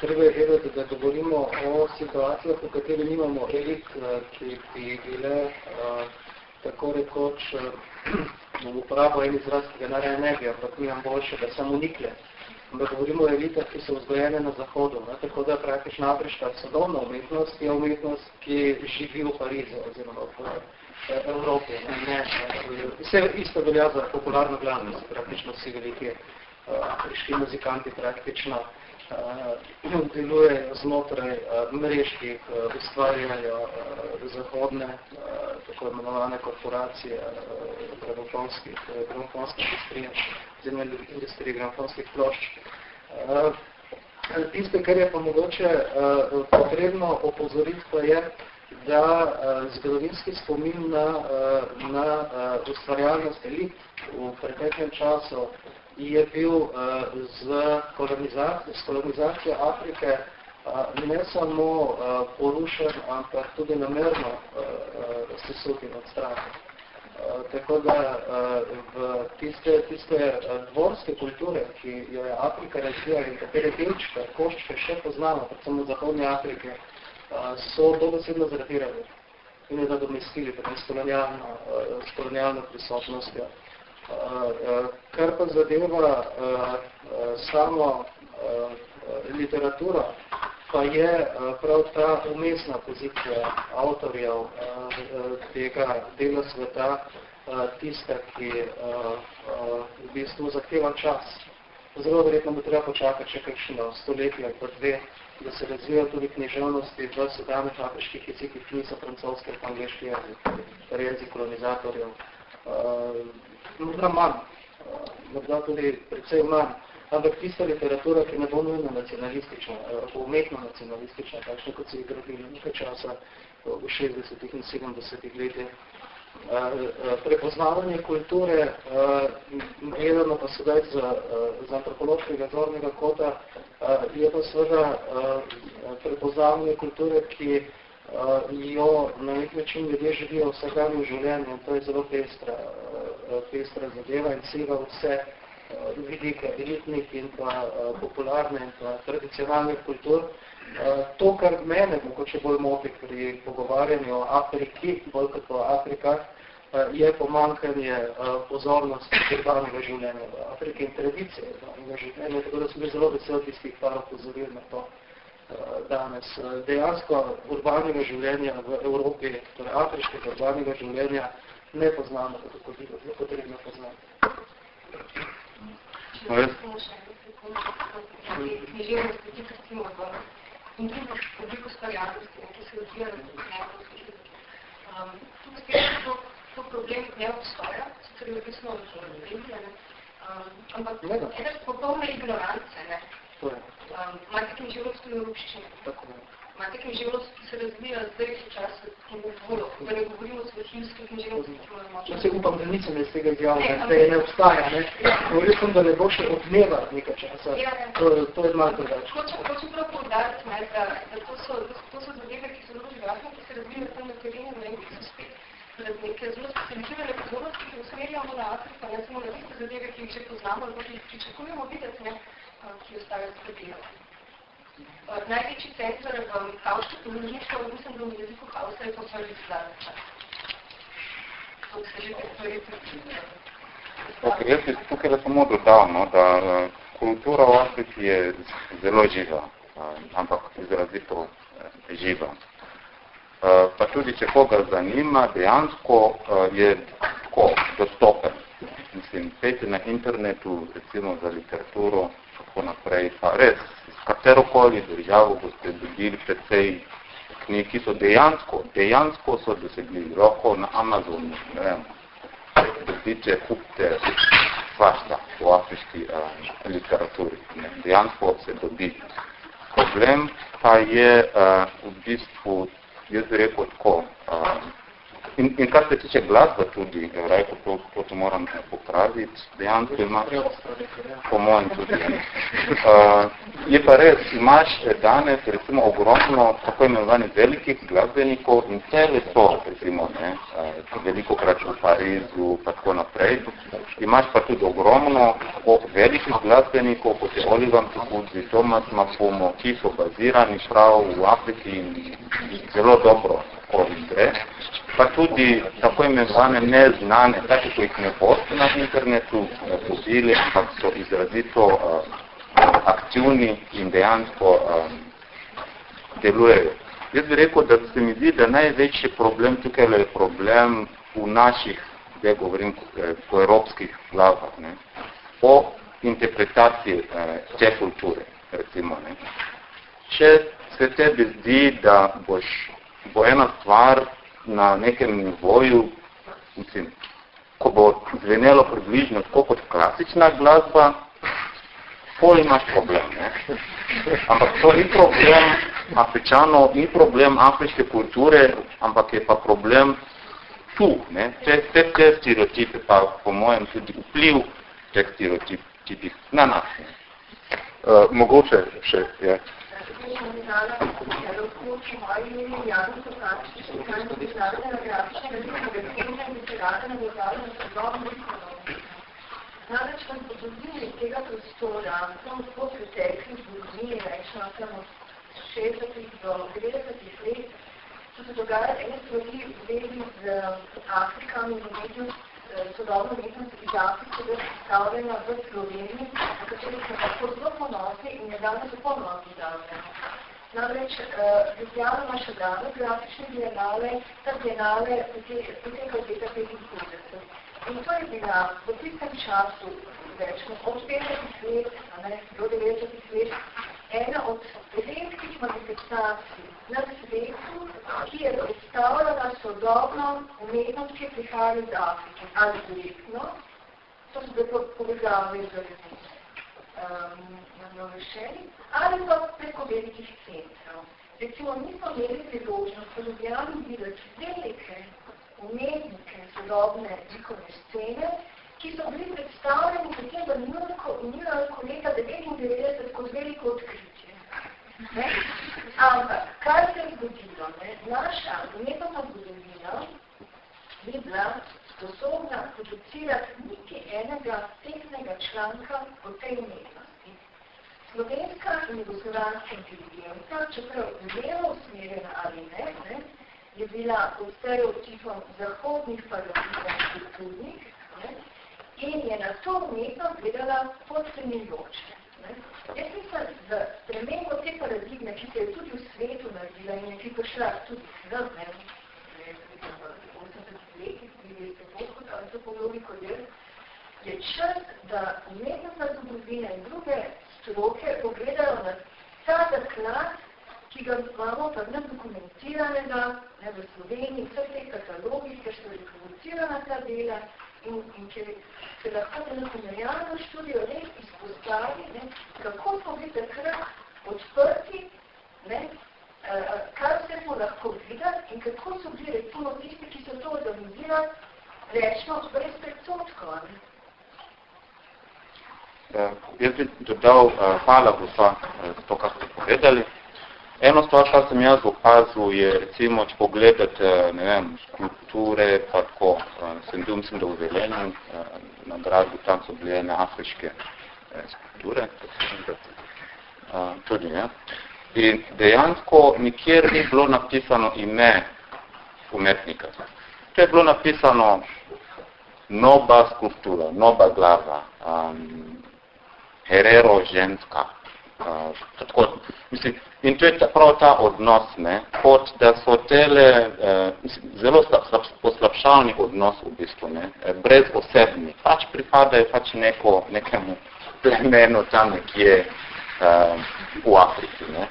Treba je vedeti, da govorimo o situacijah, v kateri nimamo elit, ki bi bile tako rekoč, v uporabo en izraz, ki ga nareja ne bi, ampak nimam boljše, da samo nikle. Ampak govorimo o elitah, ki so vzgojene na zahodu. Ne? Tako da praktično afriška sodobna umetnost je umetnost, ki živi v Parizu oziroma v Evropi. Ne? Ne, vse isto velja za popularno glavnost, praktično vsi veliki afriški muzikanti praktično uh, delujejo znotraj uh, mrež, ki jih uh, ustvarjajo uh, zahodne, uh, tako imenovane korporacije uh, gramofonskih, uh, gramofonskih industrije, oziroma industrije gramofonskih plošč. Uh, Tisto, kar je pa mogoče uh, potrebno opozoriti, pa je, da uh, zgodovinski spomin na, uh, na uh, ustvarjalnost elit v preteklem času je bil uh, z, kolonizacijo, z kolonizacijo Afrike uh, ne samo uh, porušen, ampak tudi namerno uh, uh, sesut in odstranjen. Uh, tako da uh, v tiste, tiste dvorske kulture, ki jo je Afrika razvijala in katere delčke, koščke še poznamo, predvsem v Zahodnje Afrike, uh, so dobesedno zratirali in je nadomestili s kolonialno, s kolonialno prisotnostjo. Kar pa zadeva samo literaturo, pa je prav ta umestna pozicija avtorjev tega dela sveta tista, ki v bistvu zahteva čas. Zelo verjetno bo treba počakati še kakšno stoletje ali pa dve, da se razvijajo tudi književnosti v sedanjih afriških jezikih, ki niso francoske ali angliški jezik, torej jezik kolonizatorjev. Morda manj, morda tudi predvsej manj, ampak tista literatura, ki ne bo nujno nacionalistična, uh, umetno nacionalistična, takšne kot se je gradili nekaj časa v 60-ih in 70-ih letih, Eh, eh, prepoznavanje kulture, eh, gledano pa sedaj za, za antropološkega zornega kota, je pa seveda prepoznavanje kulture, ki jo na nek način ljudje živijo vsakdanjem življenju. To je zelo pestra, pestra zadeva in sega vse vidike elitnih in pa popularne in pa tradicionalnih kultur. Eh, to, kar mene mogoče bolj moti pri pogovarjanju o Afriki, bolj kot o Afrikah, eh, je pomankanje eh, pozornosti urbanega življenja v Afriki in tradicije urbanega življenja, tako da sem bil zelo vesel tistih par opozoril na to danes. Dejansko urbanega življenja v Evropi, torej afriškega urbanega življenja, ne poznamo, tako kot je potrebno poznati. No, jaz... In tudi v obliku stvarjavnosti, ki se odvijajo v nekaj um, Tudi spet to, to problem ne obstoja, sicer je odvisno od regije, um, ampak ena popolna ignorance, ne. Um, Imate književnost v ruščini. Imate književnost, ki se razvija zdaj v času knjigovolo, da ne govorimo o svečinski književnosti, ki imamo močno. Ja se upam, da nisem iz tega izjavlja, da je ne obstaja, ne? Govoril sem, da ne bo še odmeva nekaj časa. Ja, ja. To, to je malo drugače. Hočem, hočem prav povdariti, ne, da, da to, so, to so zadeve, ki so zelo živahne, ki se razvijajo tam na terenu, ne, ki so spet neke zelo specializirane pozornosti, ki usmerjamo na Afriko, ne samo na tiste zadeve, ki jih že poznamo, ali ki jih pričakujemo videti, ne, ki ostajajo skrbijo. Največji center v Havšču ponožništva, mislim, da v jeziku Havsa je to prvi slavnica. Okay, jaz bi tukaj da samo dodal, no, da uh, kultura v Afriki je zelo živa, uh, ampak izrazito uh, živa. Uh, pa tudi, če koga zanima, dejansko uh, je tako dostopen. Mislim, pejte na internetu, recimo za literaturo, tako naprej, pa res katerokoli državo boste dobili precej knjig, ki so dejansko, dejansko so dosegljivi, lahko na Amazonu, ne vem, dobite, kupite svašta v afriški um, literaturi, ne, dejansko se dobi. Problem pa je uh, v bistvu, jaz bi rekel tako, um, In, in kar se tiče glasbe tudi, Rajko, to, to, to moram popraviti, dejansko imaš, po mojem tudi, uh, je pa res, imaš danes recimo ogromno tako imenovanih velikih glasbenikov in cele so, recimo, ne, uh, veliko krat v Parizu, pa tako naprej, imaš pa tudi ogromno velikih glasbenikov, kot je Oliver Tukudzi, Thomas Mafumo, ki so bazirani prav v Afriki in zelo dobro, gre pa tudi tako imenovane neznane, tako ko jih ne boste na internetu pozili, ampak so izrazito uh, aktivni in dejansko um, delujejo. Jaz bi rekel, da se mi zdi, da največji problem tukaj je problem v naših, da govorim, po evropskih glavah, ne, o interpretaciji eh, te kulture, recimo. Ne. Če se tebi zdi, da boš, bo ena stvar na nekem nivoju, mislim, ko bo zvenelo približno tako kot klasična glasba, pol imaš problem, ne? Ampak to ni problem Afričanov, ni problem afriške kulture, ampak je pa problem tu, ne? Te, te, te stereotipe, pa po mojem tudi vpliv teh stereotipih na nas. Uh, mogoče še je. Ja Namreč v zgodovini tega prostora, samo po pretekli zgodovini, rečemo samo 60 do 90 let, so se dogajali ene stvari v zvezi z Afrikami in umetnost, sodobno umetnost iz Afrike, da je v Sloveniji, na kateri smo tako zelo ponosni in je danes popolnoma predstavljena. Namreč, uh, Ljubljana ima še danes grafične bienale, ta bienale poteka od leta 55. In to je bila v tistem času, rečemo, od 50 let, do 90 let, ena od redkih manifestacij na svetu, ki je predstavljala sodobno umetnost, ki je prihajala iz Afrike, ali direktno, to so bile povezave z um, na Novešeni, ali pa preko velikih centrov. Recimo, nismo imeli priložnost v Ljubljani videti velike umetnike sodobne likovne scene, ki so bili predstavljeni potem v New Yorku leta 99 kot veliko odkritje. Ne? Ampak, kaj se je zgodilo? Ne? Naša umetna zgodovina bi bila sposobna producirati niti enega tehnega članka o tej umetnosti. Slovenska in jugoslavska inteligenca, čeprav levo usmerjena ali ne, ne, je bila v stereotipom zahodnih paradigem kulturnih ne, in je na to umetnost gledala podcenjujoče. Jaz mislim, da spremembo te paradigme, ki se je tudi v svetu naredila in je ki prišla tudi z ne, antropologiko del, je čas, da umetnostna zgodovina in druge stroke pogledajo na ta zaklad, ki ga imamo pa ne dokumentiranega ne, v Sloveniji, vse te katalogi, ker so reproducirana ta dela in, in ker se lahko na pomerjalno študijo res izpostavi, ne, kako smo bili takrat odprti, ne, uh, kar vse smo lahko videli in kako so bili recimo tisti, ki so to organizirali, rečno brez predsotkov. Uh, jaz bi dodal, uh, hvala vsa uh, to, kar ste povedali. Eno stvar, kar sem jaz opazil, je recimo, če pogledate, ne vem, skulpture, pa tako, uh, sem bil, mislim, da v Velenju, uh, na gradu, tam so bile ene afriške uh, skulpture, tudi, ja. In dejansko nikjer ni bilo napisano ime umetnika. To je bilo napisano noba skulptura, noba glava, um, herero ženska. Tako, mislim, in to je ta, prav ta odnos, ne, kot da so tele uh, mislim, zelo slab, poslabšalni odnos v bistvu, ne, brez osebni. Pač pripadajo pač neko, nekemu plemenu tam nekje uh, v Afriki. Ne.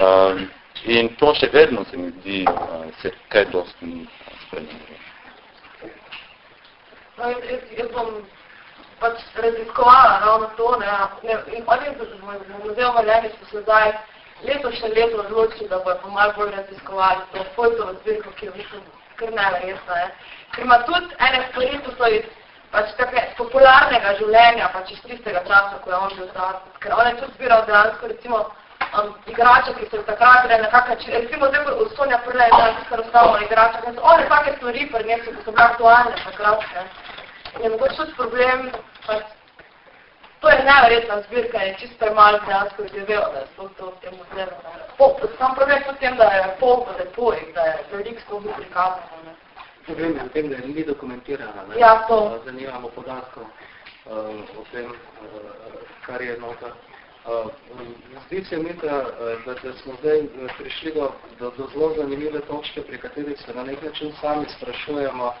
Uh, in to še vedno se mi zdi, uh, se kaj dosti ni spremenilo. No, jaz, jaz bom pač raziskovala ravno to, ne, ne in oni v muzeju Valjani se zdaj leto odločili, da bojo pomalo bolj raziskovali to Fojtovo zbirko, ki je mislim kar neverjetno, ne. Ker ima tudi ene stvari, to so iz pač take popularnega življenja, pač iz tistega časa, ko je on bil zdrav. Ker on je tudi zbiral dejansko, recimo, um, igrače, ki so takrat bile nekakve, recimo zdaj bo Sonja Prle je tisto razstavljeno igrače, ki so one take stvari prinesli, ki so bile aktualne takrat. Ne. Je mogoče tudi problem, pač, to je neverjetna zbirka in čist premalo dejansko živel, da so to v tem muzeju. Sam problem tudi tem, da je pol lepo in da je velik sploh bil prikazano. Ne. Problem je v tem, da je ni dokumentirana. Ne? Ja, to. Zanimamo podatkov uh, o tem, uh, kar je noter. Zdi se mi, da, da, da smo zdaj eh, prišli do, do, do zelo zanimive točke, pri kateri se na nek način sami sprašujemo,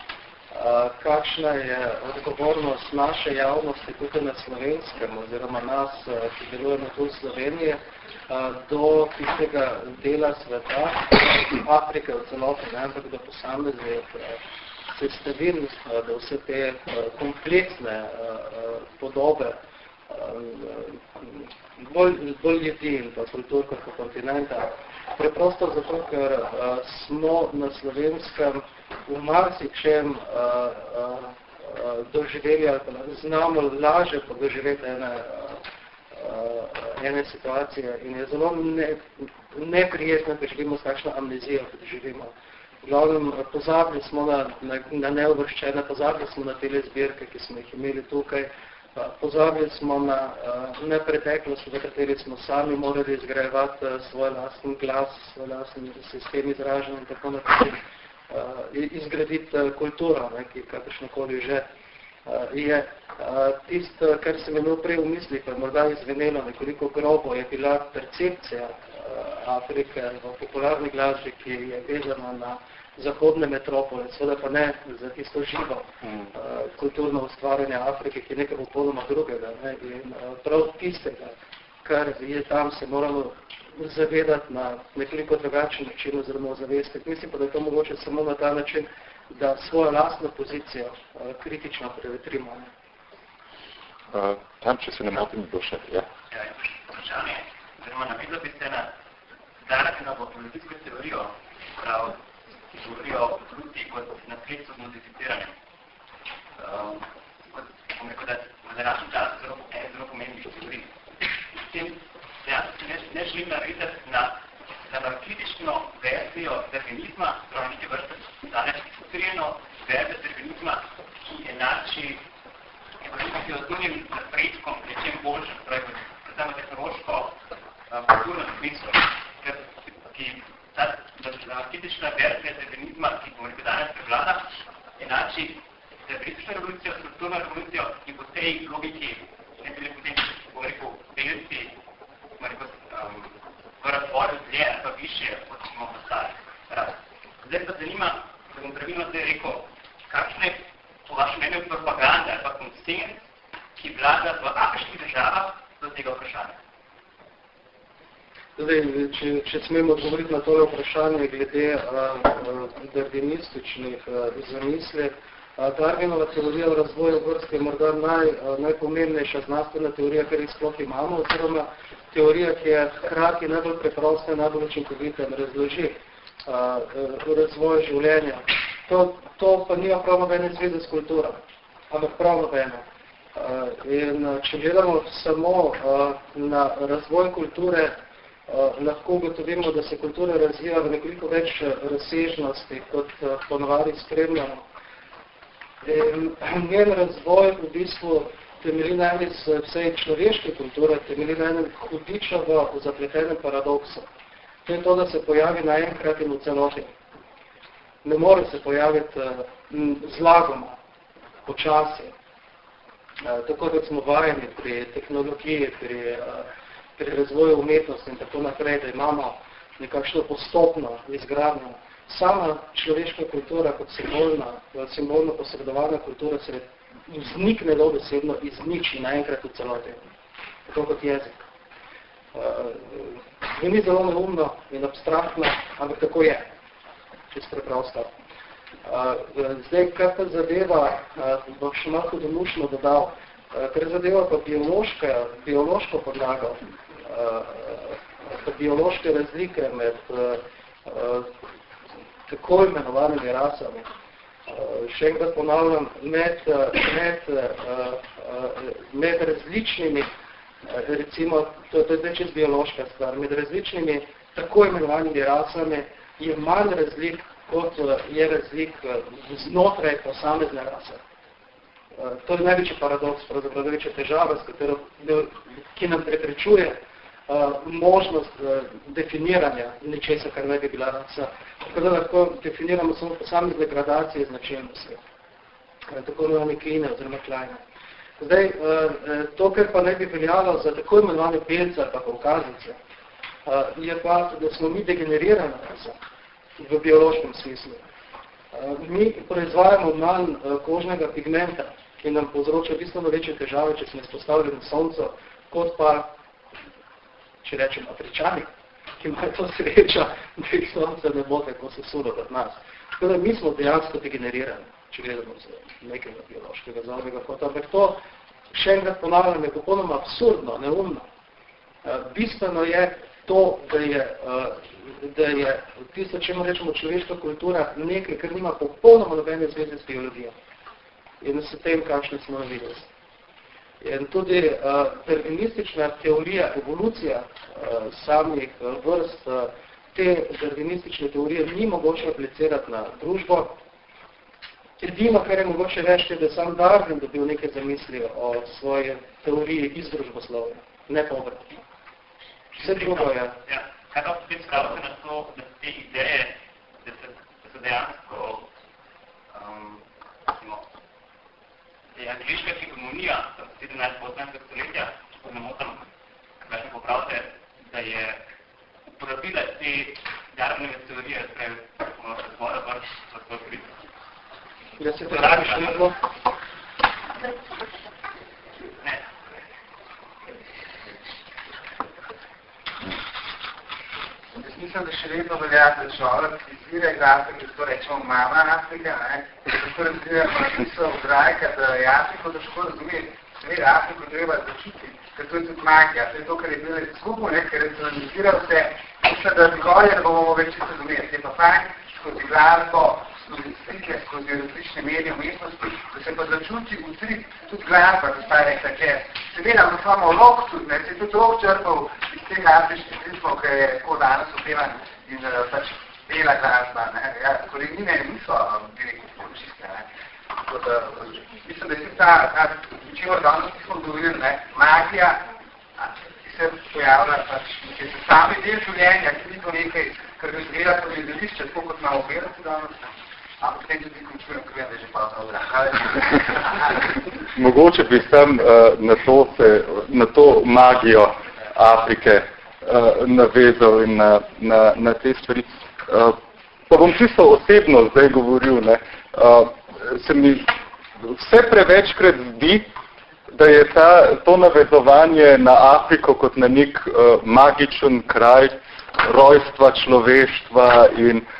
kakšna je odgovornost naše javnosti tukaj na slovenskem, oziroma nas, ki delujemo tu v Sloveniji, do tistega dela sveta, Afrike v celoti, ne, ampak do posameznih sestavin, da vse te kompleksne podobe bolj, bolj ljudi in pa kultur kot kontinenta. Preprosto zato, ker uh, smo na slovenskem v marsičem uh, uh, doživeli ali pa znamo laže pa doživeti ene, uh, ene situacije in je zelo ne, neprijetno, da živimo s takšno amnezijo, kot živimo. Glavnem, pozabili smo na, na, na neuvrščene, pozabili smo na tele zbirke, ki smo jih imeli tukaj, uh, Pozabili smo na ne preteklost, v kateri smo sami morali izgrajevati svoj lasten glas, svoj lasten sistem izražanja in tako naprej, izgraditi kulturo, ne, ki kakršnokoli že je. Tisto, kar sem imel prej v misli, pa morda izvenelo nekoliko grobo, je bila percepcija Afrike v popularni glasbi, ki je vezana na zahodne metropole, seveda pa ne za tisto živo uh, kulturno ustvarjanje Afrike, ki je nekaj popolnoma drugega. Ne? In uh, prav tistega, kar je tam, se moramo zavedati na nekoliko drugačen način oziroma zavestiti. Mislim pa, da je to mogoče samo na ta način, da svojo lastno pozicijo uh, kritično prevetrimo. Ne? Uh, tam, če se ne motim, bo še. Ja. Ja, vprašanje, oziroma navedla bi se na danes na politijsko teorijo, prav, govorijo o evoluciji kot nasledstvo z modificiranjem. Um, kot, da v današnjem času zelo, en zelo pomembnih teorij. S tem ja, ne, ne želim narediti na, na kritično verzijo definizma, prav neke vrste, danes strukturirano verzijo definizma, ki enači ki je osnovnim napredkom nečem boljšem, pravi, predvsem tehnološko, um, kulturno smislu ker, ki ta, kritična verzija feminizma, ki rekel danes prevlada, enači feministično revolucijo, strukturno revolucijo in po tej logiki ne bili potem, bo rekel, delci, bo rekel, um, v razvoju ali pa više, kot smo postali. Zdaj pa zanima, da bom pravilno zdaj rekel, kakšne po vašem mnenju propaganda ali pa konsens, ki vlada v afriških državah do tega vprašanja. Zdaj, če, če smemo odgovoriti na tole vprašanje glede darwinističnih zamisli, Darwinova teorija o razvoju vrste je morda naj, najpomembnejša znanstvena teorija, kar jih sploh imamo, oziroma teorija, ki je hkrati najbolj preprosta in najbolj učinkovita in razloži razvoj življenja. To, to pa nima prav nobene zveze s kulturo, ampak prav nobene. In če gledamo samo na razvoj kulture, Uh, lahko ugotovimo, da se kultura razvija v nekoliko več eh, razsežnosti, kot uh, ponovadi spremljamo. In njen razvoj v bistvu temelji na eni vsej človeške kulture, temelji na enem hudičevo zapletenem paradoksu. To je to, da se pojavi naenkrat in v celoti. Ne more se pojaviti zlagoma, počasi. Tako da smo vajeni pri tehnologiji, pri uh, pri razvoju umetnosti in tako naprej, da imamo nekakšno postopno izgradnjo. Sama človeška kultura kot simbolna, simbolno posredovana kultura se vznikne dobesedno izniči naenkrat v celoti, tako kot jezik. Uh, ni zelo neumno in abstraktno, ampak tako je, čist preprosto. Uh, zdaj, kar pa zadeva, uh, bo še malo domušno dodal, uh, kar zadeva pa biološko, biološko podlago, biološke razlike med uh, tako imenovanimi rasami. Še enkrat ponavljam, med, med, med različnimi, recimo, to, to je zdaj čez biološka stvar, med različnimi tako imenovanimi rasami je manj razlik, kot je razlik znotraj posamezne rase. To je največji paradoks, pravzaprav največja težava, s katero, ki nam preprečuje možnost uh, definiranja nečesa, kar ne bi bila rasa. Tako da lahko definiramo samo posamezne gradacije značilnosti. Uh, tako imenovane kline oziroma klajne. Zdaj, to, kar pa ne bi veljalo za tako imenovane pelce ali pa kaukazice, je pa, da smo mi degenerirana rasa v biološkem smislu. Mi proizvajamo manj kožnega pigmenta, ki nam povzroča bistveno večje težave, če smo izpostavili na sonco, kot pa če rečem afričani, ki imajo to sreča, da jih sonce ne bo tako sesulo od nas. Tako da mi smo dejansko degenerirani, če gledamo z nekega biološkega zornega kota. Ampak to, še enkrat ponavljam, je popolnoma absurdno, neumno. Uh, bistveno je to, da je, uh, da je tisto, čemu rečemo človeška kultura, nekaj, kar nima popolnoma nobene zveze s biologijo. In s tem, kakšne smo navidnosti. In tudi uh, darwinistična teorija, evolucija uh, samih uh, vrst, uh, te darwinistične teorije ni mogoče aplicirati na družbo. Edino, kar je mogoče reči, da je sam Darwin dobil neke zamisli o svoji teoriji iz družboslovja, ne pa obratno. Vse drugo je. Ja, kaj pa spet spravite na to, da te ideje, da se, da se dejansko um, je angliška hegemonija 17-18 stoletja, če ne motam, kaj se popravite, da je uporabila te Darwinove teorije, torej smo se tvore vrš za to prid. Da se pravi še nekdo? Ne. Jaz mislim, da še vedno velja, da človek izvira iz Afrike, to rečemo mama Afrika, ne? Tako razvija misel od rajka, da je Afriko težko razumeti. Seveda, Afriko treba začuti, ker to je tudi magija, to je to, kar je bilo izgubo, ne, ker je vse. Mislim, da zgorje ne bomo več razumeti. Je pa fajn, skozi glasbo, skozi slike, skozi različne medije umetnosti, da se pa začuti utrip tudi glasba, da sta rekla jazz. Seveda, ima samo lok tudi, ne, se je tudi lok črpal iz tega afriških ritmov, ki je tako danes upevan in uh, pač bela glasba, ne. Ja, korenine niso direktno čiste, ne. Tako da, mislim, da je ta, ta čemer danes nismo govorili, ne, magija, se pojavlja pač, ki se sami del življenja, ki ni to nekaj, kar bi zgleda po gledališče, tako kot malo gledati danes, ampak tem tudi končujem, ker vem, da je že pa Mogoče bi sem uh, na, to se, na to magijo Afrike uh, navezal in na, na, na te stvari. Uh, pa bom čisto osebno zdaj govoril, ne, uh, se mi vse prevečkrat zdi, da je ta, to navezovanje na Afriko kot na nek uh, magičen kraj rojstva človeštva in uh,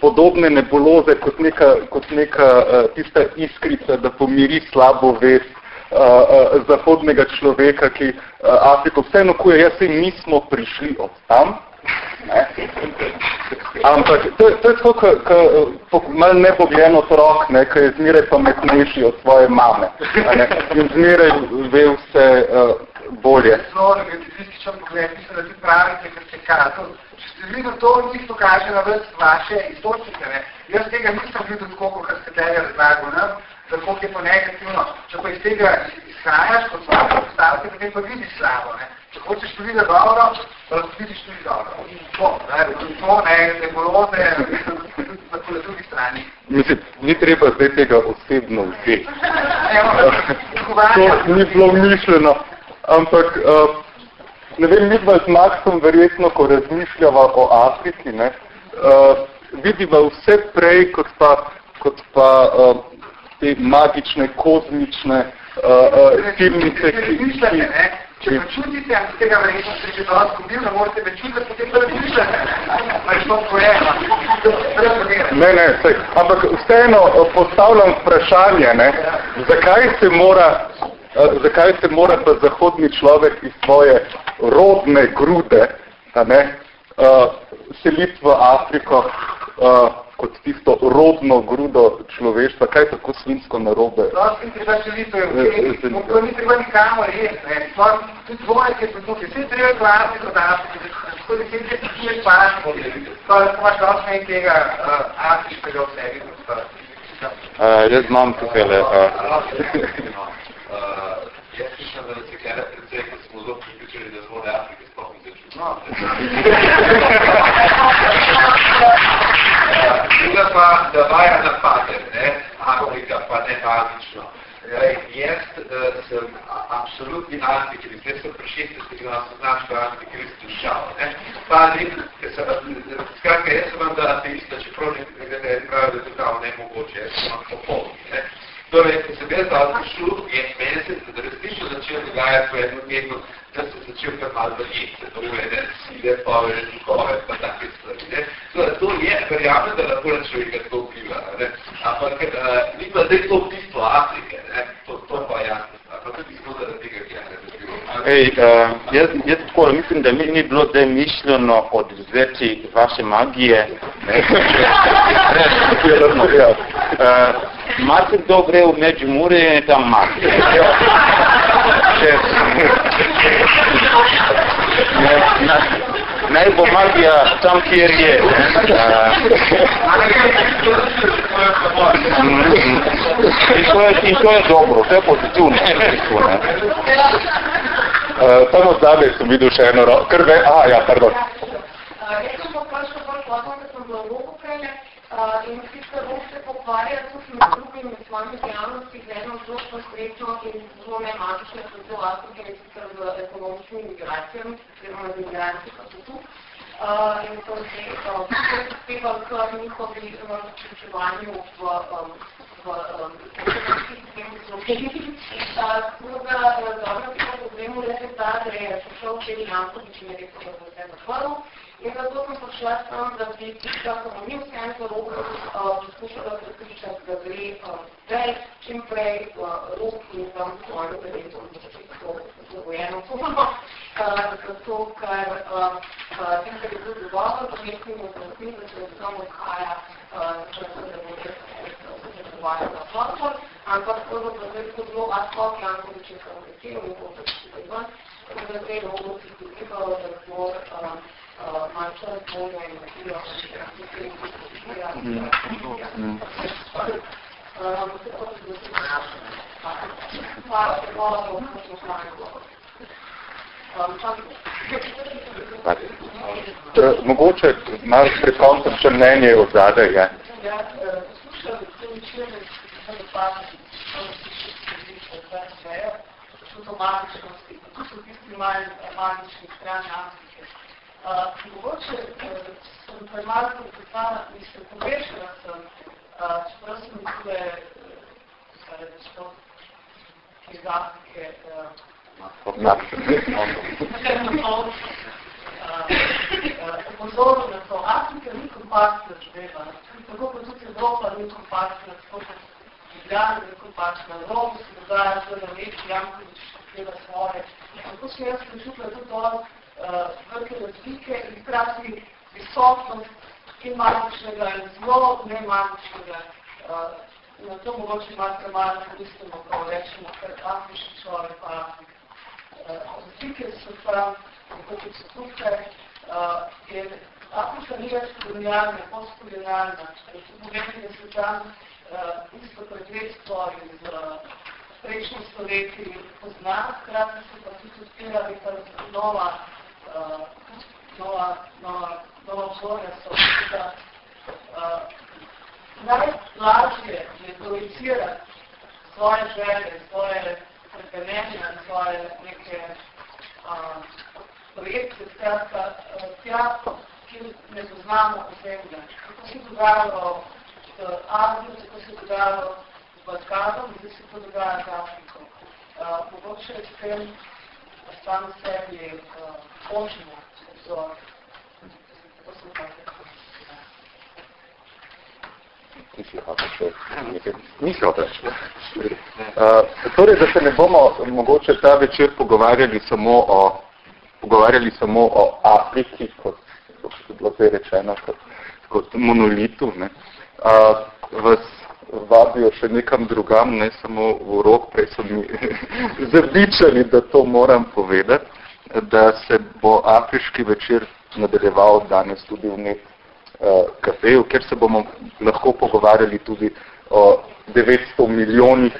podobne nebuloze kot neka, kot neka uh, tista iskrica, da pomiri slabo vest uh, uh, zahodnega človeka, ki uh, Afriko vseeno kuje, jaz se mi smo prišli od tam, Ne? Ampak to, to je tako, kot mal nepogledno otrok, ne, ki je zmeraj pametnejši od svoje mame. Ne? In zmeraj ve vse uh, bolje. Zelo negativističen pogled, mislim, da ti pravite, ker ste kazal. Če ste videli to, njih to kaže na vrst vaše istočnike. Ne? Jaz tega nisem videl tako, kot ste tega razlagal, ne? tako je to negativno. Če pa iz tega izhajaš, kot slabo postavite, potem pa vidiš slabo. Ne? Če hočeš videti dobro, pa vidiš tudi dobro. To, ne, to ne, nebuloze, tako na drugi strani. Mislim, ni treba zdaj tega osebno vzeti. to ni bilo mišljeno, ampak uh, ne vem, mi z Maxom verjetno, ko razmišljava o Afriki, ne, uh, vidiva vse prej kot pa, kot pa uh, te magične, kozmične uh, uh, filmice, ki... ki Če pa čutite, ali ste tega verjetno ste že dovolj zgubil, ne morate več čutiti, potem pa razmišljate. Ali to pojema. Ne, ne, sej. ampak vseeno postavljam vprašanje, ne, zakaj se mora zakaj se mora pa zahodni človek iz svoje rodne grude a ne, uh, seliti v Afriko uh, kot tisto rodno grudo človeštva, kaj tako svinsko narobe? To ni treba seliti, to ni treba nikamo res, ne. To tudi tvoje, ki so tukaj, vse treba kot Afrike, tako da se ti ti je paško. To imaš dosti nekaj tega uh, afriškega v sebi. Uh, jaz imam tukaj le. Uh, Uh, jaz mislim, da se kjera predsej, ko smo zelo pripričali, da zvode Afrike sploh ne začutno. Druga pa, da vaja napader, ne, Afrika pa ne magično. Jaz uh, sem absolutni antikrist, jaz sem pri 60 glas značko antikrist dušal. Pa nekaj, skratka, jaz sem vam da ateista, čeprav nekaj pravi, da je to kao nemogoče, jaz sem vam popolni. Torej, ko sem jaz dal šluh en mesec, da resnično začel dogajati po enem tednu, da sem začel kar malo verjeti, da to uvede sile, povede, dukove, pa take stvari. Ne? Torej, to je, verjamem, da lahko na človeka tako vpliva. Ne? Ampak uh, ni pa zdaj to bistvo Afrike, ne? To, to pa jasno. Pa tudi zelo zaradi tega, ki je ne Ej, uh, mislim, da mi ni bilo zdaj mišljeno odvzeti vaše magije. Ne, uh, Marko kdo gre v Međimurje in je tam. Če, ne, na, naj bo magija tam, kjer je. In to je, in to je dobro, to je pozitivno. Uh, samo zadaj sem videl še eno roko. Krve, a, ja, pardon. Jaz sem pa prišla bolj pozno, da sem bila v Roku prejle in sicer Rok se pokvarja tudi med drugimi med svojimi dejavnosti z eno zelo posrečno in zelo nemagično tudi v Afriki in sicer z ekonomičnimi migracijami, oziroma z migracijami pa so tu. Uh, in to je, uh, prispeva k njihovi vključevanju v, um, v um, sistemu Sloveniji. Druga dobra pri problemu je ta, da je prišel Čeli Jankovič in je rekel, da bo vse zaprl. In zato sem prišla sem, da bi tišla komunijski enkorok poskušala prepričati, da gre zdaj čim prej v rok in tam svojo beredo, da se to zavojeno formo, zato ker tem, kar je bilo dovolj, da mislimo, da mislim, da se samo odhaja, da se bo zadovoljeno za platform, ampak to bo zdaj zelo ad hoc Jankovič je komuniciral in bo pač tukaj ven, da zdaj bomo si tukaj, da bo manjša razvoja in energijo, Mogoče malo še mnenje od zadaj, ja. Se se se to so tisti magični strani Afrike. Mogoče sem premalo pripravljena, mislim, pogrešala sem, čeprav sem tukaj, kar je to, iz Afrike, pozorno na to. Afrika ni kompaktna zadeva, tako kot tudi Evropa ni kompaktna, tako kot Ljubljana ni kompaktna, Evropa se dogaja zelo večji, Jankovič dela svoje. Tako sem jaz počutila tudi dol velike razlike in hkrati visoknost in magičnega in zelo nemagičnega. Na to mogoče malo premalo mislimo, ko rečemo, ker afriški človek pa Afrika. Razlike so tam, kako so tukaj, in Afrika ni več kolonialna, postkolonialna. To pomeni, da se tam isto predvedstvo iz prejšnji stoletji pozna, hkrati se pa tudi odpira neka nova nova, nova, nova obzorja so da uh, najlažje je projicirati svoje želje, svoje prepenenja, svoje neke uh, projekte, skratka, tja, ki ne poznamo osebne. Kako se dogajalo v Aziji, kako se dogajalo z Balkanom, zdaj se to dogaja z Afriko. Uh, mogoče s tem sam sebi uh, počnemo vzor. Nisi hotel še nekaj? Nisi hotel. Uh, torej, da se ne bomo mogoče ta večer pogovarjali samo o, pogovarjali samo o Afriki, kot, je bilo zdaj rečeno, kot, kot monolitu. Ne? Uh, vas vabijo še nekam drugam, ne samo v rok, prej so mi zabičali, da to moram povedati, da se bo afriški večer nadaljeval danes tudi v nek uh, kafeju, kjer se bomo lahko pogovarjali tudi o 900 milijonih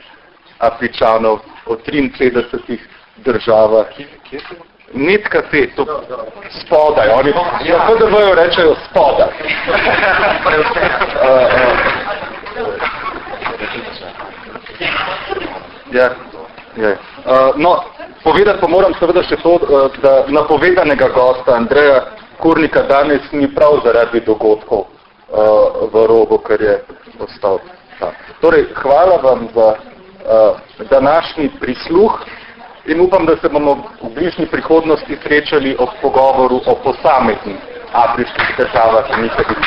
afričanov, o 53 državah. Kje se Net kafe, to spodaj, oni ja. v PDV-ju rečejo spodaj. uh, uh, Ja, ja. Uh, no, povedati pa moram seveda še to, uh, da napovedanega gosta Andreja Kurnika danes ni prav zaradi dogodkov uh, v robu, ker je ostal. Ta. Torej, hvala vam za uh, današnji prisluh in upam, da se bomo v bližnji prihodnosti srečali ob pogovoru o posameznih afriških državah in njihovih